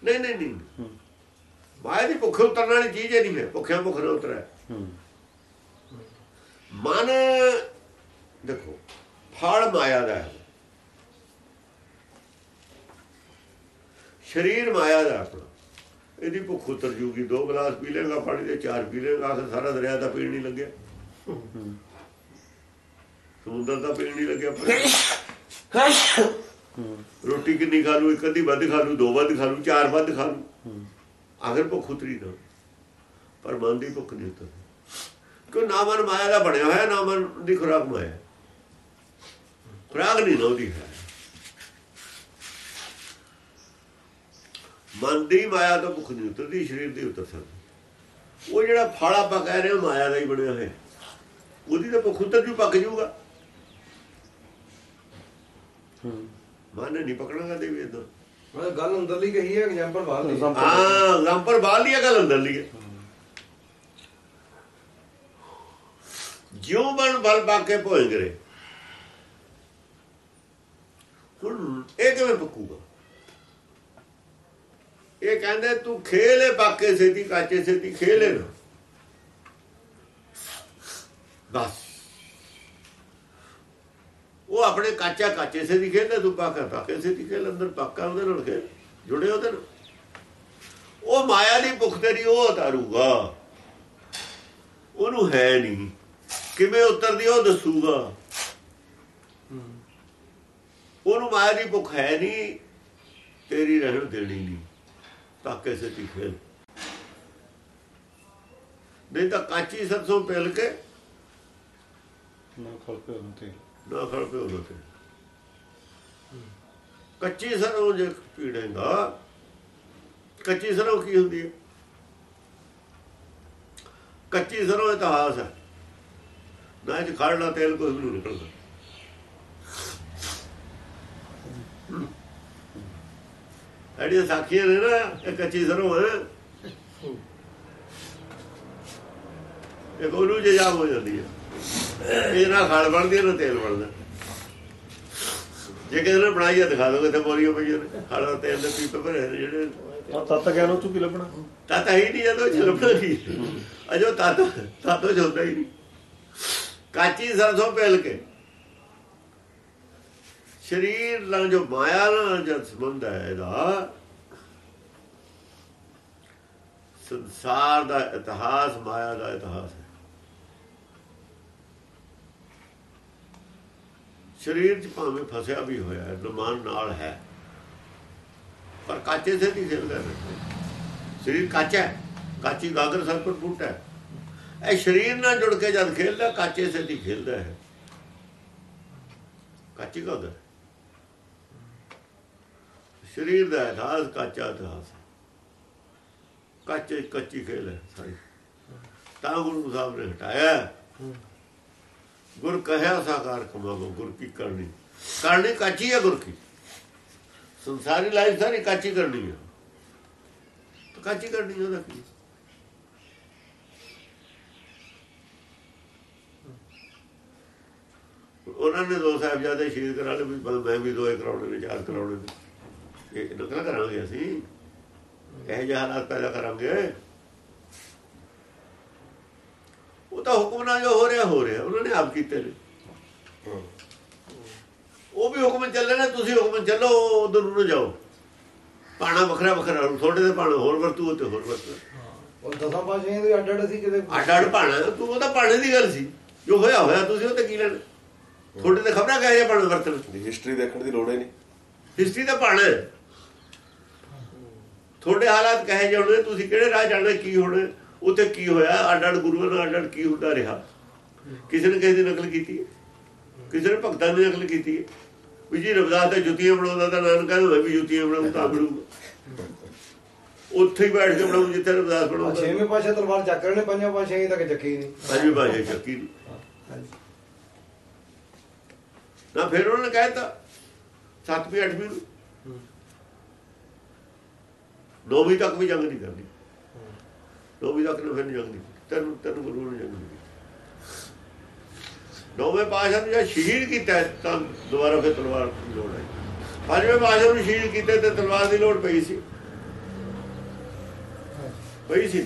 ਨਹੀਂ ਨਹੀਂ ਨਹੀਂ। ਮਾਇਆ ਦੀ ਭੁੱਖ ਉਤਰਨ ਵਾਲੀ ਚੀਜ਼ ਹੀ ਨਹੀਂ ਹੈ। ਭੁੱਖਿਆਂ ਭੁੱਖ ਨਾਲ ਉਤਰਿਆ ਹੂੰ। ਮਨ ਦੇਖੋ ਫਲ ਮਾਇਆ ਦਾ ਹੈ। ਸਰੀਰ ਮਾਇਆ ਦਾ ਆਪਣਾ। ਇਹਦੀ ਭੁੱਖ ਉਤਰ ਜੂਗੀ, ਦੋ ਗਲਾਸ ਪੀ ਲੇਗਾ ਪਾਣੀ ਦੇ ਚਾਰ ਪੀ ਲੇਗਾ ਆਖਰ ਸਾਰਾ ਦਰਿਆ ਦਾ ਪੀਣ ਨਹੀਂ ਲੱਗਿਆ। ਸਮੁੰਦਰ ਦਾ ਪੀਣ ਨਹੀਂ ਲੱਗਿਆ ਰੋਟੀ ਕਿੰਨੀ ਖਾ ਲੂ ਇੱਕ ਅੱਧੀ ਵੱਧ ਖਾ ਲੂ ਦੋ ਵੱਧ ਖਾ ਲੂ ਚਾਰ ਵੱਧ ਖਾ ਲੂ ਆਖਰ ਭੁੱਖ ਉਤਰੀ ਨਾ। ਪਰ ਮਨ ਦੀ ਭੁੱਖ ਨਹੀਂ ਉਤਰਦੀ। ਕਿਉਂ ਨਾ ਮਨ ਮਾਇਆ ਦਾ ਬਣਿਆ ਹੋਇਆ, ਨਾ ਮਨ ਦੀ ਖੁਰਾਕ ਮਾਇਆ। ਖੁਰਾਕ ਨਹੀਂ ਲਾਉਂਦੀ ਹੈ। ਮਨ ਦੀ ਮਾਇਆ ਤੋਂ ਭੁੱਖ ਨਹੀਂ ਉਤਰਦੀ ਸਰੀਰ ਦੀ ਉਤਰ ਸਕਦੀ। ਉਹ ਜਿਹੜਾ ਫਲ ਆਪਾਂ ਕਹਿ ਰਹੇ ਹਾਂ ਮਾਇਆ ਦਾ ਹੀ ਬਣਿਆ ਹੋਇਆ। ਉਹਦੀ ਤਾਂ ਭੁੱਖ ਉਤਰ ਜੂ ਪੱਕ ਜੂਗਾ ਹੂੰ। ਮਨ ਨੇ ਨਹੀਂ ਪਕੜਨਾ ਕਦੇ ਵੀ ਇਦਾਂ ਮੈਂ ਗੱਲ ਅੰਦਰਲੀ ਕਹੀ ਹੈ ਐਗਜ਼ਾਮਪਲ ਬਾਹਰ ਲਈ ਹਾਂ ਗੰਪਰ ਬਾਹਰ ਲਿਆ ਗੱਲ ਅੰਦਰ ਲਈ ਜਿਉਂ ਬਣ ਬਲ ਬਾਕੇ ਭੋਏ ਕਰੇ। ਹੁਣ ਇਹ ਕਿਵੇਂ ਪੱਕੂਗਾ? ਇਹ ਕਹਿੰਦੇ ਤੂੰ ਖੇਲੇ ਬਾਕੇ ਸੇਤੀ ਕਾਚੇ ਸੇਤੀ ਖੇਲੇ ਨਾ। ਬਸ। ਉਹ ਆਪਣੇ ਕਾਚਾ ਕਾਚੇ ਸੇ ਦੀ ਖੇਡਦਾ ਤੂੰ ਪਾਕਾ ਪਾਕੇ ਸੇ ਦੀ ਖੇਲ ਅੰਦਰ ਪਾਕਾ ਉਹਦੇ ਨਾਲ ਖੇਲ ਜੁੜੇ ਉਹਦੇ ਨਾਲ। ਉਹ ਮਾਇਆ ਦੀ ਭੁੱਖ ਤੇਰੀ ਉਹ ਉਤਾਰੂਗਾ। ਉਹਨੂੰ ਹੈ ਨਹੀਂ। ਕਿਵੇਂ ਉਤਰਦੀ ਉਹ ਦੱਸੂਗਾ। ਉਹਨੂੰ ਮਾਇਆ ਦੀ ਭੁੱਖ ਹੈ ਨਹੀਂ ਤੇਰੀ ਰਹਿਣ ਦੇਣੀ ਨਹੀਂ। ਪਾਕੇ ਸੇ ਖੇਲ ਨਹੀਂ ਤਾਂ ਕਾਚੀ ਸਰਸੋਂ ਪਿਲ ਕੇ ਨਾ ਖਲ ਪਿਆ ਨੂੰ ਤੇ ਨਾ ਤੇ ਕੱਚੀ ਸਰੋਂ ਜੇ ਪੀੜੇਗਾ ਕੱਚੀ ਸਰੋਂ ਕੀ ਹੁੰਦੀ ਹੈ? ਕੱਚੀ ਸਰੋਂ ਇਤਿਹਾਸ ਹੈ। ਨਾ ਇਹ ਖੜਨਾ ਤੇਲ ਕੋਈ ਨਹੀਂ ਨਿਕਲਦਾ। ਐਡੀਆਂ ਸਾਖੀਆਂ ਨੇ ਨਾ ਇਹ ਕੱਚੀ ਸਰੋਂ ਇਹ ਗੋਲੂ ਜੇ ਜਾਮ ਹੋ ਜਾਂਦੀ ਹੈ ਇਹ ਨਾ ਖਾਲ ਬਣਦੀ ਨਾ ਤੇਲ ਬਣਦਾ। ਜੇ ਕਿਸੇ ਨੇ ਬਣਾਈ ਹੈ ਦਿਖਾ ਦੋ ਕਿਤੇ ਬੋਰੀਆਂ ਪਈਆਂ ਨੇ ਖਾਲ ਦਾ ਤੇਲ ਦੇ ਪੀਪੇ ਭਰੇ ਜਿਹੜੇ। ਆ ਤਤ ਗਿਆ ਨੂੰ ਤੂੰ ਕੀ ਲੱਭਣਾ? ਤਾਂ ਤਾਂ ਹੀ ਨਹੀਂ ਜਦੋਂ ਛਲਪਣਾ ਕੀ ਅਜੋ ਤਾਂ ਤਾਂ ਤੋਂ ਜਾਂਦਾ ਹੀ ਨਹੀਂ। ਕਾਚੀ ਸਰਸੋਂ ਪਹਿਲ ਕੇ। ਸਰੀਰ ਨਾਲ ਜੋ ਮਾਇਆ ਨਾਲ ਜਦ ਸੰਬੰਧ ਹੈ ਇਹਦਾ, ਸੰਸਾਰ ਦਾ ਇਤਿਹਾਸ, ਮਾਇਆ ਦਾ ਇਤਿਹਾਸ ਹੈ। ਸਰੀਰ 'ਚ ਭਾਵੇਂ ਫਸਿਆ ਵੀ ਹੋਇਆ ਹੈ ਨਮਾਨ ਨਾਲ ਹੈ, ਪਰ ਕਾਚੇ ਸੇ ਨਹੀਂ ਖੇਲਦਾ ਸਰੀਰ ਕਾਚਾ ਹੈ, ਕਾਚੀ ਗਾਗਰ ਸਰ ਪਰ ਫੁੱਟ ਹੈ। ਇਹ ਸਰੀਰ ਨਾਲ ਜੁੜ ਕੇ ਜਦ ਖੇਲਦਾ, ਕਾਚੇ ਸੇ ਨਹੀਂ ਖੇਲਦਾ ਹੈ ਕਾਚੀ ਗਾਗਰ। ਸਰੀਰ ਦਾ ਇਤਿਹਾਸ, ਕੱਚਾ ਇਤਿਹਾਸ ਹੈ। ਕੱਚੀ ਖੇਲ ਹੈ ਸਾਰੀ। ਤਾਂ ਗੁਰੂ ਸਾਹਿਬ ਨੇ ਹਟਾਇਆ। ਗੁਰ ਕਹਿਆ ਸਾਕਾਰ ਕਮਾਵੋ, ਗੁਰ ਕੀ ਕਰਨੀ? ਕਰਨੀ ਕਾਚੀ ਹੈ ਗੁਰ ਕੀ? ਸੰਸਾਰੀ ਲਾਈਫ ਸਾਰੀ ਕਾਚੀ ਕਰਨੀ ਹੈ। ਤਾਂ ਕਾਚੀ ਕਰਨੀ ਉਹਦਾ ਕੀ? ਉਹਨਾਂ ਨੇ ਦੋ ਸਾਹਿਬਜ਼ਾਦੇ ਸ਼ਹੀਦ ਕਰਾ ਲਏ, ਵੀ ਮੈਂ ਵੀ ਦੋਏ ਕਰਾਉਣੇ ਨੇ, ਚਾਰ ਕਰਾਉਣੇ ਨੇ। ਇਹ ਨਕਲ ਕਰਾਂਗੇ ਅਸੀਂ। ਇਹ ਜਿਹੇ ਹਾਲਾਤ ਪੈਦਾ ਕਰਾਂਗੇ। ਉਹ ਤਾਂ ਹੁਕਮ ਨਾਲ ਜੋ ਹੋ ਰਿਹਾ ਹੋ ਰਿਹਾ। ਉਹਨਾਂ ਨੇ ਆਪ ਕੀਤੇ ਨੇ। ਉਹ ਵੀ ਹੁਕਮ ਚੱਲੇ ਨੇ ਤੁਸੀਂ ਹੁਕਮ ਚੱਲੋ ਉਧਰ ਨੂੰ ਜਾਓ। ਪਾਣਾ ਵੱਖਰਾ ਵੱਖਰਾ ਥੋੜੇ ਦੇ ਪਾਣਾ ਹੋਰ ਵਰਤੂ ਤੇ ਹੋਰ ਵਰਤੂ ਉਹ ਦਸਾਂ ਪਾਸ਼ੀਆਂ ਦੇ ਅੱਡ ਅੱਡ ਸੀ ਕਿਤੇ ਅੱਡ ਅੱਡ ਪਾਣਾ ਤੂੰ ਉਹਦਾ ਪਾਣੇ ਦੀ ਗੱਲ ਸੀ। ਜੋ ਹੋਇਆ ਹੋਇਆ ਤੁਸੀਂ ਉਹ ਤੇ ਕੀ ਲੈਣਾ? ਥੋੜੇ ਤੇ ਖਬਰਾਂ ਕਹੇ ਜੇ ਪਾਣਾ ਵਰਤਣ? ਹਿਸਟਰੀ ਦੇਖਣ ਦੀ ਲੋੜ ਹੀ ਨਹੀਂ। ਹਿਸਟਰੀ ਦਾ ਪਾਣਾ ਹੈ। ਤੁਹਾਡੇ ਹਾਲਾਤ ਕਹੇ ਜਾਣੇ ਤੁਸੀਂ ਕਿਹੜੇ ਰਾਹ ਜਾਣਾ? ਕੀ ਹੋਣਾ? ਉੱਥੇ ਕੀ ਹੋਇਆ? ਅੱਡ ਅੱਡ ਗੁਰੂਆਂ ਨਾਲ ਅੱਡ ਅੱਡ ਕੀ ਹੁੰਦਾ ਰਿਹਾ? ਕਿਸੇ ਨੇ ਕਿਸੇ ਦੀ ਨਕਲ ਕੀਤੀ ਹੈ? ਕਿਸੇ ਨੇ ਭਗਤਾਂ ਦੀ ਨਕਲ ਕੀਤੀ ਹੈ? ਵੀ ਜੀ ਰਵਿਦਾਸ ਤੇ ਜੁੱਤੀਆਂ ਬਣਾਉਂਦਾ ਤਾਂ ਨਾਨਕ ਕਹਿੰਦਾ ਵੀ ਜੁੱਤੀਆਂ ਬਣਾਉਂ ਤਾਂ ਬਣਾਉਂਗਾ ਉੱਥੇ ਹੀ ਬੈਠ ਕੇ ਬਣਾਉਂ ਜਿੱਥੇ ਰਵਿਦਾਸ ਬਣਾਉਂਦਾ। ਛੇਵੇਂ ਪਾਸ਼ਾ ਤਲਵਾਰ ਚੱਕ ਰਹੇ ਨੇ ਪੰਜਾਂ ਪਾਸ਼ਾਂ ਤੱਕ ਚੱਕੀ ਨਹੀਂ। ਅਜੀ ਬਾਜੇ ਚੱਕੀ ਹਾਂਜੀ। ਨਾ ਫਿਰ ਉਹਨਾਂ ਕਹਿਤਾ ਸੱਤਵੀਂ ਅੱਠਵੀਂ ਨੂੰ। ਨੌਵੀਂ ਤੱਕ ਵੀ ਜੰਗ ਨਹੀਂ ਕਰਨੀ। ਨੌਵੀਂ ਤੱਕ ਨੇ ਫਿਰ ਨਹੀਂ ਜੰਗ ਨਹੀਂ। ਤੈਨੂੰ ਤੈਨੂੰ ਗੁਰੂ ਨੇ ਜੰਗ ਨਹੀਂ ਨੌਵੇਂ ਪਾਸ਼ਾ ਨੂੰ ਜਦ ਸ਼ਹੀਦ ਕੀਤਾ ਤਾਂ ਦੁਬਾਰਾ ਫਿਰ ਤਲਵਾਰ ਦੀ ਲੋੜ ਆਈ। ਪੰਜਵੇਂ ਪਾਸ਼ਾ ਨੂੰ ਸ਼ਹੀਦ ਕੀਤੇ ਤੇ ਤਲਵਾਰ ਦੀ ਲੋੜ ਪਈ ਸੀ। ਪਈ ਸੀ।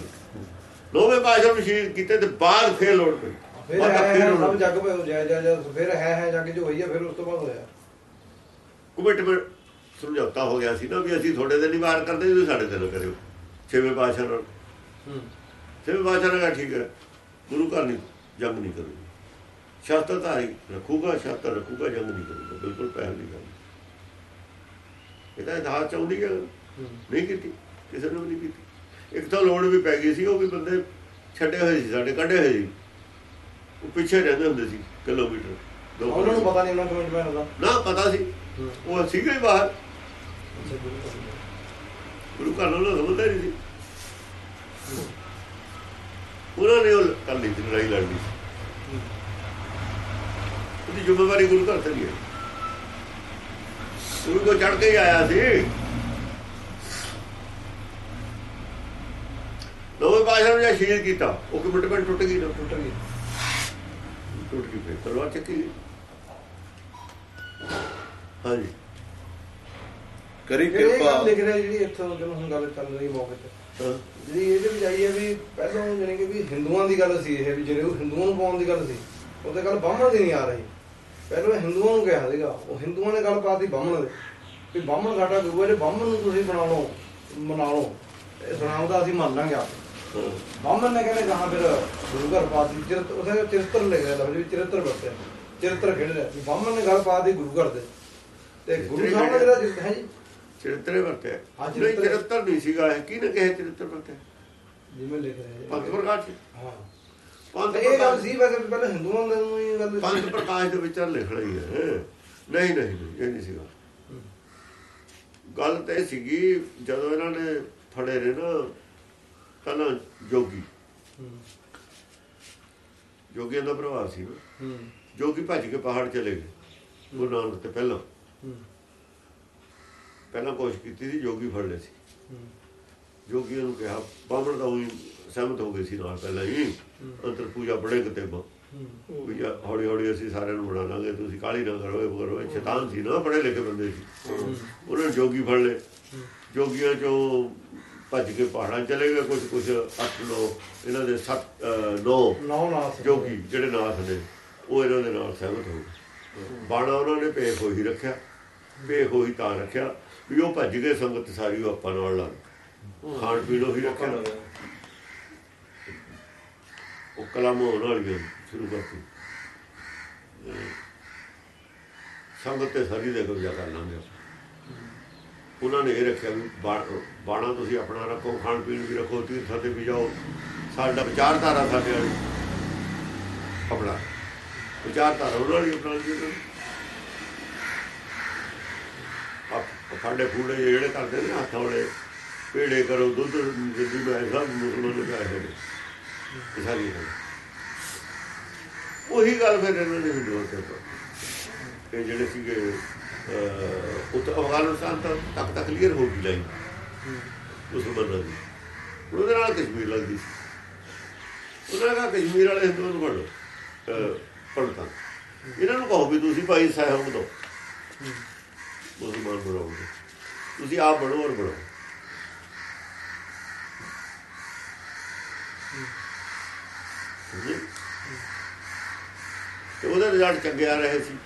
ਨੌਵੇਂ ਪਾਸ਼ਾ ਨੂੰ ਸ਼ਹੀਦ ਕੀਤੇ ਤੇ ਬਾਅਦ ਫਿਰ ਲੋੜ ਪਈ। ਫਿਰ ਸਭ। ਜੱਗ ਪਏ ਜੈ ਜੈ ਜੈ ਫਿਰ ਹੈ ਹੈ ਜੱਗ ਜੋ ਹੋਈ ਹੈ ਫਿਰ ਉਸ ਤੋਂ ਬਾਅਦ ਹੋਇਆ। ਕਮਿਟਮੈਂਟ ਸਮਝੌਤਾ ਹੋ ਗਿਆ ਸੀ ਨਾ ਵੀ ਅਸੀਂ ਤੁਹਾਡੇ ਤੇ ਨਹੀਂ ਵਾਰ ਕਰਦੇ ਤੁਸੀਂ ਸਾਡੇ ਤੇ ਨਾ ਕਰਿਓ। ਛੇਵੇਂ ਪਾਤਸ਼ਾਹ ਨਾਲ। ਛੇਵੇਂ ਪਾਤਸ਼ਾਹ ਨੇ ਕਿਹਾ ਠੀਕ ਹੈ। ਗੁਰੂ ਘਰ ਨਹੀਂ ਜੰਗ ਨਹੀਂ ਕਰੂਗਾ। ਸ਼ਸਤਰ ਧਾਰੀ ਰੱਖੂਗਾ ਸ਼ਸਤਰ ਰੱਖੂਗਾ ਜੰਗ ਨਹੀਂ ਕਰੂਗਾ। ਬਿਲਕੁਲ ਪਹਿਲ ਨਹੀਂ ਕਰੂਗਾ ਇਹਦਾ ਇਤਿਹਾਸ ਚਾਹੁੰਦੀ ਹੈ। ਨਹੀਂ ਕੀਤੀ ਕਿਸੇ ਨੇ ਵੀ ਨਹੀਂ ਕੀਤੀ। ਇੱਕ ਤਾਂ ਲੋੜ ਵੀ ਪੈ ਗਈ ਸੀ ਉਹ ਵੀ ਬੰਦੇ ਛੱਡੇ ਹੋਏ ਸੀ ਸਾਡੇ ਕੱਢੇ ਹੋਏ ਸੀ। ਉਹ ਪਿੱਛੇ ਰਹਿੰਦੇ ਹੁੰਦੇ ਸੀ ਕਿਲੋਮੀਟਰ ਉਹਨਾਂ ਨੂੰ ਪਤਾ ਨਹੀਂ ਉਹਨਾਂ ਦਾ ਨਾ ਪਤਾ ਸੀ। ਉਹ ਸੀਗੇ ਹੀ ਬਾਹਰ। ਗੁਰੂ ਘਰ ਨਾਲ ਸਮਝਦਾ ਨਹੀਂ ਸੀ। ਉਹਨਾਂ ਨੇ ਉਹ ਕਰ ਲਈ ਲੜਾਈ ਲੜ ਲਈ ਉਹਦੀ ਜ਼ਿੰਮੇਵਾਰੀ ਗੁਰੂ ਘਰ ਤੇ ਨਹੀਂ ਹੈ ਗੁਰੂ ਕੋ ਚੜ ਕੇ ਆਇਆ ਸੀ। ਨਵੇਂ ਪਾਸ਼ਾ ਨੂੰ ਜਾਂ ਸ਼ਹੀਦ ਕੀਤਾ ਉਹ ਕਮਿਟਮੈਂਟ ਟੁੱਟ ਗਈ? ਨਾ ਟੁੱਟ ਗਈ। ਟੁੱਟ ਗਈ ਫਿਰ ਤਲਵਾਰ ਚੱਕੀ ਹਾਂਜੀ। ਕਰੀ ਕਿਰਪਾ। ਲਿਖ ਰਿਹਾ ਜਿਹੜੀ ਇੱਥੋਂ ਜਦੋਂ ਹੁਣ ਗੱਲ ਚੱਲ ਰਹੀ ਮੌਕੇ ਤੇ। ਜਿਹੜੀ ਇਹਦੇ ਵਿੱਚ ਆਈ ਹੈ ਵੀ ਪਹਿਲਾਂ ਜਾਣੀ ਕਿ ਵੀ ਹਿੰਦੂਆਂ ਦੀ ਗੱਲ ਸੀ ਇਹ ਵੀ ਜਿਹੜੇ ਉਹ ਹਿੰਦੂਆਂ ਨੂੰ ਪਾਉਣ ਦੀ ਗੱਲ ਸੀ ਉਹ ਤੇ ਗੱਲ ਬਾਹਮਣ ਦੀ ਨਹੀਂ ਆ ਰਹੀ। ਪਹਿਲਾਂ ਇਹ ਹਿੰਦੂਆਂ ਨੂੰ ਕਿਹਾ ਸੀਗਾ ਉਹ ਹਿੰਦੂਆਂ ਨੇ ਗੱਲ ਪਾਤੀ ਬਾਹਮਣ ਦੇ। ਵੀ ਬਾਹਮਣ ਸਾਡਾ ਗੁਰੂ ਹੈ ਜੇ ਬਾਹਮਣ ਨੂੰ ਤੁਸੀਂ ਬਣਾ ਲਓ ਮਨਾ ਲਓ ਇਹ ਸੁਣਾਉਂਦਾ ਅਸੀਂ ਮੰਨ ਲਾਂਗੇ ਆਪ। ਬਾਹਮਣ ਨੇ ਕਹਿੰਦੇ ਕਹਾ ਫਿਰ ਗੁਰੂ ਘਰ ਪਾਤੀ ਚਿਰਤ ਉਹਦੇ ਚਿਰਤਰ ਲਿਖਿਆ ਲਫ਼ਜ਼ ਵੀ ਚਿਰਤਰ ਵਰਤਿਆ ਚਿਰਤਰ ਖੇਡ ਰਿਹਾ। ਵੀ ਬਾਹਮਣ ਨੇ ਗੱਲ ਪਾਤੀ ਗੁਰੂ ਘਰ ਦੇ। ਤੇ ਗੁਰੂ ਸਾਹਿਬ ਨੇ ਜਿਹੜਾ ਚਿਰਤ ਹੈ ਜੀ? ਚਰਿੱਤਰੇ ਵਰਤਿਆ। ਹਾਂ, ਨਹੀਂ ਚਰਿੱਤਰ- ਨਹੀਂ ਸੀਗਾ ਇਹ। ਕਿਹਨੇ ਕਿਹਾ ਚਰਿੱਤਰ ਵਰਤਿਆ? ਜਿਵੇਂ ਲਿਖ ਰਿਹਾ ਪੰਥ ਜੀ ਪ੍ਰਕਾਸ਼। ਹਾਂ। ਪੰਥ ਇਹ ਗੱਲ ਸੀ ਵੈਸੇ ਪਹਿਲਾਂ ਹਿੰਦੂਆਂ ਦੇ ਨੂੰ ਇਹ ਗੱਲ ਪੰਥ ਪ੍ਰਕਾਸ਼ ਦੇ ਵਿੱਚ ਹੀ ਹੈ। ਨਹੀਂ ਇਹ ਨਹੀਂ ਸੀਗਾ। ਗੱਲ ਤਾਂ ਇਹ ਸੀਗੀ ਜਦੋਂ ਇਹਨਾਂ ਨੇ ਫੜੇ ਨੇ ਨਾ ਪਹਿਲਾਂ ਜੋਗੀ। ਹੂੰ। ਜੋਗੀਆਂ ਦਾ ਪ੍ਰਭਾਵ ਸੀ ਹੂੰ। ਜੋਗੀ ਭੱਜ ਕੇ ਪਹਾੜ ਚਲੇ ਗਏ। ਗੁਰੂ ਨਾਨਕ ਤੇ ਪਹਿਲਾਂ। ਹੂੰ ਪਹਿਲਾਂ ਕੋਸ਼ਿਸ਼ ਕੀਤੀ ਸੀ ਜੋਗੀ ਫੜ ਲਏ ਸੀ। ਜੋਗੀਆਂ ਨੂੰ ਕਿਹਾ ਬਾਹਮਣ ਤਾਂ ਉਹੀ ਸਹਿਮਤ ਹੋ ਗਏ ਸੀ ਨਾਲ ਪਹਿਲਾਂ ਹੀ। ਅੰਤਰ ਪੂਜਾ ਬੜੇ ਕਿਤੇ ਬਾ ਆ ਹੌਲੀ ਹੌਲੀ ਅਸੀਂ ਸਾਰਿਆਂ ਨੂੰ ਬਣਾ ਲਾਂਗੇ ਤੁਸੀਂ ਕਾਲੀ ਨਾ ਕਰੋ ਇਹ ਕਰੋ। ਸ਼ੈਤਾਨ ਸੀ ਨਾ ਪੜ੍ਹੇ ਲਿਖੇ ਬੰਦੇ ਸੀ। ਉਹਨਾਂ ਨੇ ਜੋਗੀ ਫੜ ਲਏ। ਜੋਗੀਆਂ ਚੋਂ ਭੱਜ ਕੇ ਪਹਾੜਾਂ ਚਲੇ ਗਏ ਕੁਝ ਕੁਝ ਅੱਠ ਨੌ ਇਹਨਾਂ ਦੇ ਸੱਤ ਅਹ, ਨੌ ਨੌ ਨਾਸ ਜੋਗੀ ਜਿਹੜੇ ਨਾਥ ਨੇ ਉਹ ਇਹਨਾਂ ਦੇ ਨਾਲ ਸਹਿਮਤ ਹੋ ਗਏ। ਬਾਣਾ ਉਹਨਾਂ ਨੇ ਭੇਖ ਹੋਈ ਰੱਖਿਆ। ਭੇਖ ਹੋਈ ਤਾਂ ਰੱਖਿਆ। ਵੀ ਉਹ ਭੱਜ ਗਏ ਸੰਗਤ ਸਾਰੀ ਉਹ ਆਪਾਂ ਨਾਲ ਲਾ ਲਓ। ਖਾਣ ਪੀਣ ਉਹੀ ਰੱਖਿਆ। ਉਹ ਕਲਮ ਹੋਣ ਵਾਲੀਆਂ ਸ਼ੁਰੂ ਕਰਤੀ ਸੰਗਤ ਤੇ ਸਾਰੀ ਦੇ ਕਬਜ਼ਾ ਕਰ ਲਾਂਗੇ। ਉਹਨਾਂ ਨੇ ਇਹ ਰੱਖਿਆ ਵੀ ਬਾਣਾ ਤੁਸੀਂ ਆਪਣਾ ਰੱਖੋ ਖਾਣ ਪੀਣ ਵੀ ਰੱਖੋ ਤੀਰਥਾਂ ਤੇ ਵੀ ਜਾਓ। ਸਾਡਾ ਵਿਚਾਰਧਾਰਾ ਸਾਡੇ ਵਾਲੀ ਆਪਣਾ। ਵਿਚਾਰਧਾਰਾ ਉਹਨਾਂ ਦੀ ਆਪਣਾ ਜੀ ਉਹਨਾਂ ਦੀ। ਆਪ ਸਾਡੇ ਫੂੜੇ ਜਿਹੜੇ ਕਰਦੇ ਨੇ ਹੱਥ ਵਾਲੇ ਪੇੜੇ ਕਰੋ ਦੁੱਧ ਜਿੱਦੀ ਮੈਂ ਸਭ ਮੁਸਲਮਾਨ ਨੂੰ। ਕਹੇ ਸਾਰੀ ਗੱਲ। ਉਹੀ ਗੱਲ ਫਿਰ ਇਹਨਾਂ ਨੇ ਹਿੰਦੂਆਂ ਤੇ। ਪਾਈ। ਜਿਹੜੇ ਸੀਗੇ ਅਹ, ਉੱਥੇ ਅਫਗਾਨਿਸਤਾਨ ਤੱਕ ਤੱਕ ਤੱਕ ਕਲੀਅਰ ਹੋ ਗਈ ਲਾਈਨ। ਮੁਸਲਮਾਨਾਂ ਦੀ। ਉਹਦੇ ਨਾਲ ਕਸ਼ਮੀਰ ਲੱਗਦੀ ਸੀ। ਉਹਨਾਂ ਦਾ ਕਸ਼ਮੀਰ ਵਾਲੇ ਹਿੰਦੂਆਂ ਨੂੰ ਫੜੋ ਅਹ, ਪੰਡਤਾਂ ਇਹਨਾਂ ਨੂੰ ਕਹੋ ਵੀ ਤੁਸੀਂ ਭਾਈ ਸਾਹਿਬ ਦੋ। ਮੁਸਲਮਾਨ ਬਣਾਓਗੇ। ਤੁਸੀਂ ਆਪ ਬਣੋ ਔਰ ਬਣਾਓ। ਜੀ ਤੇ ਉਹਦੇ ਰਿਜ਼ਲਟ ਚੰਗੇ ਆ ਰਹੇ ਸੀ।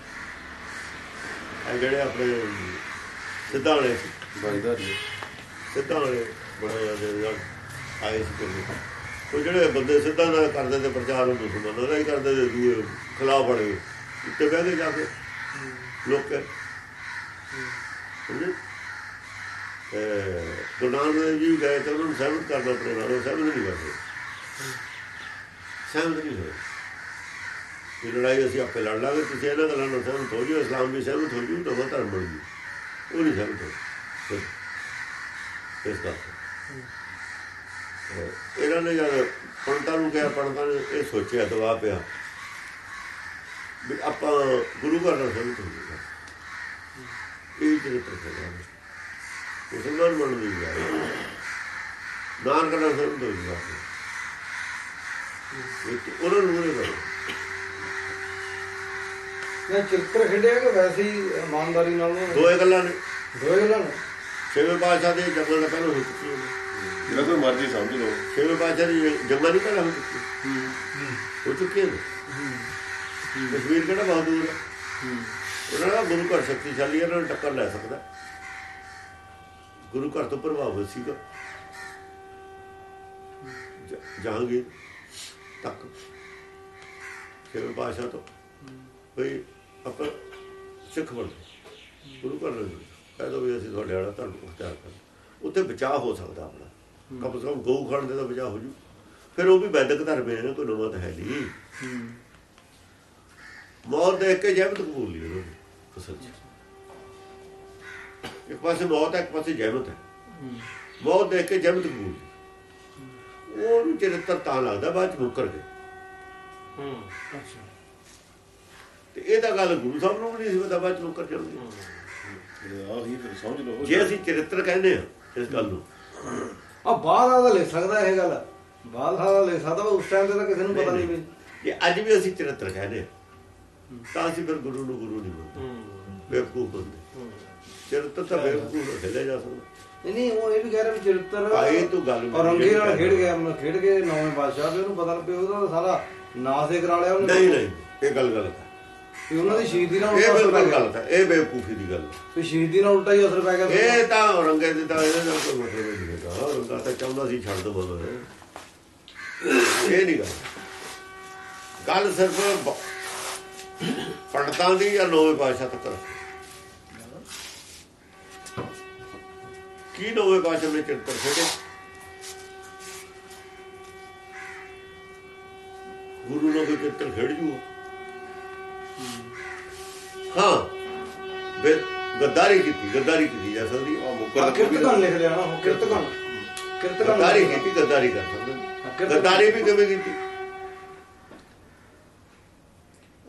ਇਹ ਜਿਹੜੇ ਆਪਣੇ ਸਿੱਧਾਂ ਵਾਲੇ ਸੀ। ਬਾਈਦਾਰੀ ਸਿੱਧਾਂ ਵਾਲੇ ਬੜੇ ਜਾਂਦੇ ਰਿਜ਼ਲਟ ਆਏ ਸੀ ਕਿੰਨੇ ਉਹ ਜਿਹੜੇ ਬੰਦੇ ਸਿੱਧਾਂ ਦਾ ਕਰਦੇ ਤੇ ਪ੍ਰਚਾਰ ਉਹ ਮੁਸਲਮਾਨਾਂ ਦਾ ਹੀ ਕਰਦੇ ਤੇ ਦੂਏ ਖਿਲਾਫ ਬੜੇ ਉੱਤੇ ਬਹਿ ਕੇ ਜਾ ਕੇ। ਲੋਕ ਸਮਝੇ ਇਹ, ਗੁਰੂ ਨਾਨਕ ਦੇਵ ਜੀ ਗਏ ਤੇ ਉਹਨਾਂ ਨੂੰ ਸਹਿਮਤ ਕਰਨਾ ਆਪਣੇ ਉਹ ਸਹਿਮਤ ਨਹੀਂ ਕਰਦੇ। ਸਹਿਮਤ ਨਹੀਂ ਹੋਏ। ਇਹ ਲੜਾਈ ਅਸੀਂ ਆਪੇ ਲੜ ਲਾਂਗੇ, ਤੁਸੀਂ ਇਹਨਾਂ ਗੱਲਾਂ ਨਾਲ ਸਹਿਮਤ ਹੋ ਜਿਓ, ਇਸਲਾਮ ਵੀ ਸਹਿਮਤ ਹੋ ਜੂ ਤਾਂ ਧਰਮ ਬਣ ਜੂ ਉਹ ਨਹੀਂ ਸਹਿਮਤ ਹੋ ਇਸ ਦਾ ਇਹਨਾਂ ਨੇ ਜਦ ਪੰਡਤਾਂ ਨੂੰ ਕਿਹਾ, ਪੰਡਤਾਂ ਨੇ ਇਹ ਸੋਚਿਆ ਦਵਾ ਪਿਆ। ਵੀ ਆਪਾਂ ਗੁਰੂ ਘਰ ਨਾਲ ਸਹਿਮਤ ਹੋ ਜਾਊਗਾ ਇਹ ਜਿਹੜੇ ਪ੍ਰਕਾਰ ਮੁਸਲਮਾਨ ਬਣ ਨਹੀਂ ਗਿਆ ਨਾਨਕ ਨਾਲ ਸਹਿਮਤ ਹੋ ਜਾਊਗਾ ਇਹ ਤਾਂ ਉਹਨਾਂ ਨੂੰ ਨਹੀਂ ਕਰੋ ਨਾ ਚਿੱਤਰ ਖੇਡਿਆ ਕਿ ਵੈਸੇ ਹੀ ਇਮਾਨਦਾਰੀ ਨਾਲ ਉਹਨੇ ਦੋ ਇਹ ਗੱਲਾਂ ਨੇ। ਦੋਏ ਗੱਲਾਂ ਨੇ? ਛੇਵੇਂ ਪਾਤਸ਼ਾਹ ਦੇ ਜੰਗਾਂ ਦਾ ਪਹਿਲਾਂ ਹੋ ਚੁੱਕੀ ਹੈ ਜਿਹੜਾ ਕੋਈ ਮਰਜ਼ੀ ਸਮਝ ਲਓ। ਛੇਵੇਂ ਪਾਤਸ਼ਾਹ ਦੀ ਜੰਗਾਂ ਨਹੀਂ ਪਹਿਲਾਂ ਹੋ ਚੁੱਕੀ। ਹੋ। ਚੁੱਕੀ ਹੈ ਕਸ਼ਮੀਰ ਕਿਹੜਾ ਬਹੁਤ ਦੂਰ ਹੈ। ਉਹਨਾਂ ਦਾ ਗੁਰੂ ਘਰ ਸ਼ਕਤੀਸ਼ਾਲੀ ਇਹਨਾਂ ਨੂੰ ਟੱਕਰ ਲੈ ਸਕਦਾ। ਗੁਰੂ ਘਰ ਤੋਂ ਪ੍ਰਭਾਵਿਤ ਸੀਗਾ। ਜਹਾਂਗੀਰ ਤੱਕ। ਛੇਵੇਂ ਪਾਤਸ਼ਾਹ ਤੋਂ ਬਈ ਆਪਾਂ ਸਿੱਖ ਬਣ ਗੁਰੂ ਘਰ ਨਾਲ ਕਹਿ ਦੋ ਵੀ ਅਸੀਂ ਤੁਹਾਡੇ ਵਾਲਾ ਧਰਮ ਉਖਤਿਆਰ ਕਰ ਉੱਥੇ ਬਚਾਅ ਹੋ ਸਕਦਾ ਆਪਣਾ। ਕਮ ਸੇ ਕਮ ਗਊ ਖਾਣ ਦੇ ਤਾਂ ਬਚਾਅ ਹੋ ਜੂ। ਫਿਰ ਉਹ ਵੀ ਵੈਦਿਕ ਧਰਮ ਹੈ ਨਾ ਕੋਈ ਨਵਾਂ ਤਾਂ ਹੈ ਨਹੀਂ। ਮੌਤ ਦੇਖ ਕੇ ਜੈਵਤ ਕਬੂਲ ਲਈ ਉਹਨਾਂ ਅਸਲ 'ਚ ਇੱਕ ਪਾਸੇ ਮੌਤ ਹੈ ਇੱਕ ਪਾਸੇ ਜੈਵਤ ਹੈ। ਮੌਤ ਦੇਖ ਕੇ ਜੈਵਤ ਕਬੂਲ ਲਈ ਉਹਨੂੰ ਚਰਿੱਤਰ ਤਾਂ ਲੱਗਦਾ ਬਾਅਦ ਚ ਮੁੱਕਰ ਗਏ ਹੂੰ। ਅੱਛਾ। ਤੇ ਇਹ ਤਾਂ ਗੱਲ ਗੁਰੂ ਸਾਹਿਬ ਨੂੰ ਨਹੀਂ ਸੀ ਪਤਾ ਬਾਅਦ ਚ ਮੁੱਕਰ ਜਾਣਗੇ ਆਹ ਹੀ ਫਿਰ ਸਮਝ ਲਓ। ਜੇ ਅਸੀਂ ਚਰਿੱਤਰ ਕਹਿੰਦੇ ਆ ਇਸ ਗੱਲ ਨੂੰ। ਆ ਬਾਹਰ ਵਾਲਾ ਲੈ ਸਕਦਾ ਇਹ ਗੱਲ। ਬਾਹਰ ਵਾਲਾ ਲੈ ਸਕਦਾ ਉਸ ਟਾਈਮ ਤੇ ਤਾਂ ਕਿਸੇ ਨੂੰ ਪਤਾ ਨਹੀਂ ਵੀ। ਜੇ ਅੱਜ ਵੀ ਅਸੀਂ ਚਰਿੱਤਰ ਕਹਿੰਦੇ ਆ ਤਾਂ ਅਸੀਂ ਫਿਰ ਗੁਰੂ ਨੂੰ ਗੁਰੂ ਨਹੀਂ ਮੰਨਦੇ। ਬੇਵਕੂਫ ਬੰਦੇ। ਚਰਿੱਤਰ ਤਾਂ ਬੇਵਕੂਫ ਖੇਲਿਆ ਜਾ ਸਕਦਾ। ਨਹੀਂ ਨਹੀਂ ਉਹ ਇਹ ਵੀ ਕਹਿ ਰਿਹਾ ਵੀ ਚਰਿੱਤਰ ਭਾਈ ਤੂੰ ਗੱਲ ਔਰੰਗੇ ਨਾਲ ਖੇਡ ਗਿਆ ਮੈਂ ਖੇਡ ਕੇ ਨੌਵੇਂ ਬਾਦਸ਼ਾਹ ਵੀ ਉਹਨੂੰ ਪਤਾ ਲੱਗੇ ਉਹਦਾ ਤਾਂ ਸਾਰਾ ਨਾਸ ਕਰਾ ਲਿਆ ਉਹਨੇ। ਨਹੀਂ ਨਹੀਂ ਇਹ ਗੱਲ ਗਲਤ ਹੈ। ਵੀ ਉਹਨਾਂ ਦੀ ਸ਼ਹੀਦੀ ਨਾਲ ਇਹ ਉਲਟਾ ਅਸਰ ਪੈ ਬਿਲਕੁਲ ਗਿਆ। ਗਲਤ ਹੈ ਇਹ ਬੇਵਕੂਫੀ ਦੀ ਗੱਲ ਹੈ। ਵੀ ਸ਼ਹੀਦੀ ਨਾਲ ਉਲਟਾ ਹੀ ਅਸਰ ਪੈ ਗਿਆ। ਇਹ ਤਾਂ ਔਰੰਗੇ ਦੀ ਤਾਂ ਇਹਦੇ ਨਾਲ ਕੋਈ ਮਤਲਬ ਨਹੀਂ ਹੈਗਾ। ਔਰੰਗਾ ਤਾਂ ਚਾਹੁੰਦਾ ਸੀ ਛੱਡ ਦੋ ਮਗਰ ਇਹ ਨਹੀਂ ਗੱਲ। ਗੱਲ ਸਿਰਫ ਪੰਡਤਾਂ ਦੀ ਜਾਂ ਨੌਵੇਂ ਪਾਸ਼ਾ ਤੱਕ? ਕੀ ਨੌਵੇਂ ਪਾਸ਼ਾ ਨੇ ਚਿੰਤਨ ਖੇਡੇ? ਗੁਰੂ ਨਾਲ ਕੋਈ ਚਿੰਤਨ ਖੇਡ ਜੂ? ਹਾਂ ਬੇ ਗੱਦਾਰੀ ਕੀਤੀ ਗੱਦਾਰੀ ਕੀਤੀ ਜਾ ਸਕਦੀ ਆ। ਮੁਕਰ ਕਿਰਤਗਨ ਲਿਖ ਲਿਆ ਨਾ ਉਹ ਕਿਰਤਗਨ ਕਿਰਤਗਨ ਗੱਦਾਰੀ ਕੀਤੀ ਗੱਦਾਰੀ ਕਰ ਸਕਦੇ। ਨੇ। ਗੱਦਾਰੀ ਵੀ ਕਿਵੇਂ ਕੀਤੀ?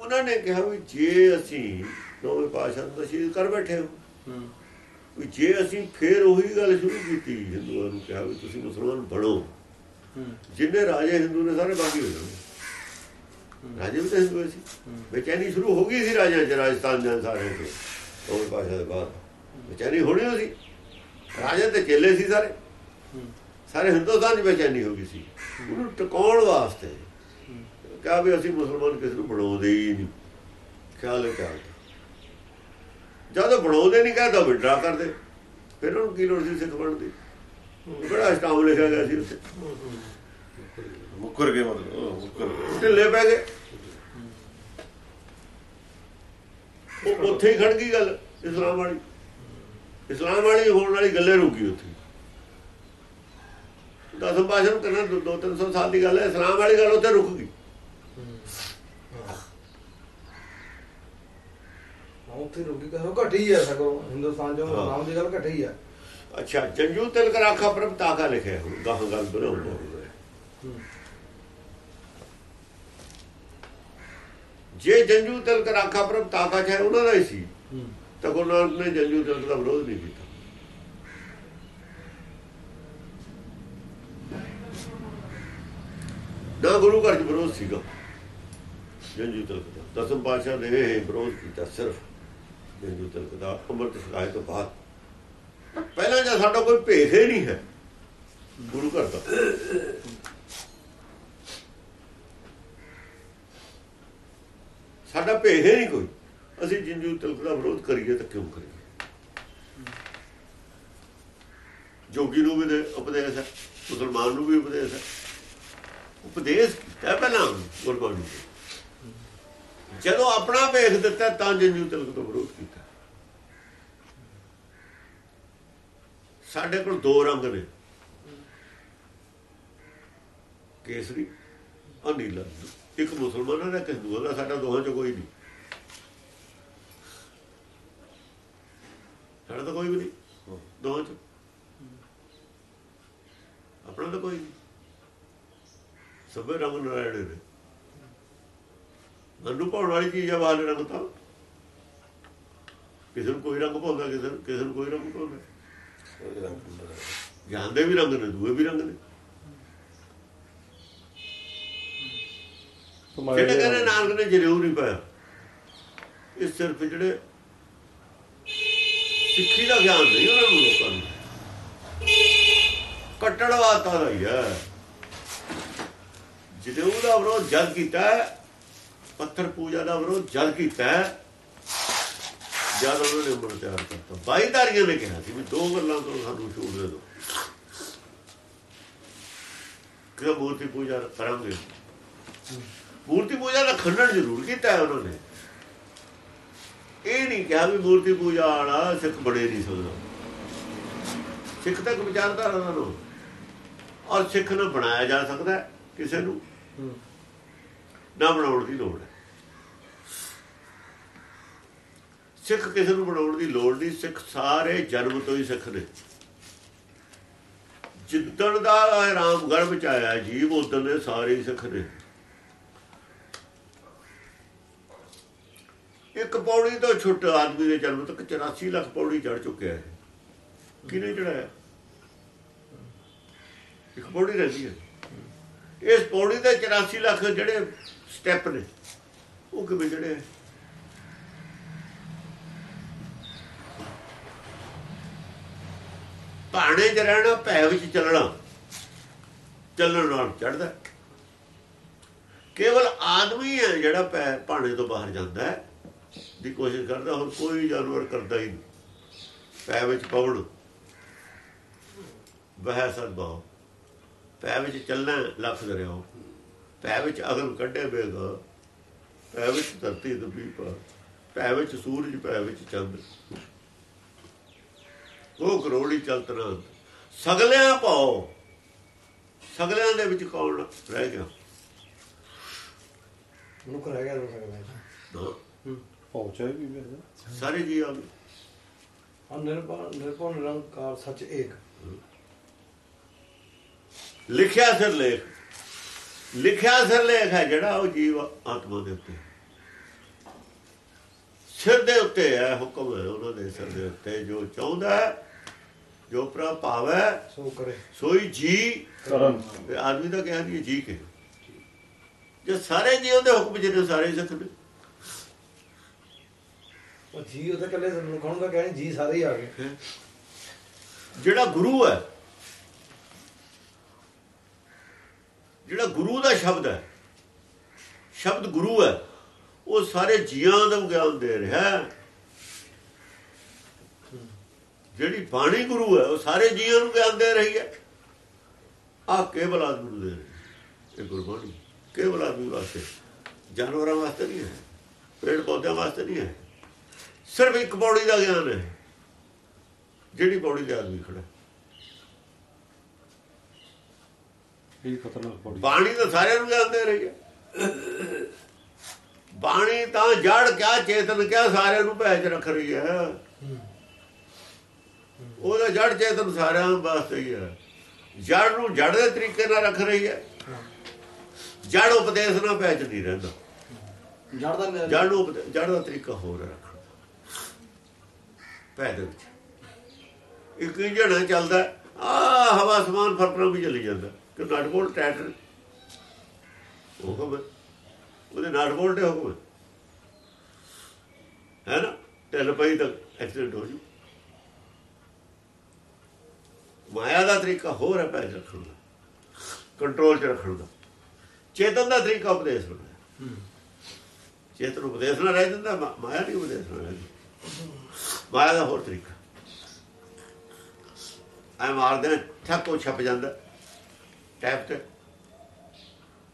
ਉਹਨਾਂ ਨੇ ਕਿਹਾ ਵੀ ਜੇ ਅਸੀਂ ਨੌਵੇਂ ਪਾਸ਼ਾ ਨੂੰ ਤਸ਼ਹੀਦ ਕਰ ਬੈਠੇ ਹੋ। ਵੀ ਜੇ ਅਸੀਂ ਫੇਰ ਉਹੀ ਗੱਲ ਸ਼ੁਰੂ ਕੀਤੀ ਹਿੰਦੂਆਂ ਨੂੰ ਕਿਹਾ ਵੀ ਤੁਸੀਂ ਮੁਸਲਮਾਨ ਬਣੋ। ਜਿੰਨੇ ਰਾਜੇ ਹਿੰਦੂ ਨੇ ਸਾਰੇ ਬਾਗੀ ਹੋ। ਜਾਣਗੇ ਰਾਜੇ ਵੀ ਤਾਂ ਹਿੰਦੂ ਸੀ। ਬੇਚੈਨੀ ਸ਼ੁਰੂ ਹੋ ਗਈ ਸੀ ਰਾਜਿਆਂ ਚ ਰਾਜਸਥਾਨ ਦੇ ਸਾਰੇ ਤੇ। ਨੌਵੇਂ ਪਾਸ਼ਾ ਦੇ ਬਾਅਦ। ਬੇਚੈਨੀ ਹੋਣੀ ਸੀ। ਰਾਜੇ ਤੇ ਚੇਲੇ ਸੀ ਸਾਰੇ। ਸਾਰੇ ਹਿੰਦੁਸਤਾਨ 'ਚ ਬੇਚੈਨੀ ਹੋ ਗਈ ਸੀ। ਉਹਨੂੰ ਟਿਕਾਉਣ ਵਾਸਤੇ ਕਿਹਾ ਵੀ ਅਸੀਂ ਮੁਸਲਮਾਨ ਕਿਸੇ ਨੂੰ ਬਣਾਉਂਦੇ ਹੀ ਨਹੀਂ। ਖਿਆਲ ਹੈ ਜਦੋਂ ਬਣਾਉਂਦੇ ਨਹੀਂ ਕਹਿੰਦਾ ਵਿਡਰਾ ਕਰਦੇ ਫਿਰ ਉਹਨੂੰ ਕੀ ਲੋੜ ਸੀ ਸਿੱਖ ਬਣਨ ਦੀ? ਬੜਾ ਇਸਲਾਮ ਲਿਖਿਆ ਗਿਆ ਸੀ ਉੱਥੇ। ਮੁਕਰ ਗਏ ਮਤਲਬ ਮੁਕਰ ਢਿੱਲੇ ਪੈ ਗਏ। ਉਹ ਉੱਥੇ ਹੀ ਖੜ ਗਈ ਗੱਲ ਇਸਲਾਮ ਵਾਲੀ। ਇਸਲਾਮ ਵਾਲੀ ਹੋਣ ਵਾਲੀ ਗੱਲੇ ਰੁਕੀ ਉੱਥੇ। ਦਸਮ ਭਾਸ਼ਣ ਕਰਨਾ ਦੋ- ਦੋ ਤਿੰਨ ਸੌ ਸਾਲ ਦੀ ਗੱਲ ਹੈ ਇਸਲਾਮ ਵਾਲੀ ਗੱਲ ਉੱਥੇ ਰੁਕ ਗਈ ਹਾਂ, ਉੱਥੇ ਰੁਕੀ ਕਹੋ ਘਟੀ ਹੈ ਸਗੋਂ ਹਿੰਦੁਸਤਾਨ ਚੋਂ। ਨਾਮ ਦੀ ਗੱਲ ਘਟੀ ਹੈ ਅੱਛਾ ਜੰਜੂ ਤਿਲਕ ਰਾਖਾ ਪ੍ਰਭ ਤਾਕਾ ਲਿਖਿਆ ਗਾਹ ਗੱਲ ਬਣਾਉਂਦਾ ਜੇ ਜੰਜੂ ਤਿਲਕ ਰਾਖਾ ਪ੍ਰਭ ਤਾਕਾ ਚਾਹੇ ਉਹਨਾਂ ਦਾ ਹੀ ਸੀ ਤਾਂ ਗੁਰੂ ਨੇ ਜੰਜੂ ਤਿਲਕ ਦਾ ਵਿਰੋਧ ਨਹੀਂ ਕੀਤਾ। ਨਾ ਗੁਰੂ ਘਰ ਚ ਵਿਰੋਧ ਸੀਗਾ ਜੰਜੂ ਤਿਲਕ ਦਾ। ਦਸਮ ਪਾਤਸ਼ਾਹ ਨੇ ਇਹ ਵਿਰੋਧ ਕੀਤਾ ਸਿਰਫ। ਜੰਜੂ ਤਿਲਕ ਦਾ ਅੰਮ੍ਰਿਤ ਛਕਾਏ ਤੋਂ ਬਾਅਦ। ਪਹਿਲਾਂ ਜਾਂ ਸਾਡਾ ਕੋਈ ਭੇਖ ਹੀ ਨਹੀਂ ਹੈ, ਗੁਰੂ ਘਰ ਦਾ। ਸਾਡਾ ਭੇਖ ਹੀ ਨਹੀਂ ਕੋਈ। ਅਸੀਂ ਜਿੰਜੂ ਤਿਲਕ ਦਾ ਵਿਰੋਧ ਕਰੀਏ ਤਾਂ ਕਿਉਂ ਕਰੀਏ? ਜੋਗੀ ਨੂੰ ਵੀ ਉਪਦੇਸ਼ ਹੈ, ਮੁਸਲਮਾਨ ਨੂੰ ਵੀ ਉਪਦੇਸ਼ ਹੈ। ਉਪਦੇਸ਼ ਹੈ ਪਹਿਲਾਂ ਗੁਰਬਾਣੀ ਜਦੋਂ ਆਪਣਾ ਭੇਖ ਦਿੱਤਾ ਤਾਂ ਜਿੰਜੂ ਤਿਲਕ ਤੋਂ ਵਿਰੋਧ ਕੀਤਾ ਸਾਡੇ ਕੋਲ ਦੋ ਰੰਗ ਨੇ। ਕੇਸਰੀ ਔਰ ਨੀਲਾ। ਇੱਕ ਮੁਸਲਮਾਨਾਂ ਦਾ ਇੱਕ ਹਿੰਦੂਆਂ ਦਾ ਸਾਡਾ ਦੋਹਾਂ ਚ ਕੋਈ ਨਹੀਂ। ਸਾਡਾ ਤਾਂ ਕੋਈ ਵੀ ਨਹੀਂ। ਦੋਹਾਂ ਚ। ਆਪਣਾ ਤਾਂ ਕੋਈ ਨਹੀਂ। ਸਭੇ ਰੰਗ ਨਾਰਾਇਣ ਨੇ। ਮੈਨੂੰ ਪਾਉਣ ਵਾਲੀ ਚੀਜ਼ ਆ ਵਾਲੇ ਰੰਗ ਤਾਂ। ਕਿਸੇ ਨੂੰ ਕੋਈ ਰੰਗ ਪਾਉਂਦਾ ਕਿਸੇ ਨੂੰ ਕਿਸੇ ਨੂੰ ਕੋਈ ਰੰਗ ਪਾਉਂਦਾ ਗਿਆਨ ਦੇ। ਵੀ ਰੰਗ ਨੇ ਦੂਏ ਵੀ ਰੰਗ ਨੇ। ਜਿਹੜੇ ਕਹਿੰਦੇ ਨਾਨਕ ਨੇ ਜਰੂਰ ਨਹੀਂ ਪਾਇਆ। ਇਹ ਸਿਰਫ ਜਿਹੜੇ ਸਿੱਖੀ ਦਾ ਗਿਆਨ ਨਹੀਂ ਉਹਨਾਂ ਨੂੰ ਲੋਕਾਂ ਨੂੰ। ਕੱਟੜਵਾਤਾ ਦਾ ਹੀ ਹੈ। ਜਿਹਦੇ ਦਾ ਵਿਰੋਧ ਜਦ ਕੀਤਾ ਪੱਥਰ ਪੂਜਾ ਦਾ ਵਿਰੋਧ ਜਦ ਕੀਤਾ ਜਦ ਉਹਨਾਂ ਨੇ ਮਨ ਤਿਆਰ ਕਰਤਾ ਬਾਈਦਾਰੀਆਂ ਨੇ ਕਿਹਾ ਸੀ ਵੀ ਦੋ ਗੱਲਾਂ ਤੋਂ ਸਾਨੂੰ ਛੂਟ ਦੇ ਦਿਓ। ਕਿ ਮੂਰਤੀ ਪੂਜਾ ਕਰਾਂਗੇ। ਮੂਰਤੀ ਪੂਜਾ ਦਾ ਖੰਡਨ ਜ਼ਰੂਰ ਕੀਤਾ ਉਹਨਾਂ ਨੇ। ਇਹ ਨਹੀਂ ਕਿਹਾ ਵੀ ਮੂਰਤੀ ਪੂਜਾ ਵਾਲਾ ਸਿੱਖ ਬਣੇ ਨਹੀਂ ਸਕਦਾ। ਸਿੱਖ ਤੱਕ ਵਿਚਾਰਧਾਰਾ ਦਾ ਨੂੰ ਔਰ ਸਿੱਖ ਨੂੰ ਬਣਾਇਆ ਜਾ ਸਕਦਾ ਕਿਸੇ ਨੂੰ। ਨਾ ਬਣਾਉਣ ਦੀ ਲੋੜ ਹੈ ਸਿੱਖ ਕਿਸੇ ਨੂੰ ਬਣਾਉਣ ਦੀ ਲੋੜ ਨਹੀਂ, ਸਿੱਖ ਸਾਰੇ ਜਨਮ ਤੋਂ ਹੀ ਸਿੱਖ ਨੇ। ਜਿੱਦਣ ਦਾ ਇਹ ਰਾਮ ਗਰਭ ਚ ਆਇਆ ਜੀਵ ਉਦੋਂ ਦੇ ਸਾਰੇ ਹੀ ਸਿੱਖ ਨੇ। ਇੱਕ ਪੌੜੀ ਤੋਂ ਛੁੱਟ ਆਦਮੀ ਦੇ ਜਨਮ ਤੱਕ 84 ਲੱਖ ਪੌੜੀ ਚੜ ਚੁੱਕਿਆ ਹੈ। ਕਿਹਨੇ ਚੜਾਇਆ ਇੱਕ ਪੌੜੀ ਰਹਿੰਦੀ ਹੈ। ਇਸ ਪੌੜੀ ਦੇ 84 ਲੱਖ ਜਿਹੜੇ ਸਟੈਪ ਨੇ, ਉਹ ਕਿਵੇਂ ਜਿਹੜੇ ਭਾਣੇ 'ਚ ਰਹਿਣਾ ਭੈ ਵਿੱਚ ਚੱਲਣਾ। ਚੱਲਣ ਨਾਲ ਚੜਦਾ ਕੇਵਲ ਆਦਮੀ ਹੈ ਜਿਹੜਾ ਭੈ, ਭਾਣੇ ਤੋਂ ਬਾਹਰ ਜਾਂਦਾ ਹੈ, ਦੀ ਕੋਸ਼ਿਸ਼ ਕਰਦਾ, ਹੋਰ ਕੋਈ ਜਾਨਵਰ ਕਰਦਾ ਹੀ ਨਹੀਂ। ਭੈ ਵਿੱਚ ਪਵਣ। ਬਹਿ ਸਦਭਾਵ ਭੈ ਵਿੱਚ ਚੱਲਣਾ ਲੱਖ ਦਰਿਆਓ ਭੈ ਵਿੱਚ ਅਗਨ ਕੱਢੇ ਬੇਗਾ ਭੈ ਵਿੱਚ ਧਰਤੀ ਦਬੀ ਪਾ। ਭੈ ਵਿੱਚ ਸੂਰਜ, ਭੈ ਵਿੱਚ ਚੰਦ। ਉਹ ਕਰੋੜੀ ਚਲਤਨਾ ਸਗਲਿਆਂ ਪਾਓ। ਸਗਲਿਆਂ ਦੇ ਵਿੱਚ ਕੌਣ ਰਹਿ ਗਿਆ? ਮਨੁੱਖ ਰਹਿ ਗਿਆ ਨਾ, ਪਹੁੰਚਿਆ ਵੀ ਮੇਰੇ ਸਾਰੇ ਜੀ ਆ ਗਏ। ਨਿਰਭਉ ਨਿਰਭਉ ਨਿਰੰਕਾਰ ਸੱਚ ਏਕ। ਲਿਖਿਆ ਸਿਰ ਲੇਖ। ਲਿਖਿਆ ਸਿਰ ਲੇਖ ਹੈ ਜਿਹੜਾ ਉਹ ਜੀਵ ਆਤਮਾ ਦੇ ਉੱਤੇ। ਸਿਰ ਦੇ ਉੱਤੇ ਹੈ ਹੁਕਮ ਹੈ ਉਹਨਾਂ ਦੇ ਸਿਰ ਦੇ ਉੱਤੇ ਜੋ ਚਾਹੁੰਦਾ ਹੈ ਜੋ ਪ੍ਰਭਾਵ ਹੈ ਸੋ ਕਰੇ। ਸੋਈ ਜੀ। ਕਰਨ। ਆਦਮੀ ਦਾ ਕਹਿ ਨਹੀਂ ਜੀ ਕੇ ਜੇ ਸਾਰੇ ਜੀ ਉਹਦੇ ਹੁਕਮ ਜਿਹਨੇ ਸਾਰੇ ਸਿੱਖ ਨੇ ਉਹ ਜੀ ਉਹ ਤਾਂ ਕੱਲੇ ਮਨੁੱਖਾਂ ਦਾ ਕਹਿਣੀ ਜੀ ਸਾਰੇ ਹੀ ਆ ਗਏ। ਜਿਹੜਾ ਗੁਰੂ ਹੈ ਜਿਹੜਾ ਗੁਰੂ ਦਾ ਸ਼ਬਦ ਹੈ ਸ਼ਬਦ ਗੁਰੂ ਹੈ ਉਹ ਸਾਰੇ ਜੀਆਂ ਦਾ ਗਿਆਨ ਦੇ ਰਿਹਾ ਹੈ। ਜਿਹੜੀ ਬਾਣੀ ਗੁਰੂ ਹੈ ਉਹ ਸਾਰੇ ਜੀਆਂ ਨੂੰ ਗਿਆਨ ਦੇ ਰਹੀ ਹੈ। ਆ ਕੇਵਲ ਆਦਮੀ ਦੇ ਰਹੀ ਹੈ ਇਹ ਗੁਰਬਾਣੀ। ਕੇਵਲ ਆਦਮੀ ਵਾਸਤੇ। ਜਾਨਵਰਾਂ ਵਾਸਤੇ ਨਹੀਂ ਹੈ। ਪੇੜ ਪੌਦਿਆਂ ਵਾਸਤੇ ਨਹੀਂ ਹੈ। ਸਿਰਫ ਇੱਕ ਬੌੜੀ ਦਾ ਗਿਆਨ ਹੈ। ਜਿਹੜੀ ਬੌੜੀ ਦੇ ਆਦਮੀ ਖੜਾ। ਇਹ ਖਤਰਨਾਕ ਪੌੜੀ ਬਾਣੀ ਤਾਂ ਸਾਰਿਆਂ ਨੂੰ ਗਿਆਨ ਦੇ ਰਹੀ ਹੈ। ਬਾਣੀ ਤਾਂ ਜੜ ਕਿਆ ਚੇਤਨ ਕਿਆ ਸਾਰਿਆਂ ਨੂੰ ਭੈ ਚ ਰੱਖ ਰਹੀ ਹੈ। ਉਹਦਾ ਜੜ ਚੇਤਨ ਸਾਰਿਆਂ ਵਾਸਤੇ ਹੀ ਹੈ। ਜੜ ਨੂੰ ਜੜ ਦੇ ਤਰੀਕੇ ਨਾਲ ਰੱਖ ਰਹੀ ਹੈ। ਜੜ ਉਪਦੇਸ਼ ਨਾਲ ਭੈ ਚ ਨਹੀਂ ਰਹਿੰਦਾ। ਜੜ ਦਾ ਜੜ ਨੂੰ ਉਪਦੇ- ਜੜ ਦਾ ਤਰੀਕਾ ਹੋਰ ਰੱਖਣ ਦਾ। ਭੈ ਦੇ ਵਿੱਚ। ਇੱਕ ਜਿਹੜਾ ਚੱਲਦਾ ਆ ਹਵਾ ਸਮਾਨ ਫਰਕਣਾ ਵੀ ਚੱਲੀ ਜਾਂਦਾ। ਕਿ ਨਟ ਬੋਲਟ ਟੈਟ ਹੁਕਮ। ਉਹਦੇ ਨਟ ਬੋਲਟ ਦੇ ਹੁਕਮ ਹੈ। ਨਾ? ਢਿੱਲ ਪਈ ਤਾਂ ਐਕਸੀਡੈਂਟ ਹੋ ਜੂ। ਮਾਇਆ ਦਾ ਤਰੀਕਾ ਹੋਰ ਹੈ ਪੈਰ ਰੱਖਣ ਦਾ। ਕੰਟਰੋਲ 'ਚ ਰੱਖਣ ਦਾ। ਚੇਤਨ ਦਾ ਤਰੀਕਾ ਉਪਦੇਸ਼ ਹੁੰਦਾ ਚੇਤਨ ਉਪਦੇਸ਼ ਨਾਲ ਰਹਿ ਜਾਂਦਾ ਮਾਇਆ ਨਹੀਂ ਉਪਦੇਸ਼ ਨਾਲ ਰਹਿੰਦੀ ਮਾਇਆ ਦਾ ਹੋਰ ਤਰੀਕਾ। ਐ ਮਾਰਦੇ ਠੱਕ ਉਹ ਛੱਪ ਜਾਂਦਾ। ਟੈਪ ਤੇ।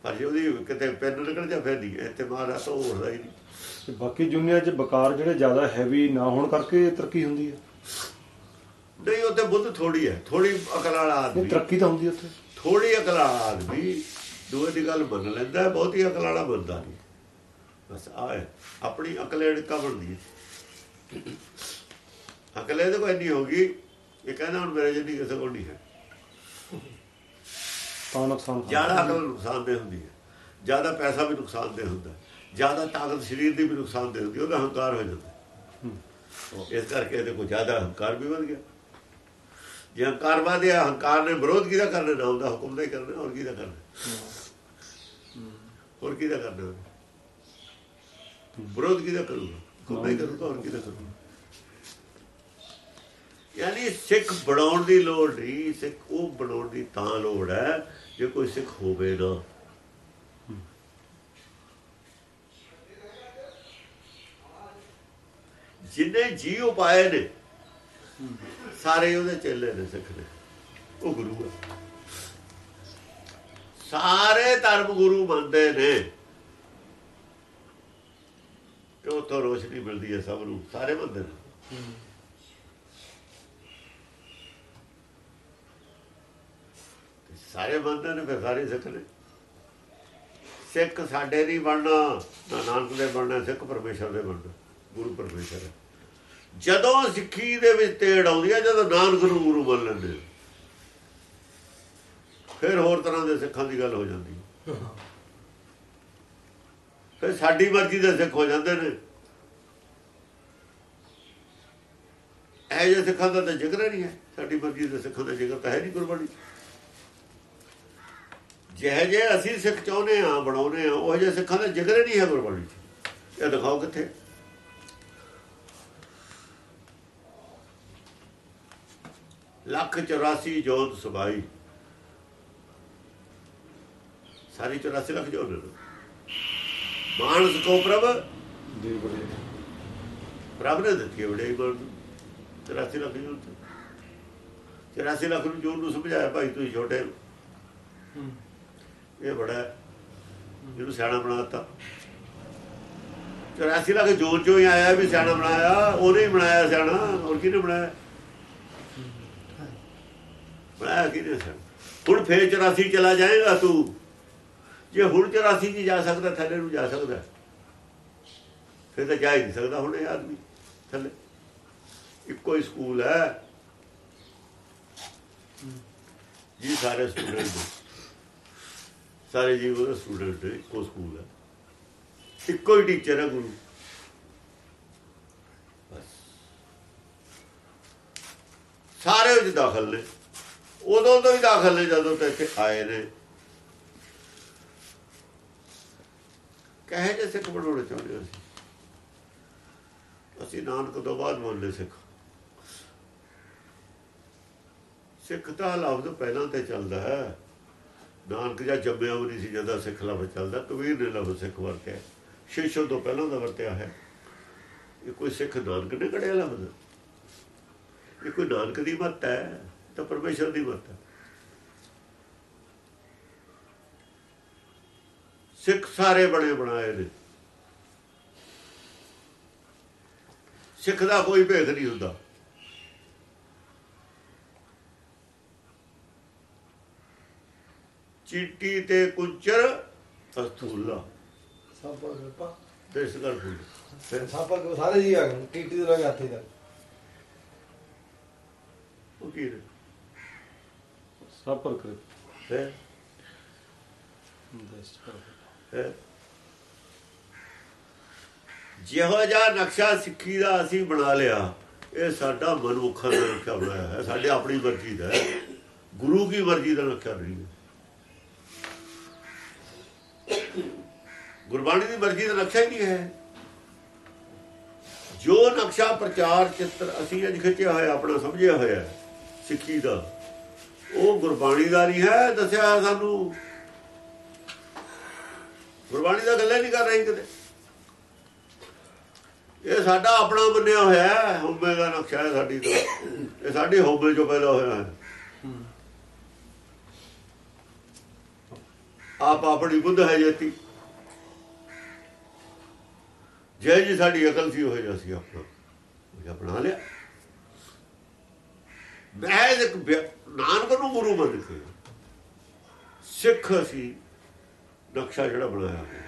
ਪਰ ਜੇ ਉਹਦੀ ਕਿਤੇ ਪੈਨ ਨਿਕਲ ਜਾ ਫਿਰ ਨਹੀਂ। ਇੱਥੇ ਮਾਰਾ ਤਾਂ ਉਹ ਹੀ ਨਹੀਂ। ਬਾਕੀ ਦੁਨੀਆ 'ਚ ਬਕਾਰ ਜਿਹੜੇ ਜ਼ਿਆਦਾ ਹੈਵੀ ਨਾ ਹੋਣ ਕਰਕੇ ਤਰੱਕੀ ਹੁੰਦੀ ਹੈ। ਨਹੀਂ ਉੱਥੇ ਬੁੱਧ ਥੋੜੀ ਹੈ ਥੋੜੀ ਅਕਲ ਵਾਲਾ ਨਹੀਂ ਆਦਮੀ ਤਰੱਕੀ ਤਾਂ ਹੁੰਦੀ ਉੱਥੇ। ਥੋੜੀ ਅਕਲ ਵਾਲਾ ਆਦਮੀ ਦੂਏ ਦੀ ਗੱਲ ਮੰਨ ਲੈਂਦਾ ਹੈ, ਬਹੁਤੀ ਅਕਲ ਵਾਲਾ ਬੰਦਾ ਨਹੀਂ। ਬਸ ਆ ਹੈ ਆਪਣੀ ਅਕਲ ਏੜਕਾ ਬਣਦੀ ਹੈ। ਅਕਲ ਇਹਦੇ ਕੋਲ ਇੰਨੀ ਹੋਗੀ ਇਹ ਕਹਿੰਦਾ ਹੁਣ ਮੇਰੇ ਜਿੰਨੀ ਕਿਸੇ ਕੋਲ ਨਹੀਂ ਹੈ। ਤਾਂ ਨੁਕਸਾਨ। ਜ਼ਿਆਦਾ ਅਕਲ ਨੁਕਸਾਨਦੇ ਹੁੰਦੀ ਹੈ। ਜ਼ਿਆਦਾ ਪੈਸਾ ਵੀ ਨੁਕਸਾਨਦੇ ਹੁੰਦਾ। ਜ਼ਿਆਦਾ ਤਾਕਤ ਸਰੀਰ ਦੀ ਵੀ ਨੁਕਸਾਨਦੇ ਹੁੰਦੀ ਉਹਦਾ ਹੰਕਾਰ ਹੋ ਜਾਂਦਾ। ਇਸ ਕਰਕੇ ਇਹਦੇ ਕੋਲ ਜ਼ਿਆਦਾ ਹੰਕਾਰ ਵੀ ਵਧ ਗਿਆ। ਜੇ ਹੰਕਾਰ ਦੇ ਹੰਕਾਰ ਨੇ ਵਿਰੋਧ ਕਿਹਦਾ ਕਰਨਾ? ਨਾਮ ਦਾ ਹੁਕਮ ਦਾ ਹੀ ਕਰਨਾ, ਹੋਰ ਕਿਹਦਾ ਕਰਨਾ? ਹੋਰ ਕਿਹਦਾ ਕਰਨਾ? ਵਿਰੋਧ ਕਿਹਦਾ ਕਰੂਗਾ? ਹੁਕਮ ਦਾ ਹੀ ਕਰੂਗਾ, ਹੋਰ ਕਿਹਦਾ ਕਰੂਗਾ? ਯਾਨੀ ਸਿੱਖ ਬਣਾਉਣ ਦੀ ਲੋੜ ਨਹੀਂ, ਸਿੱਖ ਉਹ ਬਣਾਉਣ ਦੀ ਤਾਂ ਲੋੜ ਹੈ, ਜੇ ਕੋਈ ਸਿੱਖ ਹੋਵੇ ਨਾ। ਜਿਨੇ ਜੀ ਉਪਾਏ ਨੇ ਸਾਰੇ ਉਹਦੇ ਚੇਲੇ ਨੇ ਸਿੱਖ ਨੇ ਉਹ ਗੁਰੂ ਹੈ ਸਾਰੇ ਧਰਮ ਗੁਰੂ ਮੰਨਦੇ ਨੇ। ਕਿ ਉੱਥੋਂ ਰੋਸ਼ਨੀ ਮਿਲਦੀ ਹੈ ਸਭ ਨੂੰ। ਸਾਰੇ ਮੰਨਦੇ ਨੇ। ਸਾਰੇ ਮੰਨਦੇ ਨੇ, ਫਿਰ ਸਾਰੇ ਸਿੱਖ ਨੇ। ਸਿੱਖ ਸਾਡੇ ਨਹੀਂ ਬਣਨਾ। ਨਾ ਨਾਨਕ ਦੇ ਬਣਨਾ, ਸਿੱਖ ਪਰਮੇਸ਼ਰ ਦੇ ਬਣਨਾ। ਗੁਰੂ ਪਰਮੇਸ਼ਰ ਹੈ। ਜਦੋਂ ਸਿੱਖੀ ਦੇ ਵਿੱਚ ਤੇੜ ਆਉਂਦੀ ਹੈ ਜਦੋਂ ਨਾਨਕ ਨੂੰ ਗੁਰੂ ਮੰਨ ਲੈਂਦੇ ਫਿਰ ਹੋਰ ਤਰ੍ਹਾਂ ਦੇ ਸਿੱਖਾਂ ਦੀ ਗੱਲ ਹੋ ਜਾਂਦੀ ਹੈ ਫਿਰ ਸਾਡੀ ਮਰਜ਼ੀ ਦੇ ਸਿੱਖ ਹੋ ਜਾਂਦੇ ਨੇ ਇਹ ਜੇ ਸਿੱਖਾਂ ਦਾ ਤਾਂ ਜ਼ਿਕਰ ਹੀ ਨਹੀਂ ਹੈ ਸਾਡੀ ਮਰਜ਼ੀ ਦੇ ਸਿੱਖਾਂ ਦਾ ਜ਼ਿਕਰ ਤਾਂ ਹੈ ਨਹੀਂ ਗੁਰਬਾਣੀ 'ਚ। ਜਿਹੇ ਜੇ ਅਸੀਂ ਸਿੱਖ ਚਾਹੁੰਦੇ ਆ ਬਣਾਉਨੇ ਆ ਉਹ ਜਿਹੇ ਸਿੱਖਾਂ ਦਾ ਜ਼ਿਕਰ ਹੀ ਨਹੀਂ ਹੈ ਗੁਰਬਾਣੀ 'ਚ। ਇਹ ਦਿਖਾਓ ਕਿੱਥੇ ਲੱਖ 84 ਜੋਤ ਸਬਾਈ। ਸਾਰੀ 84 ਲੱਖ ਜੋਤ ਮਾਨਸ ਕੋ ਪ੍ਰਭ? ਜੀ ਬੜੇ। ਪ੍ਰਭ ਨੇ ਦਿੱਤੀ ਬੜੇ ਗੁਣ 84 ਲੱਖ ਜੋਤ। 84 ਲੱਖ ਨੂੰ ਜੋਤ ਨੂੰ ਸਮਝਾਇਆ ਭਾਈ ਤੁਸੀਂ ਛੋਟੇ। ਇਹ ਬੜਾ। ਜਿਹਨੂੰ ਸਿਆਣਾ ਬਣਾਤਾ। 84 ਲੱਖ ਜੋਤ ਚੋਂ ਹੀ ਆਇਆ ਵੀ ਸਿਆਣਾ ਬਣਾਇਆ। ਉਹਨੇ ਹੀ ਬਣਾਇਆ ਸਿਆਣਾ। ਹੋਰ ਕਿਹਨੇ ਬਣਾਇਆ? ਬਣਾਇਆ ਕਿਹਨੇ ਸਿਆਣਾ ਹੁਣ ਫੇਰ 84 ਚਲਾ ਜਾਏਗਾ ਤੂੰ। ਜੇ ਹੁਣ 84 ਜੀ ਜਾ ਸਕਦਾ, ਥੱਲੇ ਨੂੰ ਜਾ ਸਕਦਾ। ਫਿਰ ਤਾਂ ਜਾ ਹੀ ਨਹੀਂ ਸਕਦਾ ਹੁਣ ਇਹ ਆਦਮੀ, ਥੱਲੇ। ਇੱਕੋ ਹੀ ਸਕੂਲ ਹੈ। ਜੀ ਸਾਰੇ ਸਟੂਡੈਂਟ ਸਾਰੇ ਜੀਵ ਦਾ ਸਟੂਡੈਂਟ ਇੱਕੋ ਸਕੂਲ ਹੈ। ਇੱਕੋ ਹੀ ਟੀਚਰ ਹੈ ਗੁਰੂ। ਸਾਰੇ ਵਿੱਚ ਦਾਖਲ ਨੇ। ਉਦੋਂ ਤੋਂ ਹੀ ਦਾਖਲ ਨੇ ਜਦੋਂ ਤੇ ਇੱਥੇ ਆਏ ਨੇ। ਕਹੇ ਜੇ ਸਿੱਖ ਬਣਾਉਣੇ ਚਾਹੁੰਦੇ ਅਸੀਂ ਅਸੀਂ ਨਾਨਕ ਤੋਂ ਬਾਅਦ ਬੋਲਦੇ ਸਿੱਖ। ਸਿੱਖ ਦਾ ਲਫ਼ਜ਼ ਪਹਿਲਾਂ ਤੇ ਚੱਲਦਾ ਹੈ। ਨਾਨਕ ਜਾਂ ਜੰਮਿਆ ਵੀ ਨਹੀਂ ਸੀ ਜਦੋਂ ਸਿੱਖ ਲਫ਼ਜ਼ ਚੱਲਦਾ, ਕਬੀਰ ਨੇ ਲਫ਼ਜ਼ ਸਿੱਖ ਵਰਤਿਆ। ਸ਼ਿਸ਼ੋ ਤੋਂ ਪਹਿਲਾਂ ਦਾ ਵਰਤਿਆ ਹੈ। ਇਹ ਕੋਈ ਸਿੱਖ ਨਾਨਕ ਨੇ ਕੜਿਆ ਲਫ਼ਜ਼? ਇਹ ਕੋਈ ਨਾਨਕ ਦੀ ਮੱਤ ਹੈ? ਤਾਂ ਪਰਮੇਸ਼ਰ ਦੀ ਮੱਤ ਹੈ। ਸਿੱਖ ਸਾਰੇ ਬਣੇ ਬਣਾਏ ਨੇ। ਸਿੱਖ ਦਾ ਕੋਈ ਭੇਦ ਨਹੀਂ ਹੁੰਦਾ। ਚੀਟੀ ਤੇ ਕੁੰਚਰ ਅਸਤੂਲਾ ਸਭ ਕਿਰਪਾ ਦੇਸ ਕਰ ਫੁੱਲ ਫਿਰ ਸਭ ਸਾਰੇ ਜੀ ਆ ਗਏ ਟੀਟੀ ਦੇ ਲੱਗ ਹੱਥੇ ਦਾ। ਉਹ ਕੀ ਨੇ? ਕਰੇ ਹੈ ਦੇਸ਼ ਪਰ ਹੈ ਜਿਹੋ ਜਿਹਾ ਨਕਸ਼ਾ ਸਿੱਖੀ ਦਾ ਅਸੀਂ ਬਣਾ ਲਿਆ ਇਹ ਸਾਡਾ ਮਨੁੱਖਾਂ ਦਾ ਨਕਸ਼ਾ ਬਣਾਇਆ ਹੈ ਸਾਡੇ ਆਪਣੀ ਮਰਜ਼ੀ ਦਾ ਹੈ ਗੁਰੂ ਕੀ ਮਰਜ਼ੀ ਦਾ ਨਕਸ਼ਾ ਨਹੀਂ ਹੈ ਗੁਰਬਾਣੀ ਦੀ ਮਰਜ਼ੀ ਦਾ ਨਕਸ਼ਾ ਹੀ ਨਹੀਂ ਹੈ ਜੋ ਨਕਸ਼ਾ ਪ੍ਰਚਾਰ ਚਿੱਤਰ ਅਸੀਂ ਅੱਜ ਖਿੱਚਿਆ ਹੋਇਆ ਆਪਣਾ ਸਮਝਿਆ ਹੋਇਆ ਹੈ, ਸਿੱਖੀ ਦਾ ਉਹ ਗੁਰਬਾਣੀ ਦਾ ਨਹੀਂ ਹੈ, ਦੱਸਿਆ ਸਾਨੂੰ। ਗੁਰਬਾਣੀ ਦਾ ਗੱਲਾਂ ਨਹੀਂ ਕਰ ਰਹੀ ਕਿਤੇ। ਇਹ ਸਾਡਾ ਆਪਣਾ ਬੰਨਿਆ ਹੋਇਆ ਹੈ, ਹਉਮੈ ਦਾ ਨਕਸ਼ਾ ਹੈ ਸਾਡੀ ਦਾ। ਇਹ ਸਾਡੀ ਹਉਮੈ ਚੋਂ ਪੈਦਾ ਹੋਇਆ ਹੈ। ਆਪ ਆਪਣੀ ਬੁੱਧ ਹੈ ਜੇਤੀ। ਜੈ ਜੀ ਸਾਡੀ ਅਕਲ ਸੀ, ਉਹ ਜਿਹਾ ਸੀ ਆਪਣਾ। ਬਣਾ ਲਿਆ। ਮਹਿਜ਼ ਇੱਕ ਵਿਅ- ਨਾਨਕ ਨੂੰ ਗੁਰੂ ਮੰਨ ਕੇ ਸਿੱਖ ਅਸੀਂ ਨਕਸ਼ਾ ਜਿਹੜਾ ਬਣਾਇਆ ਹੋਇਆ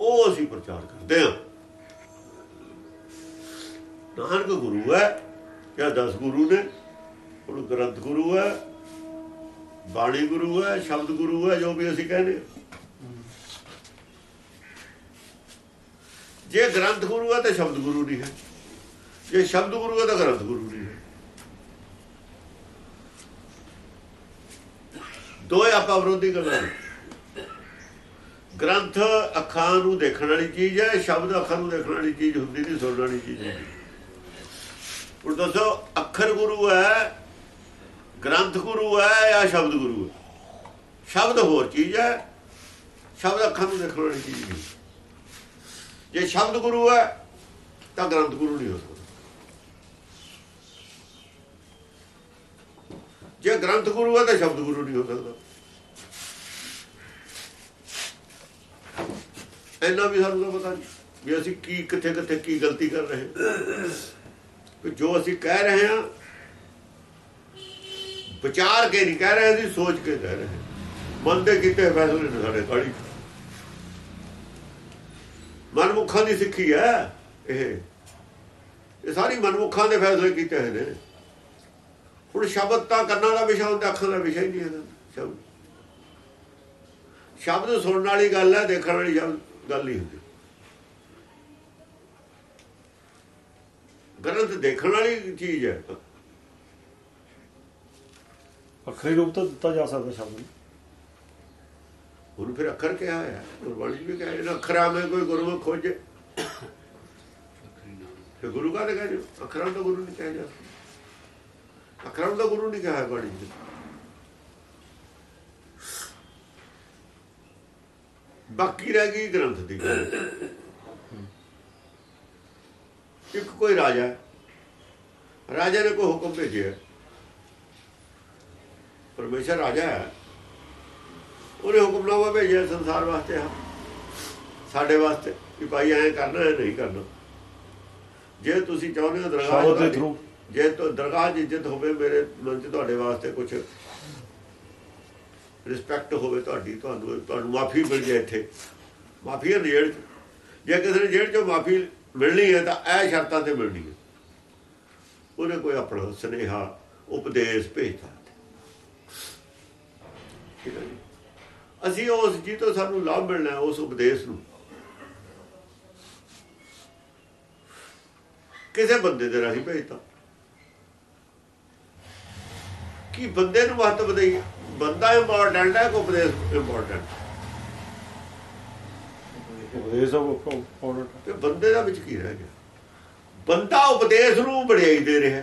ਉਹ ਅਸੀਂ ਪ੍ਰਚਾਰ ਕਰਦੇ ਹਾਂ। ਨਾਨਕ ਗੁਰੂ ਹੈ, ਜਾਂ ਦਸ ਗੁਰੂ ਨੇ ਉਹ ਗ੍ਰੰਥ ਗੁਰੂ ਹੈ, ਬਾਣੀ ਗੁਰੂ ਹੈ, ਸ਼ਬਦ ਗੁਰੂ ਹੈ, ਜੋ ਵੀ ਅਸੀਂ ਕਹਿੰਦੇ ਹਾਂ। ਜੇ ਗ੍ਰੰਥ ਗੁਰੂ ਹੈ ਤਾਂ ਸ਼ਬਦ ਗੁਰੂ ਨਹੀਂ ਹੈ। ਜੇ ਸ਼ਬਦ ਗੁਰੂ ਹੈ ਤਾਂ ਗ੍ਰੰਥ ਗੁਰੂ ਨਹੀਂ ਹੈ ਦੋਏ ਆਪਾ ਵਿਰੋਧੀ ਗੱਲਾਂ ਨੇ ਗ੍ਰੰਥ ਅੱਖਾਂ ਨੂੰ ਦੇਖਣ ਵਾਲੀ ਚੀਜ਼ ਹੈ, ਸ਼ਬਦ ਅੱਖਾਂ ਨੂੰ ਦੇਖਣ ਵਾਲੀ ਚੀਜ਼ ਹੁੰਦੀ ਨਹੀਂ, ਸੁਣਨ ਵਾਲੀ ਚੀਜ਼ ਹੁੰਦੀ। ਹੁਣ ਦੱਸੋ, ਅੱਖਰ ਗੁਰੂ ਹੈ, ਗ੍ਰੰਥ ਗੁਰੂ ਹੈ ਜਾਂ ਸ਼ਬਦ ਗੁਰੂ ਹੈ? ਸ਼ਬਦ ਹੋਰ ਚੀਜ਼ ਹੈ, ਸ਼ਬਦ ਅੱਖਾਂ ਨੂੰ ਦੇਖਣ ਵਾਲੀ ਚੀਜ਼ ਨਹੀਂ। ਜੇ ਸ਼ਬਦ ਗੁਰੂ ਹੈ, ਤਾਂ ਗ੍ਰੰਥ ਗੁਰੂ ਨਹੀਂ ਹੋ ਸਕਦਾ। ਜੇ ਗ੍ਰੰਥ ਗੁਰੂ ਹੈ, ਤਾਂ ਸ਼ਬਦ ਗੁਰੂ ਨਹੀਂ ਹੋ ਸਕਦਾ। ਇੰਨਾ ਵੀ ਸਾਨੂੰ ਤਾਂ ਪਤਾ ਨਹੀਂ ਵੀ ਅਸੀਂ ਕੀ, ਕਿੱਥੇ ਕਿੱਥੇ ਕੀ ਗਲਤੀ ਕਰ ਰਹੇ ਜੋ ਅਸੀਂ ਕਹਿ ਰਹੇ ਹਾਂ, ਵਿਚਾਰ ਕੇ ਨਹੀਂ ਕਹਿ ਰਹੇ, ਅਸੀਂ ਸੋਚ ਕੇ ਕਹਿ ਰਹੇ ਮਨ ਦੇ ਕੀਤੇ ਫੈਸਲੇ ਨੇ ਸਾਡੇ ਕਾੜੀ ਮਨਮੁਖਾਂ ਦੀ ਸਿੱਖੀ ਹੈ ਇਹ। ਇਹ ਸਾਰੀ ਮਨਮੁਖਾਂ ਦੇ ਫੈਸਲੇ ਕੀਤੇ ਹੋਏ ਨੇ। ਹੁਣ ਸ਼ਬਦ ਤਾਂ ਕੰਨਾਂ ਦਾ ਵਿਸ਼ਾ ਹੁੰਦਾ, ਅੱਖਾਂ ਦਾ ਵਿਸ਼ਾ ਹੀ ਨਹੀਂ ਹੈ। ਸ਼ਬਦ। ਸ਼ਬਦ ਸੁਣਨ ਵਾਲੀ ਗੱਲ ਹੈ, ਦੇਖਣ ਵਾਲੀ ਸ਼ਬਦ। ਗੱਲ ਨਹੀਂ ਹੁੰਦੀ। ਗ੍ਰੰਥ ਦੇਖਣ ਵਾਲੀ ਚੀਜ਼ ਹੈ। ਅਖਰੀ ਰੂਪ ਤਾਂ ਦਿੱਤਾ ਜਾ ਸਕਦਾ ਸ਼ਬਦ ਨੂੰ। ਉਹਨੂੰ ਫਿਰ ਅੱਖਰ ਕਿਹਾ ਹੈ। ਗੁਰਬਾਣੀ ਵੀ ਕਹੇ ਨਾ ਅੱਖਰਾਂ में ਕੋਈ ਗੁਰੂ ਖੋਜੇ ਫਿਰ ਗੁਰੂ ਕਾ ਕਹਿੰਦੇ ਅੱਖਰਾਂ ਤੋਂ ਗੁਰੂ ਨਹੀਂ ਕਿਹਾ ਜਾ ਅਕਰਮ ਦਾ ਗੁਰੂ ਨਹੀਂ ਕਿਹਾ ਬਾਣੀ ਬਾਕੀ ਰਹਿ ਗਈ ਗ੍ਰੰਥ ਦੀ ਇੱਕ ਕੋਈ ਰਾਜਾ। ਰਾਜਾ ਨੇ ਕੋਈ ਹੁਕਮ ਭੇਜਿਆ ਪਰਮੇਸ਼ਰ ਰਾਜਾ ਹੈ ਉਹਨੇ ਹੁਕਮਨਾਮਾ ਭੇਜਿਆ ਸੰਸਾਰ ਵਾਸਤੇ ਸਾਡੇ ਵਾਸਤੇ ਵੀ ਭਾਈ ਐਂ ਕਰਨਾ ਹੈ ਨਹੀਂ ਕਰਨਾ ਜੇ ਤੁਸੀਂ ਚਾਹੁੰਦੇ ਹੋ ਦਰਗਾਹ ਦੇ through। ਜੇ ਤੋਂ ਦਰਗਾਹ 'ਚ ਇੱਜ਼ਤ ਹੋਵੇ ਮੇਰੇ ਮਨ 'ਚ ਤੁਹਾਡੇ ਵਾਸਤੇ ਕੁਝ ਰਿਸਪੈਕਟ ਹੋਵੇ ਤੁਹਾਡੀ, ਤੁਹਾਨੂੰ ਤੁਹਾਨੂੰ ਮਾਫੀ ਮਿਲ ਜਾਏ ਇੱਥੇ। ਮਾਫੀ ਹੈ ਜੇਲ੍ਹ ਜੇ ਕਿਸੇ ਨੇ ਜੇਲ੍ਹ 'ਚੋਂ ਮਾਫੀ ਮਿਲਣੀ ਹੈ ਤਾਂ ਇਹ ਸ਼ਰਤਾਂ ਤੇ ਮਿਲਣੀ ਹੈ। ਉਹਨੇ ਕੋਈ ਆਪਣਾ ਸੁਨੇਹਾ, ਉਪਦੇਸ਼ ਭੇਜਦਾ ਜੀ। ਅਸੀਂ ਉਸ ਜੀ ਤੋਂ ਸਾਨੂੰ ਲਾਭ ਮਿਲਣਾ ਉਸ ਉਪਦੇਸ਼ ਨੂੰ। ਕਿਸੇ ਬੰਦੇ ਦੇ ਰਾਹੀਂ ਭੇਜਤਾ। ਕੀ ਬੰਦੇ ਨੂੰ ਮਹੱਤਵ ਦੇਈਏ? ਬੰਦਾ ਇੰਪੋਰਟੈਂਟ ਹੈ ਕਿ ਉਪਦੇਸ਼ ਇੰਪੋਰਟੈਂਟ ਉਪਦੇਸ਼ ਆਫ ਇੰਪੋਰਟੈਂਟ ਤੇ ਬੰਦੇ ਦਾ ਵਿੱਚ ਕੀ ਰਹਿ ਗਿਆ? ਬੰਦਾ ਉਪਦੇਸ਼ ਨੂੰ ਵਡਿਆਈ ਦੇ ਰਿਹਾ।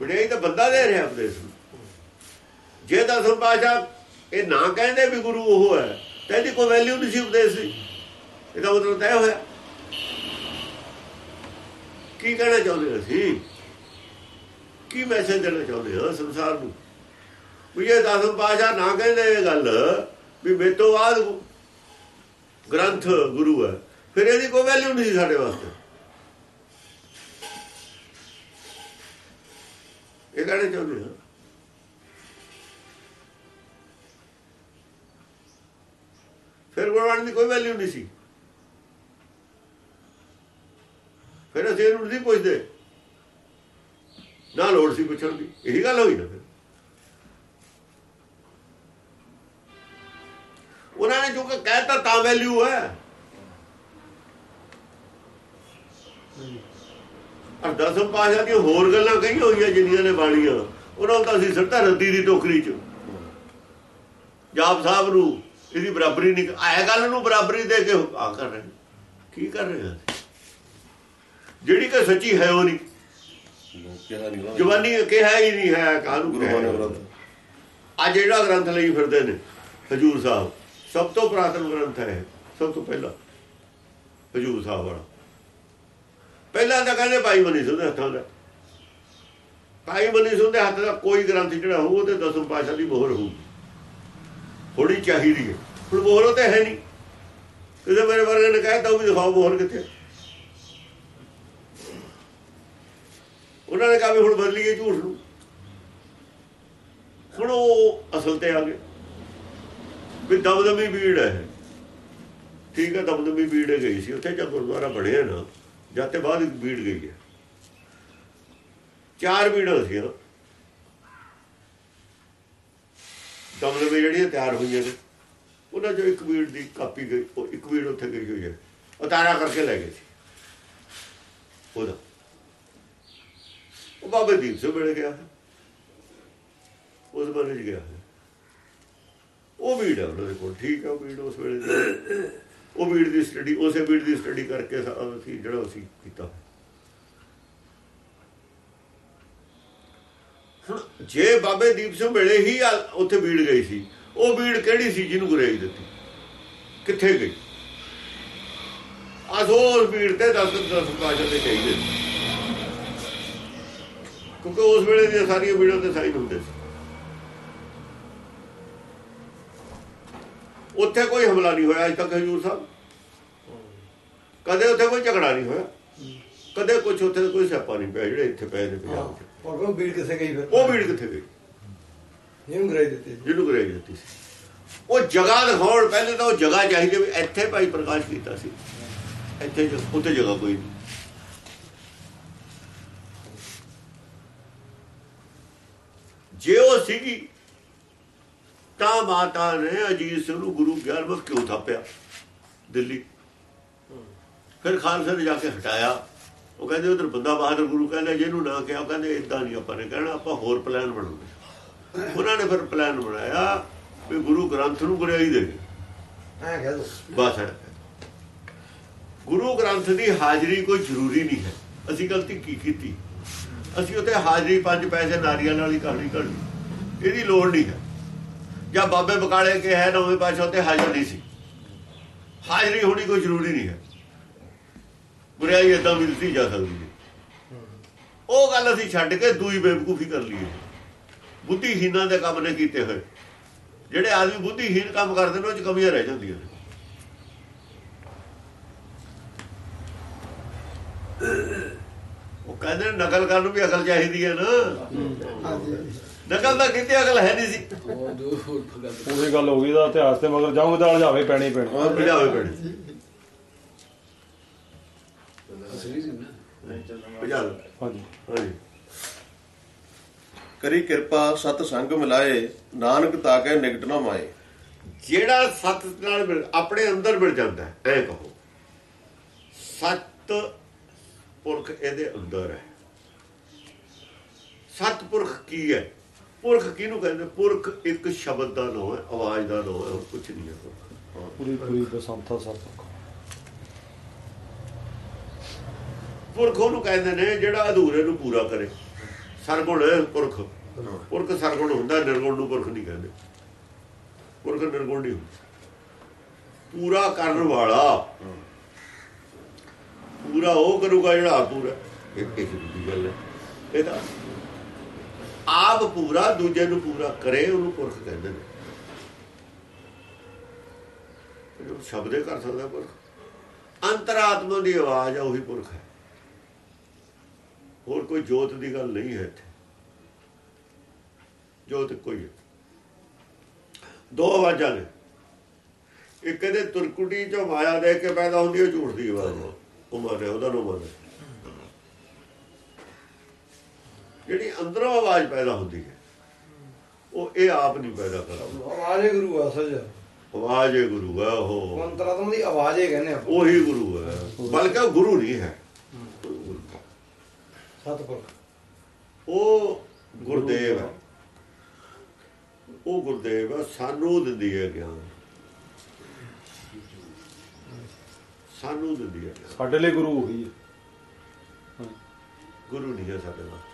ਵਡਿਆਈ ਤਾਂ ਬੰਦਾ ਦੇ ਰਿਹਾ ਉਪਦੇਸ਼ ਨੂੰ। ਜੇ ਦਸਮ ਪਾਸ਼ਾ ਇਹ ਨਾ ਕਹਿੰਦੇ ਵੀ ਗੁਰੂ ਉਹ ਹੈ ਤਾਂ ਇਹਦੀ ਕੋਈ ਵੈਲਿਊ ਨਹੀਂ ਸੀ ਉਪਦੇਸ਼ ਦੀ। ਇਹਦਾ ਮਤਲਬ ਤੈਅ ਹੋਇਆ। ਕੀ ਕਹਿਣਾ ਚਾਹੁੰਦੇ ਅਸੀਂ ਕੀ ਮੈਸੇਜ ਦੇਣਾ ਚਾਹੁੰਦੇ ਹਾਂ ਸੰਸਾਰ ਨੂੰ? ਵੀ ਇਹ ਦਸਮ ਪਾਸ਼ਾ ਨਾ ਕਹਿੰਦੇ ਇਹ ਗੱਲ ਵੀ ਮੇਰੇ ਤੋਂ ਬਾਅਦ ਗ੍ਰੰਥ ਗੁਰੂ ਹੈ। ਫਿਰ ਇਹਦੀ ਕੋਈ ਵੈਲਿਊ ਨਹੀਂ ਸੀ ਸਾਡੇ ਵਾਸਤੇ। ਇਹ ਕਹਿਣਾ ਚਾਹੁੰਦੇ ਹਾਂ? ਫਿਰ ਗੁਰਬਾਣੀ ਦੀ ਕੋਈ ਵੈਲਿਊ ਨਹੀਂ ਸੀ। ਫਿਰ ਅਸੀਂ ਇਹਨੂੰ ਨਹੀਂ ਪੁੱਛਦੇ। ਨਾ ਲੋੜ ਸੀ ਪੁੱਛਣ ਦੀ, ਇਹੀ ਗੱਲ ਹੋਈ ਨਾ ਫਿਰ। ਉਹਨਾਂ ਨੇ ਜੋ ਕਿ ਕਹਿਤਾ ਤਾਂ ਵੈਲਿਊ ਹੈ। ਅਰ ਦਸਮ ਪਾਸ਼ਾ ਦੀਆਂ ਹੋਰ ਗੱਲਾਂ ਕਹੀਆਂ ਹੋਈਆਂ ਜਿੰਨੀਆਂ ਨੇ ਬਾਣੀਆਂ। ਉਹਨਾਂ ਨੂੰ ਤਾਂ ਅਸੀਂ ਸਿੱਟਾ ਰੱਦੀ ਦੀ ਟੋਕਰੀ 'ਚ। ਜਾਪ ਸਾਹਿਬ ਨੂੰ ਇਹਦੀ ਬਰਾਬਰੀ ਨਹੀਂ ਆਇਆ ਗੱਲ ਨੂੰ ਬਰਾਬਰੀ ਦੇ ਕੇ ਆ ਕਰ ਰਹੇ ਕੀ ਕਰ ਰਹੇ ਜਿਹੜੀ ਕਿ ਸੱਚੀ ਹੈ ਉਹ ਨਹੀਂ। ਜਵਾਨੀ ਕਿਹਾ ਹੀ ਨਹੀਂ ਹੈ ਕਾਹਨੂੰ ਗੁਰੂ ਮਾਨਵ ਗ੍ਰੰਥ। ਅੱਜ ਜਿਹੜਾ ਗ੍ਰੰਥ ਲਈ ਫਿਰਦੇ ਨੇ ਹਜੂਰ ਸਾਹਿਬ ਸਭ ਤੋਂ ਪੁਰਾਤਨ ਗ੍ਰੰਥ ਹੈ ਸਭ ਤੋਂ ਪਹਿਲਾ ਹਜੂਰ ਸਾਹਿਬ ਵਾਲਾ। ਪਹਿਲਾਂ ਤਾਂ ਕਹਿੰਦੇ ਭਾਈ ਮਨੀ ਸਿੰਘ ਦੇ ਹੱਥਾਂ ਦਾ। ਭਾਈ ਮਨੀ ਸਿੰਘ ਦੇ ਹੱਥ ਦਾ ਕੋਈ ਗ੍ਰੰਥ ਜਿਹੜਾ ਹੋਊ ਉਹਦੇ ਦਸਮ ਪਾਸ਼ਾ ਦੀ ਮੋਹਰ ਹੋਊ ਥੋੜੀ ਚਾਹੀਦੀ ਹੈ। ਹੁਣ ਮੋਹਰ ਉਹ ਤੇ ਹੈ ਨਹੀਂ। ਕਿਸੇ ਮੇਰੇ ਵਰਗੇ ਨੇ ਕਹਿਤਾ ਉਹ ਵੀ ਦਿਖਾਓ ਮੋਹਰ ਕਿੱਥੇ ਉਹਨਾਂ ਨੇ ਕਹਾ ਵੀ ਹੁਣ ਬਦਲੀਏ ਝੂਠ ਨੂੰ। ਹੁਣ ਉਹ ਅਸਲ ਤੇ ਆ ਗਏ। ਵੀ ਦਮਦਮੀ ਬੀੜ ਹੈ। ਠੀਕ ਹੈ, ਦਮਦਮੀ ਬੀੜ ਗਈ ਸੀ। ਉੱਥੇ ਜਦ ਗੁਰਦੁਆਰਾ ਬਣਿਆ ਨਾ, ਜਦ ਤੇ ਬਾਅਦ ਇੱਕ ਬੀੜ ਗਈ ਹੈ। ਚਾਰ ਬੀੜਾਂ ਸੀ ਦਮਦਮੀ ਜਿਹੜੀਆਂ ਤਿਆਰ ਹੋਈਆਂ ਨੇ ਉਹਨਾਂ ਚੋਂ ਇੱਕ ਬੀੜ ਦੀ ਕਾਪੀ ਗਈ, ਉਹ ਇੱਕ ਬੀੜ ਉੱਥੇ ਗਈ ਹੋਈ ਹੈ। ਉਤਾਰਾ ਕਰਕੇ ਲੈ ਗਏ ਸੀ। ਉਹਦਾ। ਉਹ ਬਾਬੇ ਦੀਪ ਸਿੰਘ ਮਿਲ ਗਿਆ ਉਸ ਬਾਰੇ ਗਿਆ ਉਹ ਵੀੜ ਹੈ ਉਹਨਾਂ ਕੋਲ, ਠੀਕ ਹੈ ਵੀੜ ਉਸ ਵੇਲੇ ਦੀ। ਉਹ ਵੀੜ ਦੀ ਸਟੱਡੀ ਉਸੇ ਵੀੜ ਦੀ ਸਟੱਡੀ ਕਰਕੇ ਅਸੀਂ ਜਿਹੜਾ ਅਸੀਂ ਕੀਤਾ। ਹੁਣ ਜੇ ਬਾਬੇ ਦੀਪ ਸਿੰਘ ਵੇਲੇ ਹੀ ਉੱਥੇ ਵੀੜ ਗਈ ਸੀ, ਉਹ ਵੀੜ ਕਿਹੜੀ ਸੀ ਜਿਹਨੂੰ ਗੁਰੇਜ ਦਿੱਤੀ? ਕਿੱਥੇ ਗਈ? ਆਸੋਸ ਵੀੜ ਤੇ 10 10 ਪਾਸ਼ਾ ਤੇ ਚਾਹੀਦੇ ਸੀ। ਕਿਉਂਕਿ ਉਸ ਵੇਲੇ ਦੀਆਂ ਸਾਰੀਆਂ ਵੀਡੀਓ ਤੇ ਸਾਈਨ ਹੁੰਦੇ ਸੀ। ਉੱਥੇ ਕੋਈ ਹਮਲਾ ਨਹੀਂ ਹੋਇਆ ਅਜ ਤੱਕ ਹਜੂਰ ਸਾਹਿਬ। ਕਦੇ ਉੱਥੇ ਕੋਈ ਝਗੜਾ ਨਹੀਂ ਹੋਇਆ। ਕਦੇ ਕੁਝ ਉੱਥੇ ਕੋਈ ਸਿਆਪਾ ਨਹੀਂ ਪਿਆ ਜਿਹੜੇ ਇੱਥੇ ਪਏ ਨੇ ਪੰਜਾਬ 'ਚ ਪਰ ਉਹ ਬੀੜ ਕਿਸੇ ਗਈ ਫਿਰ? ਉਹ ਵੀੜ ਕਿੱਥੇ ਗਈ? ਇਹਨੂੰ ਗਰਾਈ ਦਿੱਤੀ ਜਿਹਨੂੰ ਗਰੇਜ ਦਿੱਤੀ ਸੀ। ਉਹ ਜਗ੍ਹਾ ਦਿਖਾਉਣ ਪਹਿਲੇ ਤਾਂ ਉਹ ਜਗ੍ਹਾ ਚਾਹੀਦੀ ਵੀ ਇੱਥੇ ਭਾਈ ਪ੍ਰਕਾਸ਼ ਕੀਤਾ ਸੀ। ਇੱਥੇ ਜ- ਉੱਥੇ ਜਗ੍ਹਾ ਕੋਈ ਨਹੀਂ। ਜੇ ਉਹ ਸੀਗੀ ਤਾਂ ਮਾਤਾ ਨੇ ਅਜੀਤ ਸਿੰਘ ਨੂੰ ਗੁਰੂ ਗਿਆਰਵ ਕਿਉਂ ਥਾਪਿਆ? ਦਿੱਲੀ। ਫਿਰ ਖਾਲਸਾ ਨੇ ਜਾ ਕੇ ਹਟਾਇਆ। ਉਹ ਕਹਿੰਦੇ ਉਧਰ ਬੰਦਾ ਬਹਾਦਰ ਗੁਰੂ ਕਹਿੰਦੇ ਜਿਹਨੂੰ ਨਾ ਕਿਹਾ ਕਹਿੰਦੇ ਇਦਾਂ ਨਹੀਂ ਆਪਾਂ ਨੇ ਕਹਿਣਾ ਆਪਾਂ ਹੋਰ ਪਲਾਨ ਬਣਾਉਂਦੇ ਉਹਨਾਂ ਨੇ ਫਿਰ ਪਲਾਨ ਬਣਾਇਆ ਵੀ ਗੁਰੂ ਗ੍ਰੰਥ ਨੂੰ ਗੁਰਿਆਈ ਦੇ ਐ ਕਹਿ ਦੋ। ਬਸ ਹੈ ਗੁਰੂ ਗ੍ਰੰਥ ਦੀ ਹਾਜ਼ਰੀ ਕੋਈ ਜ਼ਰੂਰੀ ਨਹੀਂ ਹੈ। ਅਸੀਂ ਗਲਤੀ ਕੀ ਕੀਤੀ? ਅਸੀਂ ਉੱਥੇ ਹਾਜ਼ਰੀ ਪੰਜ ਪੈਸੇ ਨਾਰੀਅਲ ਨਾਲ ਹੀ ਕਰਨੀ ਕਰਨੀ ਇਹਦੀ ਲੋੜ ਨਹੀਂ ਹੈ। ਜਾਂ ਬਾਬੇ ਬਕਾਲੇ ਕੇ ਹੈ ਨਵੇਂ ਪਾਸ਼ਾ ਉੱਤੇ ਹਾਜ਼ਰ ਨਹੀਂ ਸੀ। ਹਾਜ਼ਰੀ ਹੋਣੀ ਕੋਈ ਜ਼ਰੂਰੀ ਨਹੀਂ ਹੈ। ਬੁਰਾਈ ਇਦਾਂ ਵੀ ਜਾ ਸਕਦੀ ਹੈ। ਉਹ ਗੱਲ ਅਸੀਂ ਛੱਡ ਕੇ ਦੂਈ ਬੇਵਕੂਫੀ ਕਰ ਲਈਏ। ਬੁੱਧੀਹੀਨਾਂ ਦੇ ਕੰਮ ਨੇ ਕੀਤੇ ਹੋਏ। ਜਿਹੜੇ ਆਦਮੀ ਬੁੱਧੀਹੀਨ ਕੰਮ ਕਰਦੇ ਨੇ, ਉਹ ਚ ਕਮੀਆਂ ਰਹਿ ਜਾਂਦੀਆਂ ਨੇ। ਉਹ ਕਹਿੰਦੇ ਨੇ ਨਕਲ ਕਰਨ ਨੂੰ ਵੀ ਅਕਲ ਚਾਹੀਦੀ ਹੈ ਨਾ। ਨਕਲ ਤਾਂ ਕਿਤੇ ਅਕਲ ਹੈ ਨਹੀਂ ਸੀ। ਉਹ ਦੂਰ ਗੱਲ ਹੋ ਗਈ ਦਾ ਇਤਿਹਾਸ ਤੇ ਮਗਰ ਜਾਓਗੇ ਤਾਂ ਅਲਝਾਵੇ ਪੈਣੀ ਪੈਣੀ। ਉਹ ਭਜਾਵੇ ਪੈਣੇ। ਕਰੀ ਕਿਰਪਾ ਸਤ ਸੰਗ ਮਿਲਾਏ ਨਾਨਕ ਤਾਕੇ ਨਿਕਟ ਨਾ ਮਾਏ। ਜਿਹੜਾ ਸਤ ਨਾਲ ਆਪਣੇ ਅੰਦਰ ਮਿਲ ਜਾਂਦਾ ਐ ਕਹੋ। ਸਤ ਪੁਰਖ ਇਹਦੇ ਅੰਦਰ ਹੈ। ਸਤ ਪੁਰਖ ਕੀ ਹੈ? ਪੁਰਖ ਕਿਹਨੂੰ ਕਹਿੰਦੇ? ਪੁਰਖ ਇੱਕ ਸ਼ਬਦ ਦਾ ਨਾਮ ਹੈ ਆਵਾਜ਼ ਦਾ ਨਾਮ ਹੈ ਕੁਝ ਨਹੀਂ ਹੈ। ਪੂਰੀ ਪੂਰੀ ਬਸੰਤਾ ਸਭ ਪੁਰਖ ਉਹਨੂੰ ਕਹਿੰਦੇ ਨੇ ਜਿਹੜਾ ਅਧੂਰੇ ਨੂੰ ਪੂਰਾ ਕਰੇ। ਸਰਗੁਣ ਪੁਰਖ। ਪੁਰਖ ਸਰਗੁਣ ਹੁੰਦਾ ਨਿਰਗੁਣ ਨੂੰ ਪੁਰਖ ਨਹੀਂ ਕਹਿੰਦੇ। ਪੁਰਖ ਨਿਰਗੁਣ ਨਹੀਂ ਹੁੰਦਾ। ਪੂਰਾ ਕਰਨ ਵਾਲਾ। ਪੂਰਾ ਉਹ ਕਰੂਗਾ ਜਿਹੜਾ ਪੂਰਾ ਇੱਕ ਇੱਕ ਦੀ ਗੱਲ ਹੈ? ਇਹ ਤਾਂ ਆਪ ਪੂਰਾ ਦੂਜੇ ਨੂੰ ਪੂਰਾ ਕਰੇ ਉਹਨੂੰ ਪੁਰਖ ਕਹਿੰਦੇ ਨੇ। ਜੋ ਸ਼ਬਦੇ ਕਰ ਸਕਦਾ ਪੁਰਖ। ਅੰਤਰਾਤਮਾ ਦੀ ਆਵਾਜ਼ ਆ ਉਹੀ ਪੁਰਖ ਹੈ। ਹੋਰ ਕੋਈ ਜੋਤ ਦੀ ਗੱਲ ਨਹੀਂ ਹੈ ਇੱਥੇ। ਜੋਤ ਕੋਈ ਹੈ। ਦੋ ਆਵਾਜ਼ਾਂ ਨੇ। ਇੱਕ ਕਹਿੰਦੇ ਤੁਰਕੁਟੀ ਚੋਂ ਮਾਇਆ ਦੇਖ ਕੇ ਪੈਦਾ ਹੁੰਦੀ ਹੈ ਉਹ ਝੂਠ ਦੀ ਆਵਾਜ਼ ਹੈ। ਉਹ ਮਾਰੇ ਉਹਦਾ ਨੋ ਮਾਰੇ ਜਿਹੜੀ ਅੰਦਰੋਂ ਆਵਾਜ਼ ਪੈਦਾ ਹੁੰਦੀ ਹੈ ਉਹ ਇਹ ਆਪ ਨਹੀਂ ਪੈਦਾ ਕਰਦਾ ਆਵਾਜ਼ ਹੀ ਗੁਰੂ ਆ ਚ ਆਵਾਜ਼ ਗੁਰੂ ਹੈ ਉਹ। ਅੰਤਰਾਤਮਾ ਦੀ ਆਵਾਜ਼ ਹੀ ਕਹਿੰਦੇ ਆਪਾਂ ਉਹੀ ਗੁਰੂ ਹੈ। ਬਲਕਿ ਉਹ ਗੁਰੂ ਨਹੀਂ ਹੈ। ਸਤਪੁਰਖ ਉਹ ਗੁਰਦੇਵ ਹੈ। ਉਹ ਗੁਰਦੇਵ ਹੈ ਸਾਨੂੰ ਦਿੰਦੀ ਹੈ ਗਿਆਨ। ਸਾਨੂੰ ਦਿੰਦੀ ਹੈ। ਸਾਡੇ ਲਈ ਗੁਰੂ ਉਹੀ ਹੈ। ਗੁਰੂ ਨਹੀਂ ਹੈ ਸਾਡੇ ਵਾਸਤੇ।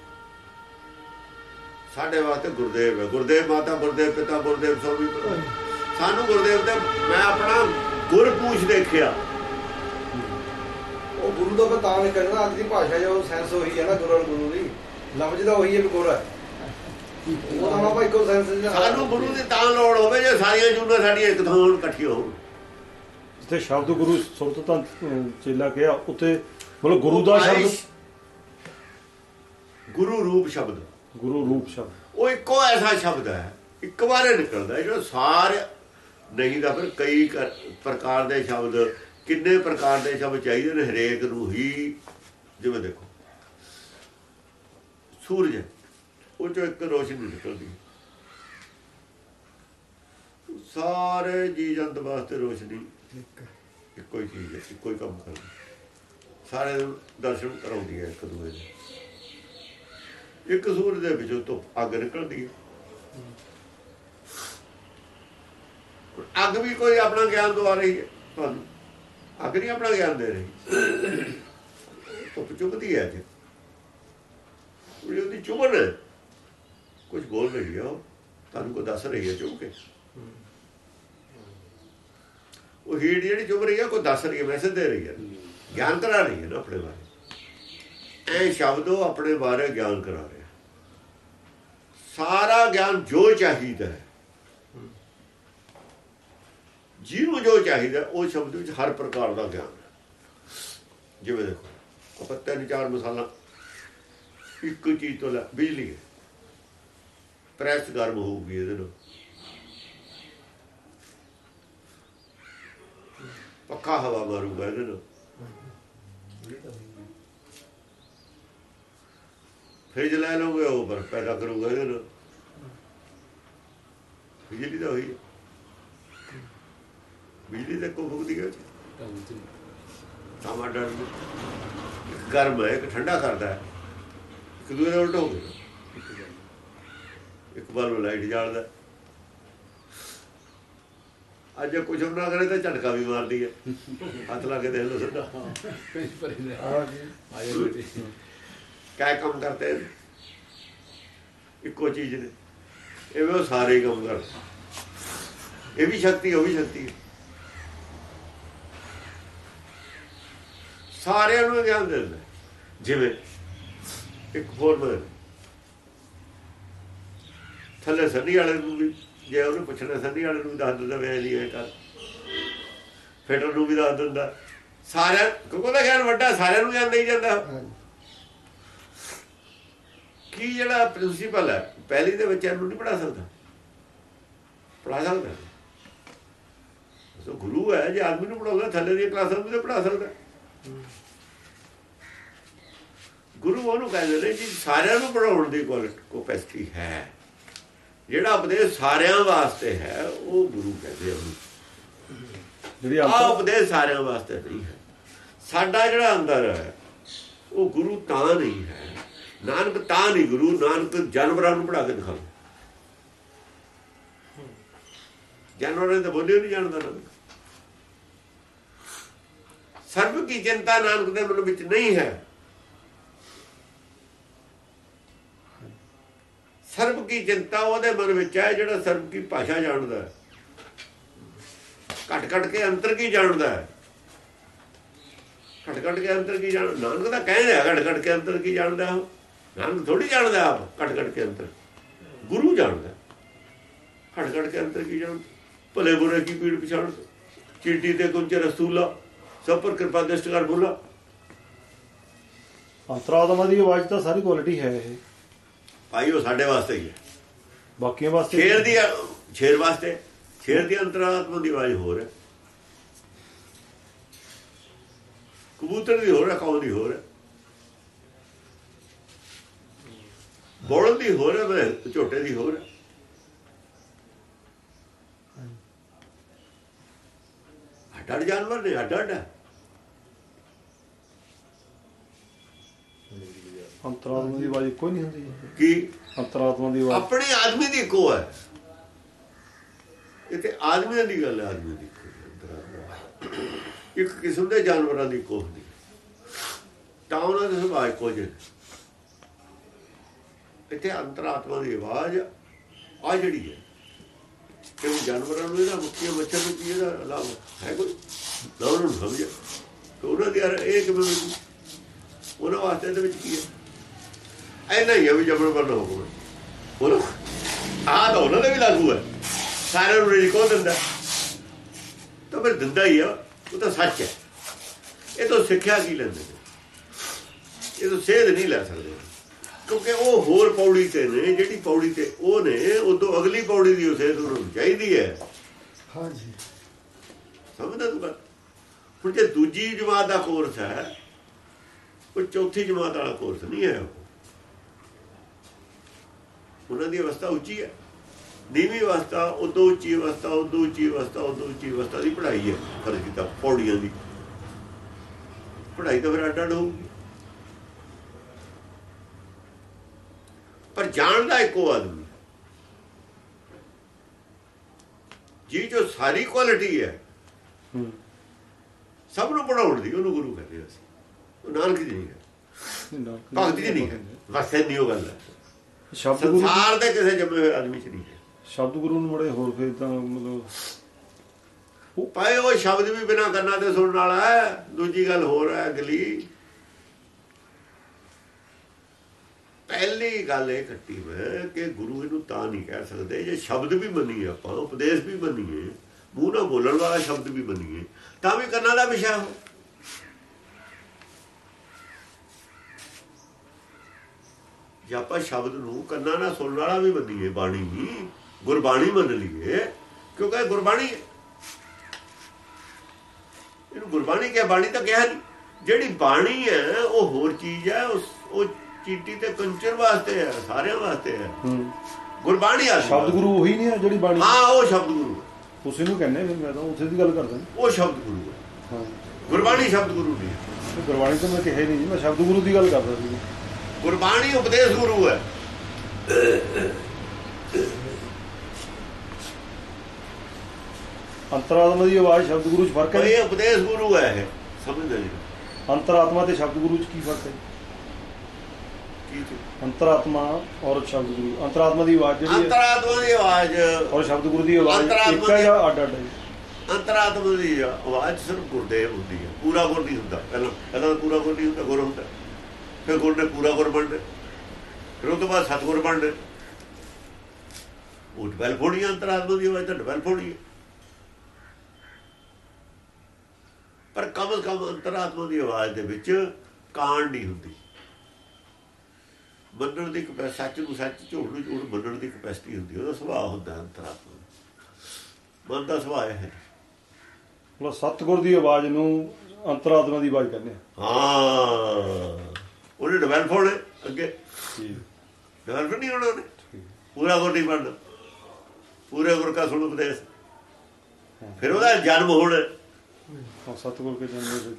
ਸਾਡੇ ਵਾਸਤੇ ਗੁਰਦੇਵ ਹੈ। ਗੁਰਦੇਵ ਮਾਤਾ ਗੁਰਦੇਵ ਪਿਤਾ ਗੁਰਦੇਵ ਸੋਮੀ ਸਾਨੂੰ ਗੁਰਦੇਵ ਤੇ ਮੈਂ ਆਪਣਾ ਗੁਰ ਪੂਛ ਦੇਖਿਆ। ਉਹ ਗੁਰੂ ਦਾ ਫਿਰ ਤਾਂ ਨਿਕਲਣਾ ਅੱਜ ਦੀ ਭਾਸ਼ਾ ਜੋ ਸੈਂਸ ਉਹੀ ਹੈ ਨਾ ਗੁਰੂ ਗੁਰੂ ਦੀ। ਲਫ਼ਜ਼ ਦਾ ਉਹੀ ਹੈ ਗੋਰਾ ਹੈ। ਉਹ ਤਾਂ ਆਪਾਂ ਇੱਕੋ ਸੈਂਸ ਸਾਨੂੰ ਗੁਰੂ ਦੀ ਤਾਂ ਲੋੜ ਹੋਵੇ ਜੇ ਸਾਰੀਆਂ ਜੂਨਾਂ ਸਾਡੀਆਂ ਇੱਕ ਥਾਂ ਹੋਣ ਇਕੱਠੀਆਂ ਹੋਣ। ਜਿੱਥੇ ਸ਼ਬਦ ਗੁਰੂ ਸੁਰਤ ਤਾਂ ਚੇਲਾ ਕਿਹਾ ਉੱਥੇ ਮਤਲਬ ਗੁਰੂ ਦਾ ਸ਼ਬਦ ਗੁਰੂ ਰੂਪ ਸ਼ਬਦ। ਗੁਰੂ ਰੂਪ ਸ਼ਬਦ। ਉਹ ਇੱਕੋ ਐਸਾ ਸ਼ਬਦ ਹੈ ਇੱਕ ਵਾਰੇ ਨਿਕਲਦਾ ਜਿਹੜਾ ਸਾਰੇ ਨਹੀਂ ਤਾਂ ਫਿਰ ਕਈ ਕਰ- ਪ੍ਰਕਾਰ ਦੇ ਸ਼ਬਦ ਕਿੰਨੇ ਪ੍ਰਕਾਰ ਦੇ ਸ਼ਬਦ ਚਾਹੀਦੇ ਨੇ ਹਰੇਕ ਨੂੰ ਹੀ। ਜਿਵੇਂ ਦੇਖੋ ਸੂਰਜ ਉਹ ਚੋਂ ਇੱਕ ਰੋਸ਼ਨੀ ਨਿਕਲਦੀ। ਸਾਰੇ ਜੀ ਜੰਤ ਵਾਸਤੇ ਰੋਸ਼ਨੀ। ਇੱਕੋ। ਹੀ ਚੀਜ਼ ਹੈ, ਇੱਕੋ ਹੀ ਕੰਮ ਕਰਦੀ ਸਾਰੇ ਨੂੰ ਦਰਸ਼ਨ ਕਰਾਉਂਦੀ ਹੈ ਇੱਕ ਦੂਜੇ ਦੇ ਇੱਕ ਸੂਰਜ ਦੇ ਵਿੱਚੋਂ ਤੋਂ ਅੱਗ ਨਿਕਲਦੀ ਹੈ। ਅੱਗ ਵੀ ਕੋਈ ਆਪਣਾ ਗਿਆਨ ਦਵਾ ਰਹੀ ਹੈ ਤੁਹਾਨੂੰ। ਅੱਗ ਨਹੀਂ ਆਪਣਾ ਗਿਆਨ ਦੇ ਰਹੀ। ਧੁੱਪ ਚੁੱਕਦੀ ਹੈ ਅੱਜ ਉਹਦੀ ਚੁਭਣ ਹੈ ਕੁਝ ਬੋਲ ਰਹੀ ਹੈ ਉਹ। ਤੁਹਾਨੂੰ ਕੋ ਦੱਸ ਰਹੀ ਹੈ ਚੁੱਪ ਕੇ? ਉਹ ਹੀੜ ਜਿਹੜੀ ਚੁਭ ਰਹੀ ਹੈ ਕੋਈ ਦੱਸ ਰਹੀ ਹੈ ਮੈਸੇਜ ਦੇ ਰਹੀ ਹੈ ਗਿਆਨ ਕਰਾ ਰਹੀ ਹੈ ਨਾ ਆਪਣੇ ਬਾਰੇ। ਇਹ ਸ਼ਬਦ ਉਹ ਆਪਣੇ ਬਾਰੇ ਗਿਆਨ ਕਰਾ ਰਿਹਾ। ਸਾਰਾ ਗਿਆਨ ਜੋ ਚਾਹੀਦਾ ਹੈ, ਜਿਹਨੂੰ ਜੋ ਚਾਹੀਦਾ, ਉਹ ਸ਼ਬਦ ਵਿੱਚ ਹਰ ਪ੍ਰਕਾਰ ਦਾ ਗਿਆਨ ਹੈ। ਜਿਵੇਂ ਦੇਖੋ, ਆਪਾਂ ਤਿੰਨ ਚਾਰ ਮਸਾਲਾ, ਇੱਕ ਚੀਜ਼ ਤੋਂ ਲੈ, ਬਿਜਲੀ ਹੈ। ਪ੍ਰੈਸ ਗਰਮ ਹੋਊਗੀ ਇਹਦੇ ਨਾਲ। ਪੱਕਾ ਹਵਾ ਮਾਰੂਗਾ ਇਹਦੇ ਨਾਲ ਫ੍ਰਿਜ ਲੈ ਲਓਗੇ ਉਹ ਬਰਫ ਪੈਦਾ ਕਰੂਗਾ ਇਹਦੇ ਨਾਲ ਬਿਜਲੀ ਤਾਂ ਹੋਈ ਬਿਜਲੀ ਤਾਂ ਕੋ ਫੁਕਦੀ ਹੈ ਟਮਾਟਰ ਇੱਕ ਗਰਮ ਹੈ ਇੱਕ ਠੰਡਾ ਕਰਦਾ ਹੈ ਇੱਕ ਦੂਜੇ ਨਾਲ ਉਲਟ ਹੋ ਗਿਆ ਇੱਕ ਬਲਬ ਲਾਈਟ ਜਾਲਦਾ ਅੱਜ ਜੇ ਕੁਝ ਨਾ ਕਰੇ ਤਾਂ ਝਟਕਾ ਵੀ ਮਾਰਦੀ ਹੈ ਹੱਥ ਲਾ ਕੇ ਦੇਖ ਲਓ ਸਿੱਧਾ ਕਾਇ ਕੰਮ ਕਰਦੇ ਇੱਕੋ ਚੀਜ਼ ਨੇ। ਇਹ ਵੀ ਸਾਰੇ ਕੰਮ ਕਰ ਇਹ ਵੀ ਸ਼ਕਤੀ ਉਹ ਵੀ ਸ਼ਕਤੀ ਸਾਰਿਆਂ ਨੂੰ ਗਿਆਨ ਦਿੰਦਾ। ਜਿਵੇਂ ਇੱਕ ਹੋਰ ਥੱਲੇ ਸੰਨੀ ਵਾਲੇ ਨੂੰ ਵੀ ਜੇ ਉਹਨੂੰ ਪੁੱਛਣਾ ਸੰਨੀ ਵਾਲੇ ਨੂੰ ਵੀ ਦੱਸ ਦਿੰਦਾ ਮੈਂ ਨਹੀਂ ਇਹ ਕਰ। ਫੇਟਰ ਨੂੰ ਵੀ ਦੱਸ ਦਿੰਦਾ। ਸਾਰਿਆਂ ਕਿਉਂਕਿ ਉਹਦਾ ਗਿਆਨ ਵੱਡਾ, ਸਾਰਿਆਂ ਨੂੰ ਗਿਆਨ ਦੇਈ ਜਾਂਦਾ। ਕੀ ਜਿਹੜਾ ਪ੍ਰਿੰਸੀਪਲ ਹੈ, ਪਹਿਲੀ ਦੇ ਬੱਚਿਆਂ ਨੂੰ ਨਹੀਂ ਪੜਾ ਸਕਦਾ। ਪੜਾ ਸਕਦਾ। ਸੋ ਗੁਰੂ ਹੈ, ਜੇ ਆਦਮੀ ਨੂੰ ਪੜਾਉਂਦਾ ਥੱਲੇ ਦੀਆਂ ਕਲਾਸਾਂ ਨੂੰ ਵੀ ਪੜਾ ਸਕਦਾ। ਗੁਰੂ ਉਹਨੂੰ ਕਹਿੰਦੇ ਨੇ ਜੀ, ਸਾਰਿਆਂ ਨੂੰ ਪੜਾਉਣ ਦੀ ਕਪੈਸਿਟੀ ਹੈ। ਜਿਹੜਾ ਉਪਦੇਸ਼ ਸਾਰਿਆਂ ਵਾਸਤੇ ਹੈ ਉਹ ਗੁਰੂ ਕਹਿੰਦੇ ਉਹਨੂੰ ਜਿਹੜੀ ਆ ਅੰਤਰ ਉਪਦੇਸ਼ ਸਾਰਿਆਂ ਵਾਸਤੇ ਨਹੀਂ ਹੈ। ਸਾਡਾ ਜਿਹੜਾ ਅੰਦਰ ਹੈ ਉਹ ਗੁਰੂ ਤਾਂ ਨਹੀਂ ਹੈ। ਨਾਨਕ ਤਾਂ ਨਹੀਂ ਗੁਰੂ ਨਾਨਕ ਜਾਨਵਰਾਂ ਨੂੰ ਪੜਾ ਕੇ ਦਿਖਾਉਂਦਾ ਜਾਨਵਰਾਂ ਨੇ ਤਾਂ ਬੋਲੇ ਨਹੀਂ ਜਾਣਦਾ ਨਾਨਕ। ਸਰਬ ਕੀ ਚਿੰਤਾ ਨਾਨਕ ਦੇ ਮਨ ਵਿੱਚ ਨਹੀਂ ਹੈ। ਸਰਬ ਕੀ ਚਿੰਤਾ ਉਹਦੇ ਮਨ ਵਿੱਚ ਹੈ, ਜਿਹੜਾ ਸਰਬ ਕੀ ਭਾਸ਼ਾ ਜਾਣਦਾ ਹੈ। ਘਟ ਘਟ ਕੇ ਅੰਤਰ ਕੀ ਜਾਣਦਾ ਹੈ? ਘਟ ਘਟ ਕੇ ਅੰਤਰ ਕੀ ਜਾਣ ਨਾਨਕ ਦਾ ਕਹਿਣ ਹੈ, ਘਟ ਘਟ ਕੇ ਅੰਤਰ ਕੀ ਜਾਣਦਾ ਉਹ? ਨਾਨਕ ਥੋੜੀ ਜਾਣਦਾ ਆਪ, ਘਟ ਘਟ ਕੇ ਅੰਤਰ। ਗੁਰੂ ਜਾਣਦਾ। ਘਟ ਘਟ ਕੇ ਅੰਤਰ ਕੀ ਜਾਣਦਾ? ਭਲੇ ਬੁਰੇ ਕੀ ਪੀੜ ਪਛਾਣ ਚੀਟੀ ਤੇ ਕੁੰਚ ਰਸੂਲਾ, ਸਭ ਪਰ ਕਿਰਪਾ ਦ੍ਰਿਸ਼ਟ ਕਰ ਬੋਲਾ ਅੰਤਰਾਤਮਾ ਦੀ ਆਵਾਜ਼ ਤਾਂ ਸਾਰੀ ਕੁਆਲਿਟੀ ਹੈ ਇਹ। ਭਾਈ ਉਹ ਸਾਡੇ ਵਾਸਤੇ ਹੀ ਹੈ। ਬਾਕੀਆਂ ਵਾਸਤੇ ਸ਼ੇਰ ਦੀ ਸ਼ੇਰ ਵਾਸਤੇ ਸ਼ੇਰ ਦੀ ਅੰਤਰਾਤਮਾ ਦੀ ਆਵਾਜ਼ ਹੋਰ ਹੈ। ਕਬੂਤਰ ਦੀ ਹੋਰ ਹੈ ਕੌਣ ਦੀ ਹੋਰ ਹੈ? ਬੋਲਣ ਦੀ ਹੋਰ ਹੈ ਝੋਟੇ ਦੀ ਹੋਰ ਹੈ। ਅੱਡ ਜਾਨਵਰ ਨੇ ਅੱਡ ਅੱਡ ਹੈ। ਅੰਤਰਾਤਮਾ ਦੀ ਆਵਾਜ਼ ਕੋਈ ਨਹੀਂ ਹੁੰਦੀ। ਕੀ? ਅੰਤਰਾਤਮਾ ਦੀ ਆਵਾਜ਼। ਆਪਣੇ ਆਦਮੀ ਦੀ ਕੋ ਹੈ। ਇਹ ਤੇ ਆਦਮੀਆਂ ਦੀ ਗੱਲ ਹੈ ਆਦਮੀ ਦੀ ਇੱਕੋ। ਇੱਕ ਕਿਸਮ ਦੇ ਜਾਨਵਰਾਂ ਦੀ ਕੋਹ ਦੀ ਤਾਂ ਉਹਨਾਂ ਦੇ ਸੁਭਾਅ ਇੱਕੋ ਜਿਹੇ। ਇੱਥੇ ਅੰਤਰਾਤਮਾ ਦੀ ਆਵਾਜ਼ ਆ ਜਿਹੜੀ ਹੈ। ਕਿ ਉਹ ਜਾਨਵਰਾਂ ਨੂੰ ਇਹਦਾ ਮੁੱਖੀ ਮੱਛਰ ਨੂੰ ਕੀ ਇਹਦਾ ਲਾਭ ਹੈ ਕੋਈ? ਨਾ ਉਹਨਾਂ ਸਮਝ ਤੇ ਉਹਨਾਂ ਦੀ ਇਹ ਕਿਵੇਂ? ਉਹਨਾਂ ਵਾਸਤੇ ਇਹਦੇ ਵਿੱਚ ਕੀ ਹੈ? ਐਨਾ ਹੀ ਹੈ ਵੀ ਜਬਰ ਬਰਨ ਹੋਵੇ ਬੋਲੋ ਆਹ ਤਾਂ ਉਹਨਾਂ ਦੇ ਵੀ ਲਾਗੂ ਹੈ ਸਾਰਿਆਂ ਨੂੰ ਰਿਜਕੋ ਦਿੰਦਾ ਤਾਂ ਫਿਰ ਦਿੰਦਾ ਹੀ ਆ ਉਹ ਤਾਂ ਸੱਚ ਹੈ ਇਹ ਤਾਂ ਸਿੱਖਿਆ ਕੀ ਲੈਂਦੇ ਇਹ ਤਾਂ ਸੇਧ ਨਹੀਂ ਲੈ ਸਕਦੇ ਕਿਉਂਕਿ ਉਹ ਹੋਰ ਪੌੜੀ ਤੇ ਨੇ ਜਿਹੜੀ ਪੌੜੀ ਤੇ ਉਹ ਨੇ ਉਦੋਂ ਅਗਲੀ ਪੌੜੀ ਦੀ ਉਹ ਸੇਧ ਉਹਨਾਂ ਨੂੰ ਚਾਹੀਦੀ ਹੈ ਹਾਂਜੀ ਸਮਝਦਾ ਤੂੰ ਗੱਲ ਹੁਣ ਜੇ ਦੂਜੀ ਜਮਾਤ ਦਾ ਕੋਰਸ ਹੈ ਉਹ ਚੌਥੀ ਜਮਾਤ ਵਾਲਾ ਕੋਰਸ ਨਹੀਂ ਹੈ ਉਹ ਉਹਨਾਂ ਦੀ ਅਵਸਥਾ ਉੱਚੀ ਹੈ। ਨੀਵੀਂ ਅਵਸਥਾ ਉਦੋਂ ਉੱਚੀ ਅਵਸਥਾ ਉਦੋਂ ਉੱਚੀ ਅਵਸਥਾ ਉਦੋਂ ਉੱਚੀ ਅਵਸਥਾ ਦੀ ਪੜ੍ਹਾਈ ਹੈ। ਫਰਜ਼ ਕੀਤਾ ਪੌੜੀਆਂ ਦੀ। ਪੜ੍ਹਾਈ ਤਾਂ ਫਿਰ ਅੱਡ ਅੱਡ ਹੋਊਗੀ। ਪਰ ਜਾਣਦਾ ਇੱਕੋ ਆਦਮੀ ਜੀ ਜੋ ਸਾਰੀ ਕੁਆਲਿਟੀ ਹੈ ਸਭ ਨੂੰ ਪੜਾਉਣ ਦੀ ਉਹਨੂੰ ਗੁਰੂ ਕਹਿੰਦੇ ਅਸੀਂ। ਉਹ ਨਾਨਕ ਜੀ ਨਹੀਂ ਹੈ ਭਗਤ ਜੀ ਨਹੀਂ ਹੈ ਬਸ ਇੰਨੀ ਉਹ ਗੱਲ ਹੈ। ਸ਼ਬਦ ਗੁਰੂ ਸੰਸਾਰ ਦੇ ਕਿਸੇ ਜੰਮੇ ਹੋਏ ਆਦਮੀ ਚ ਨਹੀਂ ਸ਼ਬਦ ਗੁਰੂ ਨੂੰ ਬੜੇ ਹੋਰ ਫੇਰ ਤਾਂ ਮਤਲਬ ਪਾਏ ਉਹ ਸ਼ਬਦ ਵੀ ਬਿਨਾਂ ਕੰਨਾਂ ਤੇ ਸੁਣਨ ਵਾਲਾ ਹੈ ਦੂਜੀ ਗੱਲ ਹੋਰ ਹੈ ਅਗਲੀ। ਪਹਿਲੀ ਗੱਲ ਇਹ ਕੱਟੀ ਮੈਂ ਕਿ ਗੁਰੂ ਇਹਨੂੰ ਤਾਂ ਨਹੀਂ ਕਹਿ ਸਕਦੇ। ਜੇ ਸ਼ਬਦ ਵੀ ਮੰਨੀਏ ਆਪਾਂ ਉਪਦੇਸ਼ ਵੀ ਮੰਨੀਏ ਮੂੰਹ ਨਾਲ ਬੋਲਣ ਵਾਲਾ ਸ਼ਬਦ ਵੀ ਮੰਨੀਏ ਤਾਂ ਵੀ ਕੰਨਾਂ ਦਾ ਵਿਸ਼ਾ ਹੋ। ਜੇ ਆਪਾਂ ਸ਼ਬਦ ਨੂੰ ਕੰਨਾਂ ਨਾਲ ਸੁਣਨ ਵਾਲਾ ਵੀ ਮੰਨੀਏ ਬਾਣੀ ਵੀ ਗੁਰਬਾਣੀ ਮੰਨ ਲਈਏ ਕਿਉਂਕਿ ਇਹ ਗੁਰਬਾਣੀ ਹੈ ਇਹਨੂੰ ਗੁਰਬਾਣੀ ਕਿਹਾ ਬਾਣੀ ਤਾਂ ਕਿਹਾ ਨਹੀਂ। ਜਿਹੜੀ ਬਾਣੀ ਹੈ ਉਹ ਹੋਰ ਚੀਜ਼ ਹੈ ਉਸ ਉਹ ਚੀਟੀ ਤੇ ਕੰਚਰ ਵਾਸਤੇ ਹੈ ਸਾਰਿਆਂ ਵਾਸਤੇ ਹੈ। ਹੂੰ। ਗੁਰਬਾਣੀ ਆ ਸ਼ਬਦ ਗੁਰੂ ਉਹੀ ਨਹੀਂ ਹੈ ਜਿਹੜੀ ਬਾਣੀ ਹਾਂ ਉਹ ਸ਼ਬਦ ਗੁਰੂ ਹੈ। ਤੁਸੀਂ ਨੂੰ ਕਹਿੰਦੇ ਫਿਰ ਮੈਂ ਤਾਂ ਉੱਥੇ ਦੀ ਗੱਲ ਕਰਦਾ। ਉਹ ਸ਼ਬਦ ਗੁਰੂ ਹੈ। ਹਾਂ। ਗੁਰਬਾਣੀ ਸ਼ਬਦ ਗੁਰੂ ਨਹੀਂ ਗੁਰਬਾਣੀ ਤਾਂ ਮੈਂ ਕਿਹਾ ਹੀ ਨਹੀਂ ਮੈਂ ਸ਼ਬਦ ਗੁਰੂ ਦੀ ਗੱਲ ਕਰਦਾ ਸੀ। ਗੁਰਬਾਣੀ ਉਪਦੇਸ਼ ਗੁਰੂ ਹੈ। ਅੰਤਰਾਤਮਾ ਦੀ ਆਵਾਜ਼ ਸ਼ਬਦ ਗੁਰੂ ਚ ਫ਼ਰਕ ਹੈ? ਇਹ ਉਪਦੇਸ਼ ਗੁਰੂ ਹੈ ਇਹ। ਸਮਝਦੇ ਜੀ? ਅੰਤਰਾਤਮਾ ਤੇ ਸ਼ਬਦ ਗੁਰੂ ਚ ਕੀ ਫ਼ਰਕ ਹੈ? ਅੰਤਰਾਤਮਾ ਔਰ ਸ਼ਬਦ ਗੁਰੂ। ਅੰਤਰਾਤਮਾ ਦੀ ਆਵਾਜ਼ ਜਿਹੜੀ ਅੰਤਰਾਤਮਾ ਦੀ ਆਵਾਜ਼। ਔਰ ਸ਼ਬਦ ਗੁਰੂ ਦੀ ਆਵਾਜ਼ ਇੱਕ ਹੈ ਜਾਂ ਅੱਡ ਅੱਡ ਹੈ? ਅੰਤਰਾਤਮਾ ਦੀ ਆਵਾਜ਼ ਸਿਰਫ ਗੁਰਦੇਵ ਹੁੰਦੀ ਹੈ। ਪੂਰਾ ਗੁਰ ਨਹੀਂ ਹੁੰਦਾ। ਪਹਿਲਾਂ ਪਹਿਲਾਂ ਪੂਰਾ ਗੁਰ ਨਹੀਂ ਹੁੰਦਾ ਗੁਰ ਹੁੰਦਾ। ਫਿਰ ਗੁਰ ਨੇ ਪੂਰਾ ਗੁਰ ਬਣਦੇ। ਫਿਰ ਉਹ ਤੋਂ ਬਾਅਦ ਸਤਗੁਰ ਬਣਦੇ। ਉਹ ਡਵੈਲਪ ਹੋਣੀ ਅੰਤਰਾਤਮਾ ਦੀ ਆਵਾਜ਼ ਤਾਂ ਡਵੈਲਪ ਹੋਣੀ ਪਰ ਕਮ ਸੇ ਕਮ ਅੰਤਰਾਤਮਾ ਦੀ ਆਵਾਜ਼ ਦੇ ਵਿੱਚ ਕਾਂਡ ਨਹੀਂ ਹੁੰਦੀ। ਮੰਨਣ ਦੀ ਕਪੈਸਿਟੀ ਸੱਚ ਨੂੰ ਸੱਚ ਝੂਠ ਨੂੰ ਝੂਠ ਮੰਨਣ ਦੀ ਕਪੈਸਿਟੀ ਹੁੰਦੀ। ਉਹਦਾ ਸੁਭਾਅ ਹੁੰਦਾ ਅੰਤਰਾਤਮਾ। ਮਨ ਦਾ ਸੁਭਾਅ ਹੈ। ਮਤਲਬ ਸਤਗੁਰ ਦੀ ਆਵਾਜ਼ ਨੂੰ ਅੰਤਰਾਤਮਾ ਦੀ ਆਵਾਜ਼ ਕਹਿੰਦੇ ਹਾਂ। ਉਹਨੇ ਡਿਵੈਲਪ ਹੋਣੇ ਅੱਗੇ। ਡਿਵੈਲਪ ਨਹੀਂ ਹੋਣਾ ਉਹਨੇ। ਪੂਰਾ ਗੁਰ ਨਹੀਂ ਬਣਨਾ। ਪੂਰੇ ਗੁਰ ਕਾ ਸੁਣ ਉਪਦੇਸ਼। ਫਿਰ ਉਹਦਾ ਜਨਮ ਹੋਣਾ। ਹਾਂ ਸਤਗੁਰ ਕੇ ਜਨਮ ਦੇ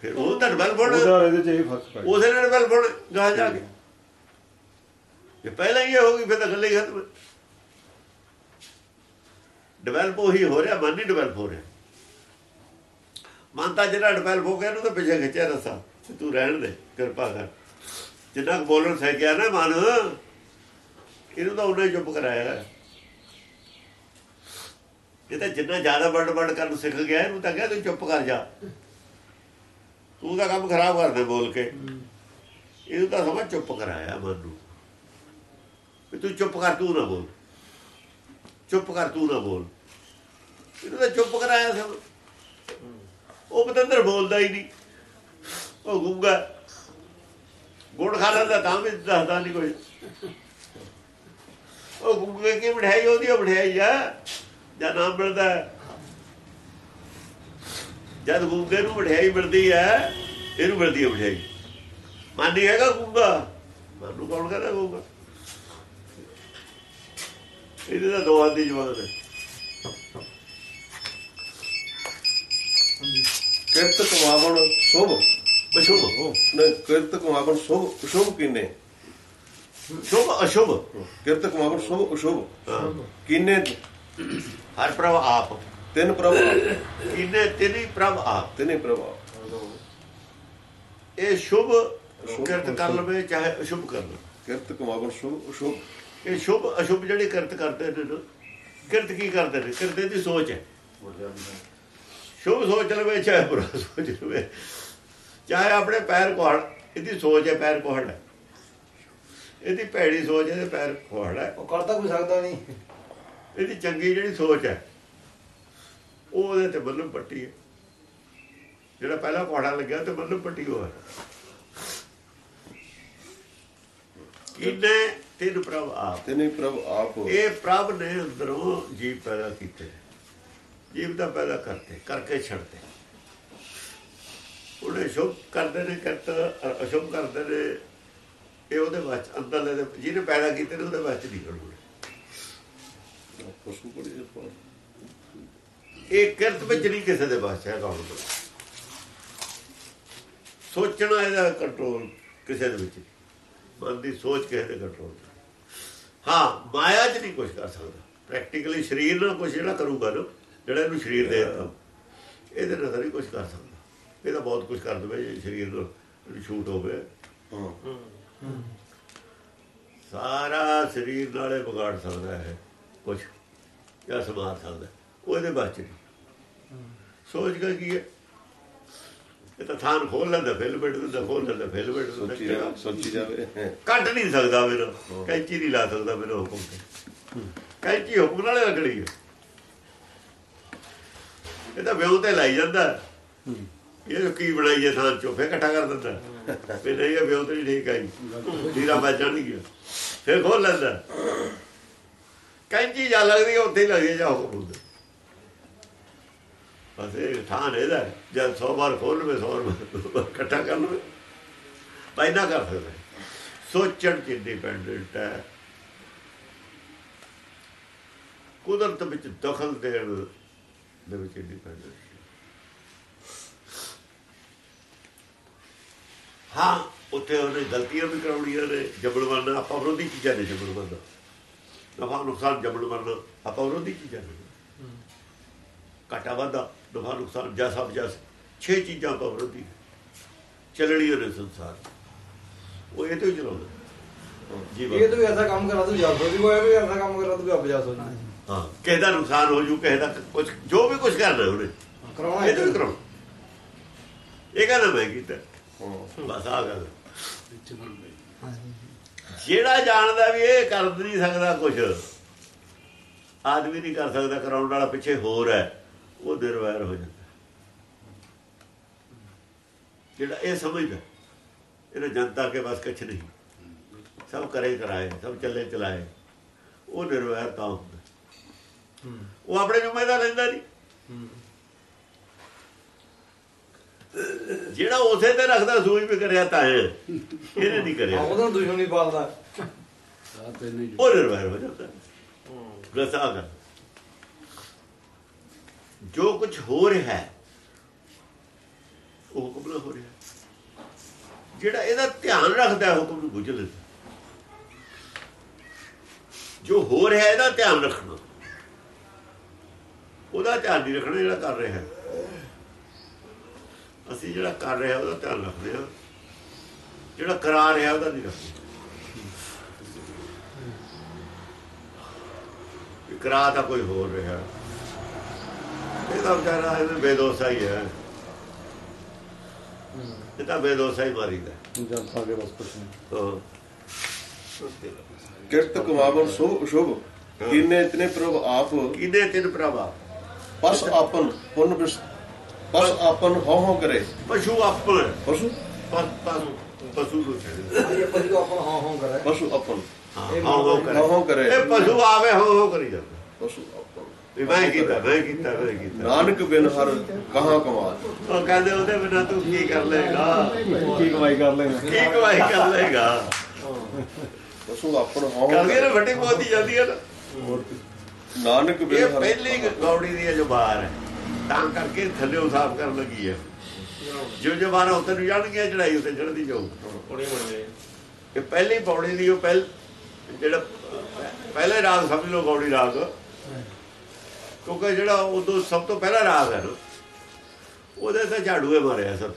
ਫਿਰ ਉਹ ਤਾਂ ਡਿਵੈਲਪ ਹੋਣਾ। ਉਹਦਾ ਇਹਦੇ ਚ ਇਹ ਫ਼ਰਕ ਪੈ ਗਿਆ। ਉਸੇ ਨੇ ਡਿਵੈਲਪ ਹੋਣਾ ਗਾਹ ਜਾ ਕੇ। ਜੇ ਪਹਿਲਾਂ ਹੀ ਇਹ ਹੋ ਗਈ ਫਿਰ ਤਾਂ ਗੱਲ ਹੀ ਖਤਮ। ਡਿਵੈਲਪ ਉਹੀ ਹੋ ਰਿਹਾ ਮਨ ਨਹੀਂ ਡਿਵੈਲਪ ਹੋ ਰਿਹਾ। ਮਨ ਤਾਂ ਜਿਹੜਾ ਡਿਵੈਲਪ ਹੋ ਗਿਆ ਇਹਨੂੰ ਤਾਂ ਪਿੱਛੇ ਖਿੱਚਿਆ ਰਸਾ ਤੇ ਤੂੰ ਰਹਿਣ ਦੇ, ਕਿਰਪਾ ਕਰ। ਜਿੰਨਾ ਬੋਲਣ ਸਹਿ ਗਿਆ ਨਾ ਮਨ, ਇਹਨੂੰ ਤਾਂ ਉਹਨੇ ਚੁੱਪ ਕਰਾਇਆ ਇਹ ਤਾਂ ਜਿੰਨਾ ਜ਼ਿਆਦਾ ਵਰਡ ਵਰਡ ਕਰਨ ਸਿੱਖ ਗਿਆ, ਇਹਨੂੰ ਤਾਂ ਕਿਹਾ ਤੂੰ ਚੁੱਪ ਕਰ ਜਾ। ਤੂੰ ਤਾਂ ਕੰਮ ਖਰਾਬ ਕਰਦੇ ਬੋਲ ਕੇ। ਇਹਨੂੰ ਤਾਂ ਸਮਾਂ ਚੁੱਪ ਕਰਾਇਆ ਮਨ ਨੂੰ। ਵੀ ਤੂੰ ਚੁੱਪ ਕਰ, ਤੂੰ ਨਾ ਬੋਲ। ਚੁੱਪ ਕਰ, ਤੂੰ ਨਾ ਬੋਲ। ਇਹਨੂੰ ਤਾਂ ਚੁੱਪ ਕਰਾਇਆ ਸਭ। ਉਹ ਪਤੰਦਰ ਬੋਲਦਾ ਹੀ ਨਹੀਂ। ਉਹ ਗੁੰਗਾ। ਗੁੜ ਖਾ ਲੈਂਦਾ ਤਾਂ ਵੀ ਦੱਸਦਾ ਨਹੀਂ ਕੋਈ। ਉਹ ਗੁੰਗੇ ਕੀ ਮਠਿਆਈ ਉਹਦੀ ਉਹ ਆ। ਜਾਂ ਨਾਮ ਮਿਲਦਾ ਜਦ ਗੁੰਗੇ ਨੂੰ ਮਠਿਆਈ ਮਿਲਦੀ ਹੈ, ਇਹਨੂੰ ਮਿਲਦੀ ਹੈ ਮਠਿਆਈ। ਮਨ ਨਹੀਂ ਹੈਗਾ ਗੂੰਗਾ। ਮਨ ਕੌਣ ਕਹਿੰਦਾ ਗੂੰਗਾ? ਇਹਦੇ ਤਾਂ ਦੋ ਹੱਥ ਦੀ ਜਵਾਨ ਹੈ। ਕਿਰਤ ਕਮਾਵਣ, ਸ਼ੁਭ। ਅਸ਼ੁਭ। ਨਾ ਕਿਰਤ ਕਮਾਵਣ ਸ਼ੁਭ ਸ਼ੁਭ ਕਿਨੇ? ਸ਼ੁਭ ਅਸ਼ੁਭ। ਕਿਰਤ ਕਮਾਵਣ ਸ਼ੁਭ ਅਸ਼ੁਭ। ਕਿਨੇ? ਹਰ ਪ੍ਰਭ ਆਪ। ਤਿੰਨ ਪ੍ਰਭ। ਕਿਨੇ ਤੇਰੀ ਪ੍ਰਭ ਆਪ। ਤਿੰਨੇ ਪ੍ਰਭ ਇਹ ਸ਼ੁਭ ਕਿਰਤ ਕਰ ਲਵੇ ਚਾਹੇ ਅਸ਼ੁਭ ਕਰ ਲਵੇ। ਕਿਰਤ ਕਮਾਵਣ ਸ਼ੁਭ ਅਸ਼ੁਭ। ਇਹ ਸ਼ੁਭ ਅਸ਼ੁਭ ਜਿਹੜੀ ਕਿਰਤ ਕਰਦੇ ਨੇ ਨਾ ਕਿਰਤ ਕੀ ਕਰਦੇ ਨੇ? ਕਿਰਤ ਦੀ ਸੋਚ ਹੈ। ਸ਼ੁਭ ਸੋਚ ਲਵੇ ਚਾਹੇ ਬੁਰਾ ਸੋਚ ਲਵੇ। ਚਾਹੇ ਆਪਣੇ ਪੈਰ ਕੋਹੜ ਇਹਦੀ ਸੋਚ ਹੈ ਪੈਰ ਕੋਹੜ ਹੈ। ਇਹਦੀ ਭੈੜੀ ਸੋਚ ਹੈ ਤੇ ਪੈਰ ਕੋਹੜ ਹੈ। ਉਹ ਕਰਤਾ ਕੋਈ ਸਕਦਾ ਨਹੀਂ। ਇਹਦੀ ਚੰਗੀ ਜਿਹੜੀ ਸੋਚ ਹੈ ਉਹ ਉਹਦੇ ਤੇ ਬੱਲਮ ਪੱਟੀ ਹੈ। ਜਿਹੜਾ ਪਹਿਲਾ ਕੋਹੜਾ ਲੱਗਿਆ ਤੇ ਬੱਲਮ ਪੱਟੀ ਹੋਇਆ। ਕਿਨੇ ਤਿੰਨ ਪ੍ਰਭ ਆਪ। ਤਿੰਨੇ ਪ੍ਰਭ ਆਪ ਇਹ ਪ੍ਰਭ ਨੇ ਅੰਦਰੋਂ ਜੀਵ ਪੈਦਾ ਕੀਤੇ। ਜੀਵ ਦਾ ਪੈਦਾ ਕਰਤੇ ਕਰਕੇ ਛੱਡਦੇ ਉਹਨੇ ਸ਼ੁਭ ਕਰਦੇ ਨੇ ਕਰਤ ਅਸ਼ੁਭ ਕਰਦੇ ਨੇ ਇਹ ਉਹਦੇ ਵਿੱਚ ਅੰਦਰਲੇ ਦੇ ਜਿਹਨੇ ਪੈਦਾ ਕੀਤੇ ਨੇ ਉਹਦੇ ਵਿੱਚ ਬੜੀ ਜਪਾ ਇਹ ਕਿਰਤ ਵਿੱਚ ਨਹੀਂ ਕਿਸੇ ਦੇ ਵਾਸਤੇ ਹੈਗਾ ਹੁਣ ਸੋਚਣਾ ਇਹਦਾ ਕੰਟਰੋਲ ਕਿਸੇ ਦੇ ਵਿੱਚ ਨਹੀਂ। ਮਨ ਦੀ ਸੋਚ ਕਿਸੇ ਦੇ ਕੰਟਰੋਲ ਹਾਂ ਮਾਇਆ 'ਚ ਨਹੀਂ ਕੁਝ ਕਰ ਸਕਦਾ। ਪ੍ਰੈਕਟੀਕਲੀ ਸਰੀਰ ਨਾਲ ਕੁਝ ਜਿਹੜਾ ਕਰੂਗਾ ਨਾ ਜਿਹੜਾ ਇਹਨੂੰ ਸਰੀਰ ਦੇ ਇਹਦੇ ਨਾਲ ਨਹੀਂ ਕੁਝ ਕਰ ਸਕਦਾ। ਇਹ ਤਾਂ ਬਹੁਤ ਕੁਝ ਕਰ ਦੇਵੇ ਜੇ ਸਰੀਰ ਨਾਲ ਸ਼ੂਟ ਹੋਵੇ। ਸਾਰਾ ਸਰੀਰ ਨਾਲੇ ਵਿਗਾੜ ਸਕਦਾ ਹੈ ਕੁਝ ਜਾਂ ਸਮਾਰ ਸਕਦਾ ਹੈ। ਉਹ ਇਹਦੇ ਬਾਅਦ ਚ ਨਹੀਂ। ਸੋਚ ਕੇ ਕੀ ਹੈ? ਇਹ ਤਾਂ ਥਾਨ ਖੋਲ ਲੈਂਦਾ ਫਿਲ ਬਿਟ ਦਿੰਦਾ ਖੋਲ ਲੈਂਦਾ ਫਿਲ ਬਿਟ ਸੋਚੀ ਜਾਵੇ ਸੋਚੀ ਜਾਵੇ। ਕੱਢ ਨਹੀਂ ਸਕਦਾ ਮੇਰਾ ਕੈਂਚੀ ਨਹੀਂ ਲਾ ਸਕਦਾ ਮੇਰਾ ਹੁਕਮ ਤੇ ਕੈਂਚੀ ਹੁਕਮ ਨਾਲੇ ਲੱਗਣੀ ਹੈ। ਇਹ ਤਾਂ ਵਿਉ ਤੇ ਲਾਈ ਜਾਂਦਾ। ਇਹ ਕੀ ਬਣਾਈਏ ਜੇ ਥਾਂ ਚੋਂ? ਫੇ ਇਕੱਠਾ ਕਰ ਦਿੰਦਾ। ਫਿਰ ਨਹੀਂ ਇਹ ਵਿਉ ਠੀਕ ਆਈ। ਢੀਰਾ ਵੱਜ ਨਹੀਂ ਗਿਆ। ਫਿਰ ਖੋਲ ਲੈਂਦਾ। ਕੈਂਚੀ ਜਾ ਲੱਗਦੀ ਉੱਥੇ ਹੀ ਲੱਗਦੀ ਜਾ ਹੁਕਮ ਬਸ ਇਹ ਥਾਂ ਇਹਦਾ ਜਦ 100 ਵਾਰ ਖੋਲ ਲਵੇ 100 ਵਾਰ ਇਕੱਠਾ ਕਰ ਲਵੇ। ਪੈਦਾ ਕਰ ਸਕਦਾ। ਸੋਚਣ ਚ ਡਿਪੈਂਡੈਂਟ ਹੈ। ਕੁਦਰਤ ਵਿੱਚ ਦਖਲ ਦੇਣ ਦੇ ਵਿੱਚ ਡਿਪੈਂਡੈਂਟ ਹਾਂ ਉੱਥੇ ਉਹਨੇ ਗਲਤੀਆਂ ਵੀ ਕਰਾਉਣੀਆਂ ਨੇ ਜਬਲ ਮਰਨਾ ਆਪਾਂ ਵਿਰੋਧੀ ਚੀਜ਼ਾਂ ਨੇ ਜਬਲ ਮਰਨਾ। ਨਫਾ ਨੁਕਸਾਨ ਜਬਲ ਮਰਨਾ ਆਪਾਂ ਵਿਰੋਧੀ ਚੀਜ਼ਾਂ ਨੇ। ਘਾਟਾ ਵਾਧਾ ਨਫਾ ਨੁਕਸਾਨ ਜਾਂ ਸਭ ਜਸ ਛੇ ਚੀਜ਼ਾਂ ਤੋਂ ਵਿਰੋਧੀ ਚੱਲਣੀ ਉਹਨੇ ਸੰਸਾਰ। ਉਹ ਇਹ ਤੋਂ ਚਲਾਉਂਦਾ ਜੀ ਇਹ ਤੋਂ ਵੀ ਐਸਾ ਕੰਮ ਕਰਾ ਤੂੰ ਜਾ ਸੋਚੀ ਕੋਈ ਵੀ ਐਸਾ ਕੰਮ ਕਰਾ ਤੂੰ ਵੀ ਆਪ ਜਾ। ਸੋਚੀ ਹਾਂ ਕਿਸੇ ਦਾ ਨੁਕਸਾਨ ਹੋ ਜੂ ਕਿਸੇ ਦਾ ਕੁਝ ਜੋ ਵੀ ਕੁਝ ਕਰਨਾ ਉਹਨੇ। ਕਰਾਉਣਾ ਇਹ ਤੋਂ ਕਰਾਉਣਾ। ਇਹ ਕਹਿੰਦਾ ਮੈਂ ਕੀਤਾ। ਬਸ ਆ ਗੱਲ। ਜਿਹੜਾ ਜਾਣਦਾ ਵੀ ਇਹ ਕਰ ਨਹੀਂ ਸਕਦਾ ਕੁਝ ਆਦਮੀ ਨਹੀਂ ਕਰ ਸਕਦਾ ਕਰਾਉਣ ਵਾਲਾ ਪਿੱਛੇ ਹੋਰ ਹੈ ਉਹ ਨਿਰਵੈਰ ਹੋ ਜਾਂਦਾ। ਜਿਹੜਾ ਇਹ ਸਮਝਦਾ ਇਹਨੇ ਜਨਤਾ ਕੇ ਬਸ ਕੁਛ ਨਹੀਂ। ਸਭ ਕਰੇ ਕਰਾਏ ਸਭ ਚੱਲੇ ਚਲਾਏ ਉਹ ਨਿਰਵੈਰ ਤਾਂ ਹੁੰਦਾ। ਉਹ ਆਪਣੇ ਜ਼ਿੰਮੇਦਾਰ ਲੈਂਦਾ ਨਹੀਂ। ਜਿਹੜਾ ਉਸੇ ਤੇ ਰੱਖਦਾ ਸੂਝ ਵੀ ਕਰਿਆ ਤਾਂ ਹੈ। ਇਹਨੇ ਨਹੀਂ ਕਰਿਆ। ਉਹਦਾ ਦੁਸ਼ਮਣੀ ਪਾਲਦਾ। ਉਹ ਨਿਰਵੈਰ ਹੋ ਜਾਂਦਾ। ਗਸਾ ਕਰ ਜੋ ਕੁਝ ਹੋ ਰਿਹਾ ਹੈ ਉਹ ਹੁਕਮ ਨਾਲ ਹੋ ਰਿਹਾ। ਜਿਹੜਾ ਇਹਦਾ ਧਿਆਨ ਰੱਖਦਾ ਹੈ, ਹੁਕਮ ਨੂੰ ਬੁੱਝ ਲੈਂਦਾ ਜੋ ਹੋ ਰਿਹਾ ਹੈ, ਇਹਦਾ ਧਿਆਨ ਰੱਖਣਾ। ਉਹਦਾ ਧਿਆਨ ਨਹੀਂ ਰੱਖਣਾ ਜਿਹੜਾ ਕਰ ਰਿਹਾ ਹੈ। ਅਸੀਂ ਜਿਹੜਾ ਕਰ ਰਿਹਾ ਉਹਦਾ ਧਿਆਨ ਰੱਖਦੇ ਹਾਂ। ਜਿਹੜਾ ਕਰਾ ਰਿਹਾ ਉਹਦਾ ਨਹੀਂ ਰੱਖਦੇ। ਕਰਾ ਤਾਂ ਕੋਈ ਹੋਰ ਰਿਹਾ। ਇਹ ਤਾਂ ਵਿਚਾਰਾ ਇਹ ਬੇਦੋਸਾ ਹੀ ਹੈ। ਇਹ ਤਾਂ ਬੇਦੋਸਾ ਹੀ ਮਾਰੀਦਾ। ਜਨਤਾ ਕੇ ਬਸ ਕੁਛ ਨਹੀਂ। ਕਿਰਤ ਕਮਾਵਨ ਸੋ ਸ਼ੁਭ ਕਿਨੇ ਇਤਨੇ ਪ੍ਰਭ ਆਪ। ਕਿਨੇ ਤਿੰਨ ਪ੍ਰਭਾ ਪਸ ਆਪਨ ਪੁੰਨ ਬਿਸ ਪਸ ਆਪਨ ਹੋ ਹੋ ਕਰੇ। ਪਸ਼ੂ ਆਪਣ ਪਸ਼ੂ? ਪਸ਼ੂ ਪਸ਼ੂ ਨੂੰ ਛੱਡ ਇਹ ਪਤੀ ਕੋ ਆਪਣਾ ਹਾਂ ਹਾਂ ਕਰੇ। ਪਸ਼ੂ ਆਪਨ ਹਾਂ ਹਾਂ ਹੋ ਕਰੇ। ਹੋ ਹੋ ਕਰੇ। ਇਹ ਪਸ਼ੂ ਆਵੇ ਹੋ ਹੋ ਕਰੀ ਜਾਂਦਾ। ਪਸ਼ੂ ਆਪਨ ਵੀ ਮੈਂ ਕੀਤਾ ਮੈਂ ਕੀਤਾ ਮੈਂ ਕੀਤਾ। ਨਾਨਕ ਬਿਨ ਹਰ ਕਹਾਂ ਕਮਾਲ। ਉਹ ਕਹਿੰਦੇ ਉਹਦੇ ਬਿਨਾਂ ਤੂੰ ਕੀ ਕਰ ਲੇਗਾ ਕੀ ਕਮਾਈ ਕਰ ਲੈਣਾ ਕੀ ਕਮਾਈ ਕਰ ਲੇਗਾ ਪਸ਼ੂ ਆਪਨ ਹੋ ਹੋ ਕਰਕੇ ਨਾ ਕਰੇ। ਵੱਡੀ ਮੋਦੀ ਜਾਂਦੀ ਹੈ ਨਾ। ਨਾਨਕ ਬਿਨ ਇਹ ਪਹਿਲੀ ਗੌੜੀ ਦੀ ਹੈ ਜੋ ਬਾਹਰ ਹੈ। ਤਾਂ ਕਰਕੇ ਥੱਲੇ ਸਾਫ਼ ਕਰਨ ਲੱਗੀ ਹੈ ਜੋ ਜੋ ਬਾਹਰ ਉੱਤੇ ਨੂੰ ਜਾਣਗੇ ਚੜਾਈ ਉੱਤੇ ਚੜਦੀ ਜਾਊ। ਇਹ ਪਹਿਲੀ ਪੌੜੀ ਦੀ ਉਹ ਪਹਿਲ ਜਿਹੜਾ ਪਹਿਲੇ ਰਾਗ ਸਮਝ ਲਓ ਗੌੜੀ ਰਾਗ। ਕਿਉਂਕਿ ਜਿਹੜਾ ਉਦੋਂ ਸਭ ਤੋਂ ਪਹਿਲਾ ਰਾਗ ਹੈ ਨਾ ਉਹਦੇ ਤੇ ਝਾੜੂਏ ਮਾਰਿਆ ਸਭ।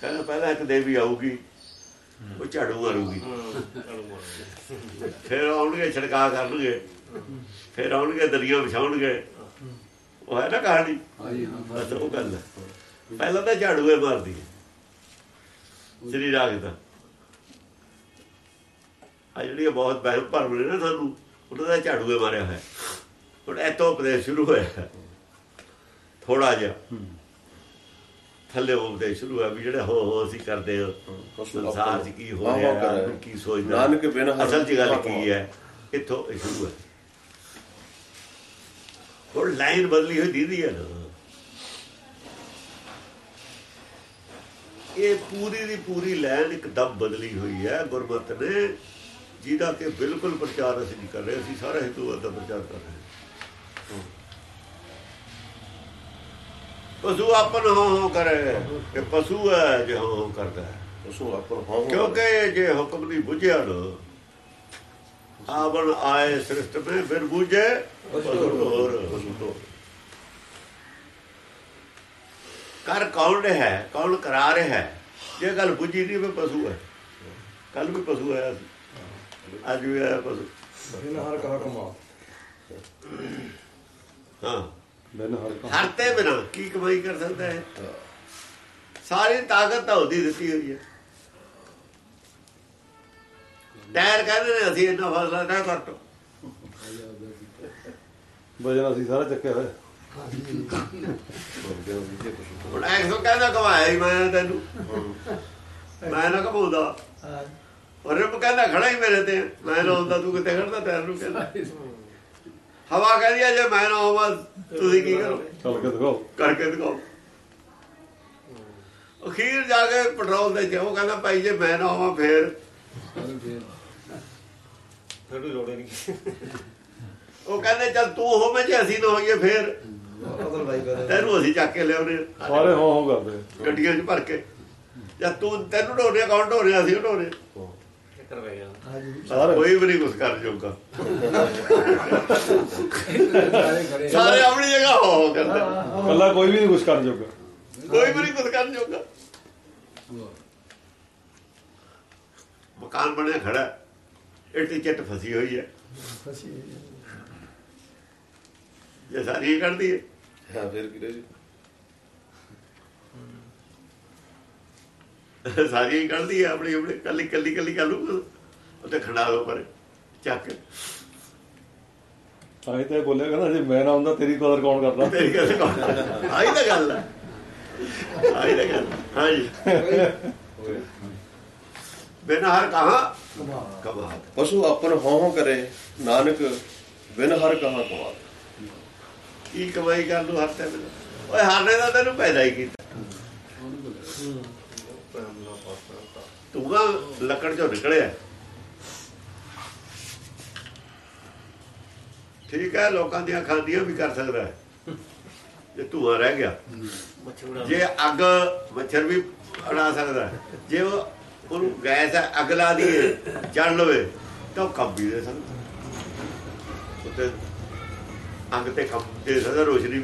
ਕਹਿੰਦਾ ਪਹਿਲਾਂ ਇੱਕ ਦੇਵੀ ਆਊਗੀ ਉਹ ਝਾੜੂ ਮਾਰੂਗੀ। ਫਿਰ ਆਉਣਗੇ ਛੜਕਾ ਕਰਨਗੇ। ਫਿਰ ਆਉਣਗੇ ਦਰੀਆਂ ਵਿਛਾਉਣਗੇ। ਉਹ ਹੈ ਨਾ ਕਹਾਣੀ? ਹਾਂ ਬਸ। ਉਹ ਗੱਲ ਹੈ। ਪਹਿਲਾਂ ਤਾਂ ਝਾੜੂਏ ਮਾਰਦੀ ਹੈ ਸ੍ਰੀ ਰਾਗ ਦਾ। ਆ ਜਿਹੜੀ ਬਹੁਤ ਬਹਿਮ ਭਰਮ ਨੇ ਨਾ ਸਾਨੂੰ ਉਹਨਾਂ ਦਾ ਝਾੜੂਏ ਮਾਰਿਆ ਹੋਇਆ। ਹੁਣ ਐਤੋਂ ਉਪਦੇਸ਼ ਸ਼ੁਰੂ ਹੋਇਆ ਥੋੜਾ ਜਿਹਾ। ਥੱਲੇ ਉਪਦੇਸ਼ ਸ਼ੁਰੂ ਹੋਇਆ ਵੀ ਜਿਹੜੇ ਹੋ ਹੋ ਅਸੀਂ ਕਰਦੇ ਹਾਂ ਸੰਸਾਰ 'ਚ ਕੀ ਹੋ ਰਿਹਾ ਕੀ ਸੋਚਦਾ। ਨਾਨਕ ਬਿਨ ਅਸਲ 'ਚ ਗੱਲ ਕੀ ਹੈ? ਇੱਥੋਂ ਸ਼ੁਰੂ ਹੈ ਹੁਣ ਲਾਈਨ ਬਦਲੀ ਹੋਈ ਦੀਦੀ ਹੈ ਇਹ ਪੂਰੀ ਦੀ ਪੂਰੀ ਲਾਈਨ ਇੱਕਦਮ ਬਦਲੀ ਹੋਈ ਹੈ ਗੁਰਮਤ ਨੇ ਜਿਹਦਾ ਕਿ ਬਿਲਕੁਲ ਪ੍ਰਚਾਰ ਅਸੀਂ ਨਹੀਂ ਕਰ ਰਹੇ ਅਸੀਂ ਸਾਰਾ ਹਿੰਦੂਆਂ ਦਾ ਪ੍ਰਚਾਰ ਕਰ ਰਹੇ ਹਾਂ। ਪਸ਼ੂ ਆਪਨ ਹੋ ਹੋ ਕਰੇ ਕਿ ਪਸ਼ੂ ਹੈ ਜੇ ਹੋ ਕਰਦਾ ਪਸ਼ੂ ਆਪਨ ਹੋ ਕਿਉਂਕਿ ਜੇ ਹੁਕਮ ਨਹੀਂ ਬੁਝਿਆ ਨਾ ਆਵਣ ਆਏ ਸ੍ਰਿਸ਼ਟ ਮੇ ਫਿਰ ਬੁਝੇ ਹੋਰ ਕਰ ਕੌਣ ਹੈ? ਕੌਣ ਕਰਾ ਰਿਹਾ ਹੈ? ਜੇ ਗੱਲ ਬੁਝੀ ਨਹੀਂ ਵੀ ਪਸ਼ੂ ਹੈ। ਕੱਲ ਵੀ ਪਸ਼ੂ ਆਇਆ ਸੀ। ਅੱਜ ਵੀ ਆਇਆ ਪਸ਼ੂ। ਬਿਨ ਹਰ ਕਹਾ ਕਮਾ। ਹਾਂ। ਬਿਨ ਹਰ ਕਾ। ਹਰ ਤੇ ਬਿਨਾ ਕੀ ਕਮਾਈ ਕਰ ਸਕਦਾ ਹੈ? ਸਾਰੀ ਤਾਕਤ ਤਾਂ ਉਹਦੀ ਦਿੱਤੀ ਹੋਈ ਹੈ। ਟਾਇਰ ਕਹਿੰਦੇ ਨੇ ਅਸੀਂ ਇੰਨਾ ਫਸਲਾ ਤੈਅ ਕਰ ਤੋ? ਵਜਨ ਅਸੀਂ ਸਾਰਾ ਚੱਕਿਆ ਹੋਇਆ। ਹੁਣ ਐਕਸੋ ਕਹਿੰਦਾ ਕਮਾਇਆ ਹੀ ਮੈਂ ਤੈਨੂੰ? ਮੈਂ ਨਾ ਕਮਾਉਂਦਾ ਔਰ ਰੱਬ ਕਹਿੰਦਾ ਖੜਾ ਹੀ ਮੇਰੇ ਤੇ। ਮੈਂ ਨਾ ਹੁੰਦਾ ਤੂੰ ਕਿੱਥੇ ਖੜਦਾ ਟਾਇਰ ਨੂੰ ਕਹਿੰਦਾ। ਹਵਾ ਕਹਿੰਦੀ ਆ ਜੇ ਮੈਂ ਨਾ ਹੋਵਾਂ ਤੁਸੀਂ ਕੀ ਕਰੋ ਚੱਲ ਕੇ ਦਿਖਾਓ। ਕਰਕੇ ਦਿਖਾਓ। ਅਖੀਰ ਜਾ ਕੇ ਪੈਟਰੋਲ ਦੇ ਉਹ ਕਹਿੰਦਾ ਭਾਈ ਜੇ ਮੈਂ ਨਾ ਹੋਵਾਂ ਫੇਰ ਫੇਰ ਉਹ ਕਹਿੰਦੇ ਚੱਲ ਤੂੰ ਹੋਵੇਂ ਜੇ ਅਸੀਂ ਨਾ ਹੋਈਏ ਫੇਰ। ਤੈਨੂੰ ਅਸੀਂ ਚੱਕ ਕੇ ਲਿਆਉਣੇ ਆ। ਸਾਰੇ ਹੋ ਹੋ ਕਰਦੇ। ਗੱਡੀਆਂ 'ਚ ਭਰ ਕੇ। ਜਾਂ ਤੂੰ ਤੈਨੂੰ ਢੋਣੇ ਅਕਾਊਂਟ ਅਸੀਂ ਪੈ ਗਿਆ। ਹਾਂਜੀ। ਸਾਰਾ ਕੋਈ ਵੀ ਨਹੀਂ ਕੁਝ ਕਰ ਜੋਗਾ ਸਾਰੇ ਆਪਣੀ ਜਗ੍ਹਾ ਹੋ ਹੋ ਕਰਦੇ। ਕੱਲਾ ਕੋਈ ਵੀ ਨਹੀਂ ਕੁਝ ਕਰ ਜੋਗਾ ਕੋਈ ਵੀ ਨਹੀਂ ਕੁਝ ਕਰ ਜੋਗਾ। ਮਕਾਨ ਬਣਿਆ ਖੜਾ ਹੈ। ਇੱਟ ਚੱਟ ਫਸੀ ਹੋਈ ਹੈ। ਫਸੀ ਹੋਈ ਹੈ। ਇਹ ਸਾਰੀ ਇਹ ਕੱਢਦੀ ਹੈ। ਹਾਂ ਫਿਰ ਕਿਰੇ ਜੀ? ਸਾਰੀ ਹੀ ਕੱਢਦੀ ਹੈ ਆਪਣੀ ਆਪਣੀ ਕੱਲੀ ਕੱਲੀ ਕੱਲੀ ਕਰ ਲੂ ਉੱਤੇ ਖੜਾ ਲੋ ਪਰ ਚੱਕ ਤਾਂ ਹੀ ਤਾਂ ਬੋਲਿਆ ਕਹਿੰਦਾ ਜੇ ਮੈਂ ਨਾ ਹੁੰਦਾ ਤੇਰੀ ਕਦਰ ਕੌਣ ਕਰਦਾ? ਤੇਰੀ ਗੱਲ ਕੌਣ ਆਈ ਤਾਂ ਗੱਲ ਹੈ। ਆਈ ਤਾਂ ਗੱਲ ਹਾਂਜੀ। ਬਿਨ ਹਰ ਕਹਾ? ਕਮਾ ਪਸ਼ੂ ਆਪਨ ਹੋਂ ਹੋਂ ਕਰੇ ਨਾਨਕ ਬਿਨ ਹਰ ਕਹਾ ਕਮਾਤ ਕੀ ਕਮਾਈ ਕਰ ਲੂ ਹਰ ਟਾਈਮ ਓਏ ਹਾਰਨੇ ਦਾ ਤੈਨੂੰ ਪੈਦਾ ਹੀ ਕੀਤਾ। ਤੂੰ ਤਾਂ ਲੱਕੜ ਚੋਂ ਨਿਕਲਿਆ? ਠੀਕ ਹੈ ਲੋਕਾਂ ਦੀਆਂ ਖਾਂਦੀਆਂ ਵੀ ਕਰ ਸਕਦਾ ਹੈ। ਜੇ ਧੂਆਂ ਰਹਿ ਗਿਆ ਜੇ ਅੱਗ ਮੱਛਰ ਵੀ ਉਡਾ ਸਕਦਾ। ਜੇ ਉਹ ਉਹਨੂੰ ਗੈਸ ਹੈ, ਅੱਗ ਲਾ ਦੀਏ ਜੜ ਲਵੇ। ਤਾਂ ਉਹ ਕੰਬ ਦੇ ਸਕਦਾ? ਉੱਤੇ ਅੰਗ ਤੇ ਕੰਬ ਦੇ ਸਕਦਾ ਰੋਸ਼ਨੀ